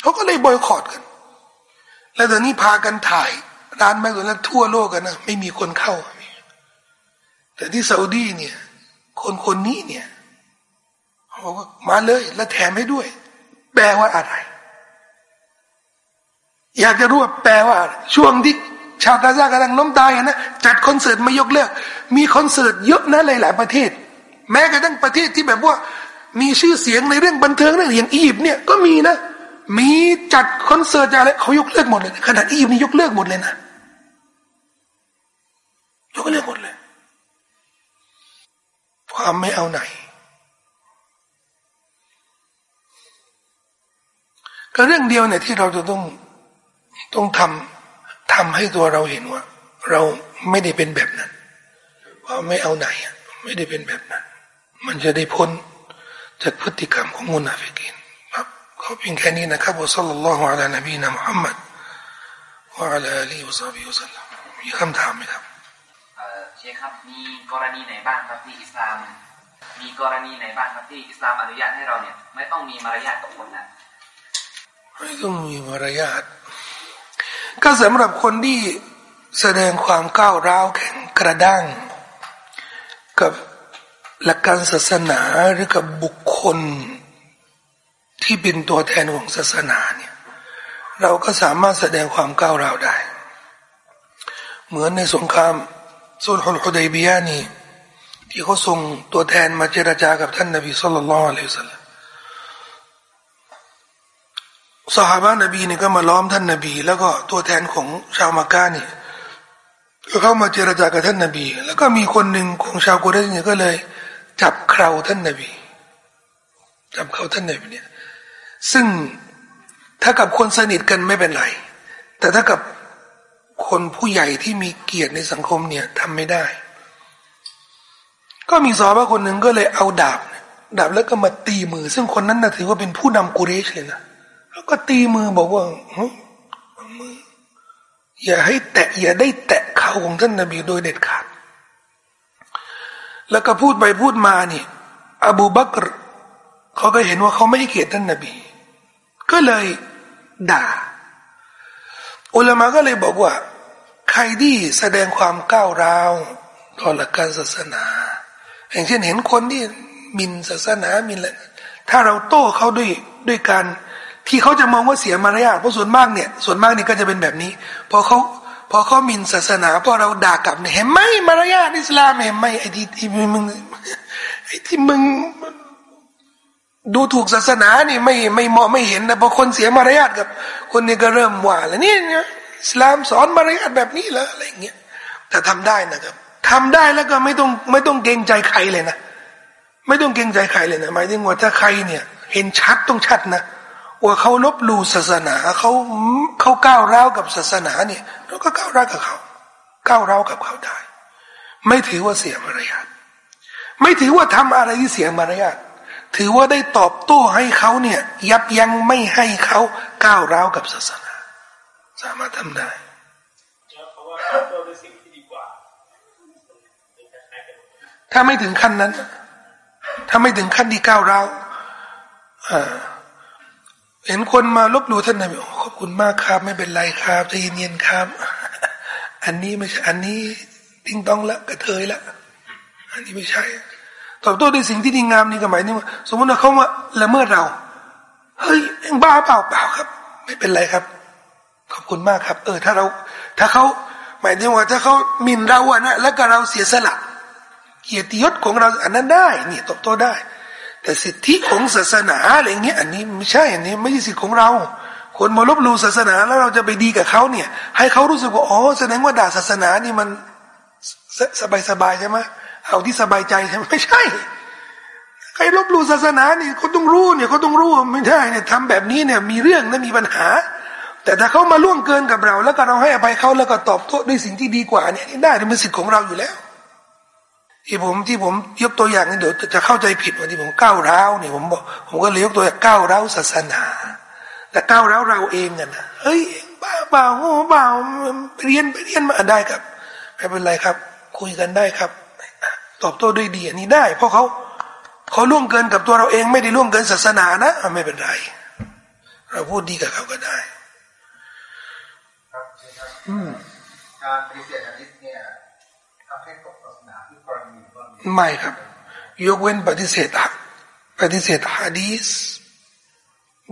เขาก็เลยบอยคอรดกัน แล้วตอนนี้พากันถ่ายร้านแมคโดนัลด์ทั่วโลกกันนะไม่มีคนเข้า แต่ที่ซาอุดีเนี่ย คนคนนี้เนี่ยเขาบอกมาเลยและแถมให้ด้วย แปลว่าอะไร อยากจะรู้ว่าแปลว่า ช่วงที่ ชาวกาซากำลังล้มตายนะจัดคอนเสิร์ตไม่ยกเลิก มีคอนเสิร์ตเยอะนะหลาย ๆ ประเทศ แม้กระทั่งประเทศที่แบบว่า มีชื่อเสียงในเรื่องบันเทิงเรื่องอย่างอียิปต์เนี่ยก็มีนะ มีจัดคอนเสิร์ตอะไรเขายกเลิกหมดเลยขนาดอียิปต์นี่ยกเลิกหมดเลยนะยกเลิกหมดเลย ความไม่เอาไหนก็เรื่องเดียวเนี่ยที่เราจะต้องต้องทำ ทำให้ตัวเราเห็นว่า เราไม่ได้เป็นแบบนั้น ว่าไม่เอาไหนไม่ได้เป็นแบบนั้น มันจะได้พ้นจากพฤติกรรมของมุนาฟิกินครับเอาเพียงแค่นี้นะครับوصلى الله على نبينا محمد وعلى آله وصحبه وسلمมีคำถามไหมครับเชคครับมีกรณีไหนบ้างครับที่อิสลาม มีกรณีไหนบ้างครับที่อิสลามอนุญาตให้เราเนี่ย ไม่ต้องมีมารยาทกับคนนะไม่ต้องมีมารยาท ก็สำหรับคนที่แสดงความก้าวร้าวแข็งกระด้าง กับหลักการศาสนาหรือกับบุคคลที่เป็นตัวแทนของศาสนาเนี่ยเราก็สามารถแสดงความก้าวร้าวได้ เหมือนในสงครามสุลฮุลฮุดัยบียานี่ที่เขาส่งตัวแทนมาเจรจากับท่านนบีสุลต่านละอัลลอฮฺ สหายนบีนี่ก็มาล้อมท่านนบี แล้วก็ตัวแทนของชาวมักกะนี่ก็เข้ามาเจรจากับท่านนบี แล้วก็มีคนหนึ่งของชาวกุเรชเนี่ยก็เลย จับเคราท่านนบี จับเขาท่านนบีเนี่ยซึ่งถ้ากับคนสนิทกันไม่เป็นไร แต่ถ้ากับคนผู้ใหญ่ที่มีเกียรติในสังคมเนี่ยทำไม่ได้ ก็มีสอบคนหนึ่งก็เลยเอาดาบ ดาบแล้วก็มาตีมือ ซึ่งคนนั้นนะถือว่าเป็นผู้นำกุเรชเลยนะ แล้วก็ตีมือบอกว่ามืออย่าให้แตะอย่าได้แตะเขาของท่านนบีโดยเด็ดขาด แล้วก็พูดไปพูดมานี่ อบูบักรเขาก็เห็นว่าเขาไม่ให้เกียรติท่านนบี ก็เลยด่า อุลามะก็เลยบอกว่า ใครที่แสดงความก้าวร้าวต่อหลักการศาสนา อย่างเช่นเห็นคนที่มินศาสนามินอะไรถ้าเราโต้เขาด้วยด้วยการ ที่เขาจะมองว่าเสียมารยาทเพราะส่วนมากเนี่ย ส่วนมากนี่ก็จะเป็นแบบนี้พอเขาพอเขามินศาสนาพอเราด่ากลับเนี่ยเห็นไหมมารยาทอิสลามเห็นไหมไอ้ที่ที่มึงไอ้ที่มึงดูถูกศาสนานี่ไม่ไม่เหมาะไม่เห็นนะพอคนเสียมารยาทกับ คนนี้ก็เริ่มว่าแล้วนี่เนี่ยอิสลามสอนมารยาทแบบนี้เหรออะไรเงี้ยแต่ทำได้นะครับทำได้แล้วก็ไม่ต้องไม่ต้องเกรงใจใครเลยนะไม่ต้องเกรงใจใครเลยนะหมายถึงว่าถ้าใครเนี่ย เห็นชัดต้องชัดนะ ว่าเขาลบหลู่ศาสนาเขาเขาก้าวร้าวกับศาสนาเนี่ยเราก็ก้าวร้าวกับเขาก้าวร้าวกับเขาได้ ไม่ถือว่าเสียมารยาทไม่ถือว่าทำอะไรที่เสียมารยาทถือว่าได้ตอบโต้ให้เขาเนี่ย ยับยั้งไม่ให้เขาก้าวร้าวกับศาสนา สามารถทำได้ถ้าไม่ถึงขั้นนั้น ถ้าไม่ถึงขั้นที่ก้าวร้าวอ่า เห็นคนมาลบหลู่ท่านนบีขอบคุณมากครับ ไม่เป็นไรครับใจเย็นๆครับ อันนี้ไม่ใช่ อันนี้ติ้งต้องละกระเทยละ อันนี้ไม่ใช่ตอบโต้ด้วยสิ่งที่ดีงามนี่ก็หมายถึงว่าสมมติว่าเขามาละเมิดเรา เฮ้ยเอ็งบ้าเปล่าเปล่าครับ ไม่เป็นไรครับ ขอบคุณมากครับ เออ ถ้าเรา ถ้าเขาหมายถึงว่าถ้าเขามินเราอะนะแล้วก็เราเสียสละ เกียรติยศของเราอันนั้นได้ นี่ตอบโต้ได้ แต่สิทธิของศาสนาอะไรเงี้ยอันนี้ไม่ใช่อันนี้ไม่ใช่สิทธิของเรา คนมาลบลู่ศาสนาแล้วเราจะไปดีกับเขาเนี่ย ให้เขารู้สึกว่าอ๋อแสดงว่าด่าศาสนานี่มันสบายสบายใช่ไหมเอาที่สบายใจใช่ไหมไม่ใช่ ใครลบลู่ศาสนานี่เขาต้องรู้เนี่ยเขาต้องรู้ไม่ใช่เนี่ยทำแบบนี้เนี่ยมีเรื่องนะมีปัญหา แต่ถ้าเขามาล่วงเกินกับเรา แล้วก็เราให้อภัยเขาแล้วก็ตอบโต้ด้วยสิ่งที่ดีกว่าเนี่ยได้เป็นสิทธิของเราอยู่แล้ว ที่ผมที่ผมยกตัวอย่างนี่เดี๋ยวจะเข้าใจผิดว่าที่ผมก้าวร้าวนี่ยผมบอกผมก็เลยยกตัวอย่างก้าวร้าวศาสนา แต่ก้าวร้าวเราเองกันนะเฮ้ยบ้าเปล่าโง่เปล่าเรียนไปเรียนมาได้ครับไม่เป็นไรครับ คุยกันได้ครับ ตอบโต้ด้วยดีอันนี้ได้ เพราะเขาเขาล่วงเกินกับตัวเราเอง ไม่ได้ล่วงเกินศาสนานะไม่เป็นไร เราพูดดีกับเขาก็ได้การปฏิเสธอันนี้เนี่ย ไม่ครับ ยกเว้นปฏิเสธปฏิเสธฮะดีส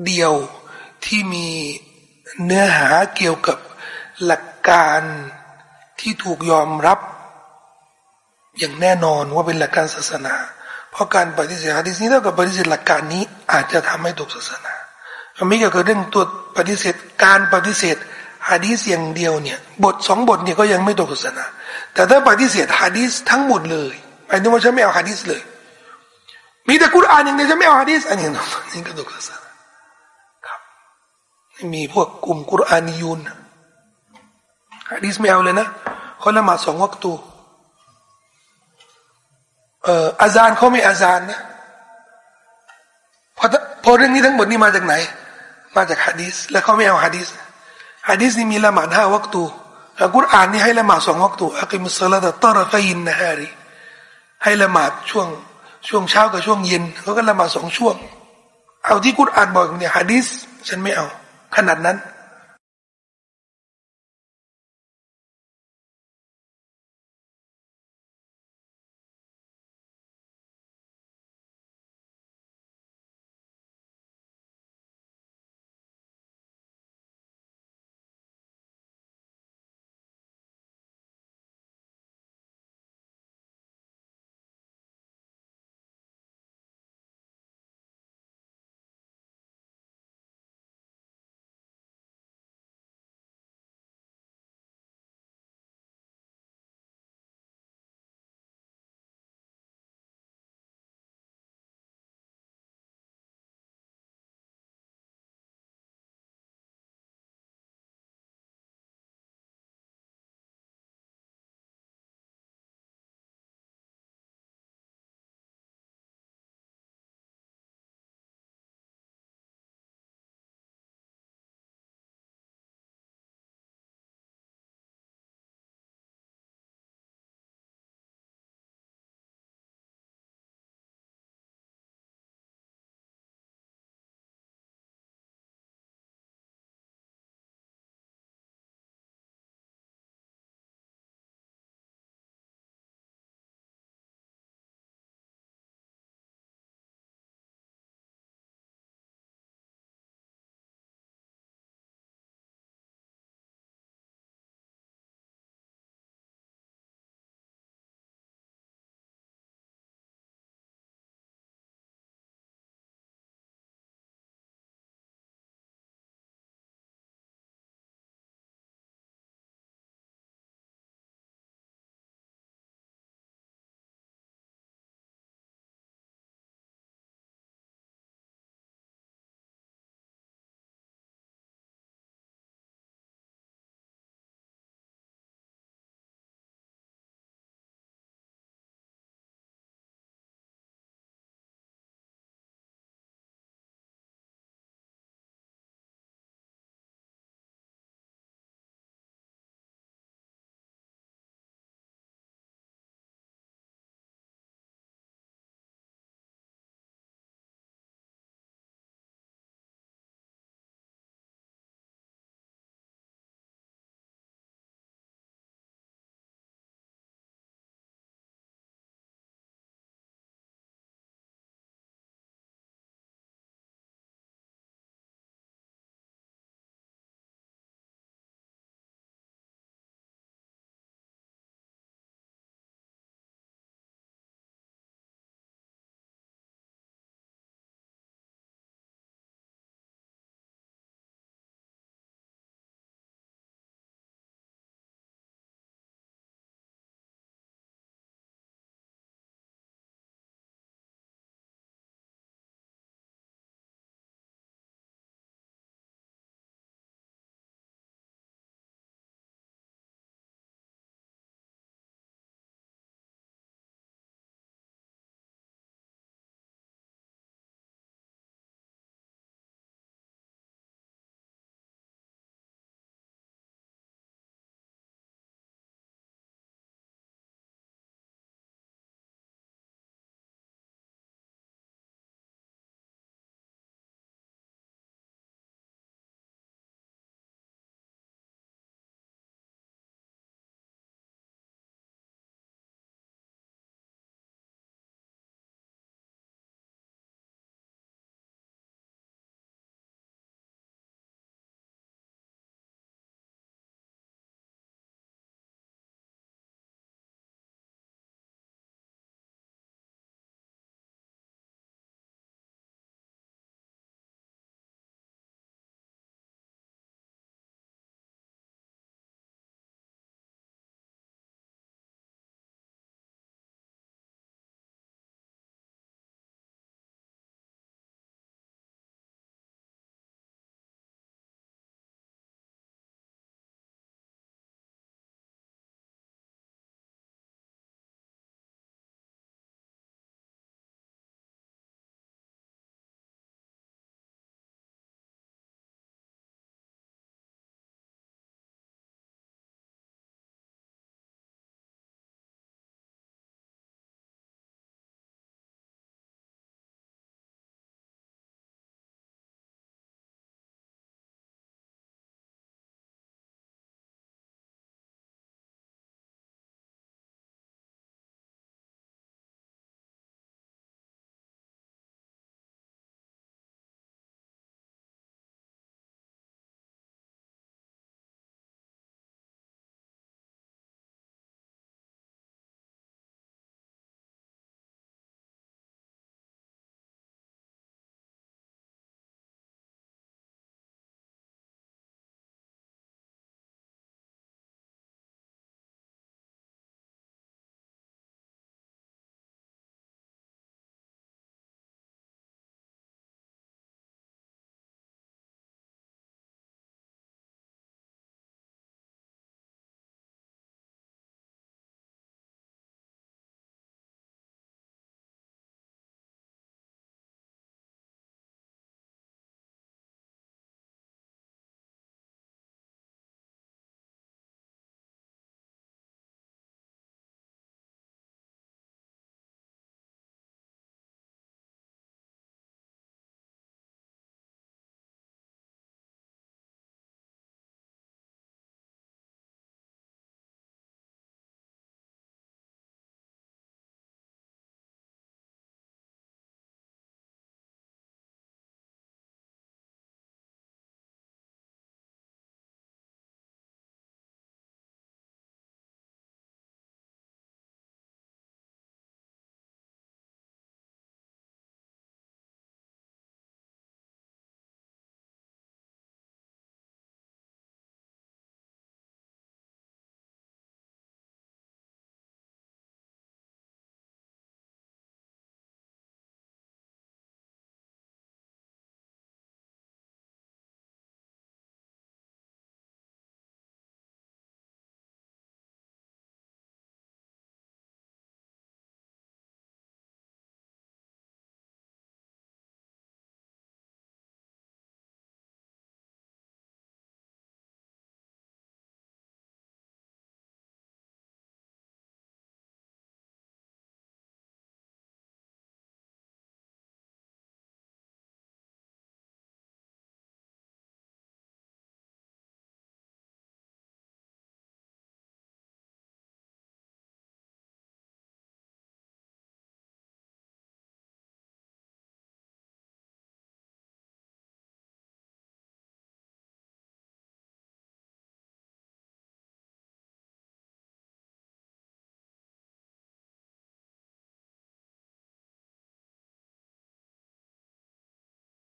เดียวที่มีเนื้อหาเกี่ยวกับหลักการที่ถูกยอมรับ อย่างแน่นอนว่าเป็นหลักการศาสนา เพราะการปฏิเสธฮะดีสนี้เท่ากับปฏิเสธหลักการนี้อาจจะทำให้ตกศาสนาไม่เกี่ยวกับเรื่องตัวปฏิเสธการปฏิเสธฮะดีสอย่างเดียวเนี่ย บทสองบทเนี่ยก็ยังไม่ตกศาสนา แต่ถ้าปฏิเสธฮะดีสทั้งหมดเลย หมายถึงว่าฉันไม่เอาฮะดิษเลย มีแต่กุรอานอย่างเดียวฉันไม่เอาฮะดิษอันนี้นี่ก็ตกศาสนาครับมีพวกกลุ่มกุรอานยูนฮะดีสไม่เอาเลยนะเขาละหมาดสองวักตูเอ่ออาจารย์เขาไม่อาจารย์นะพอพอเรื่องนี้ทั้งหมดนี่มาจากไหน มาจากฮะดีสแล้วเขาไม่เอาฮะดีสฮะดีสนี่มีละหมาดห้าวักตูกุรอานนี่ให้ละหมาดสองวักตูอักิมุสลาตตอรฟัยินนะฮารี ให้ละหมาดช่วงช่วงเช้ากับช่วงเย็นเขาก็ละหมาดสองช่วง เอาที่กุตอานบอกเนี่ยฮะดิษฉันไม่เอา ขนาดนั้น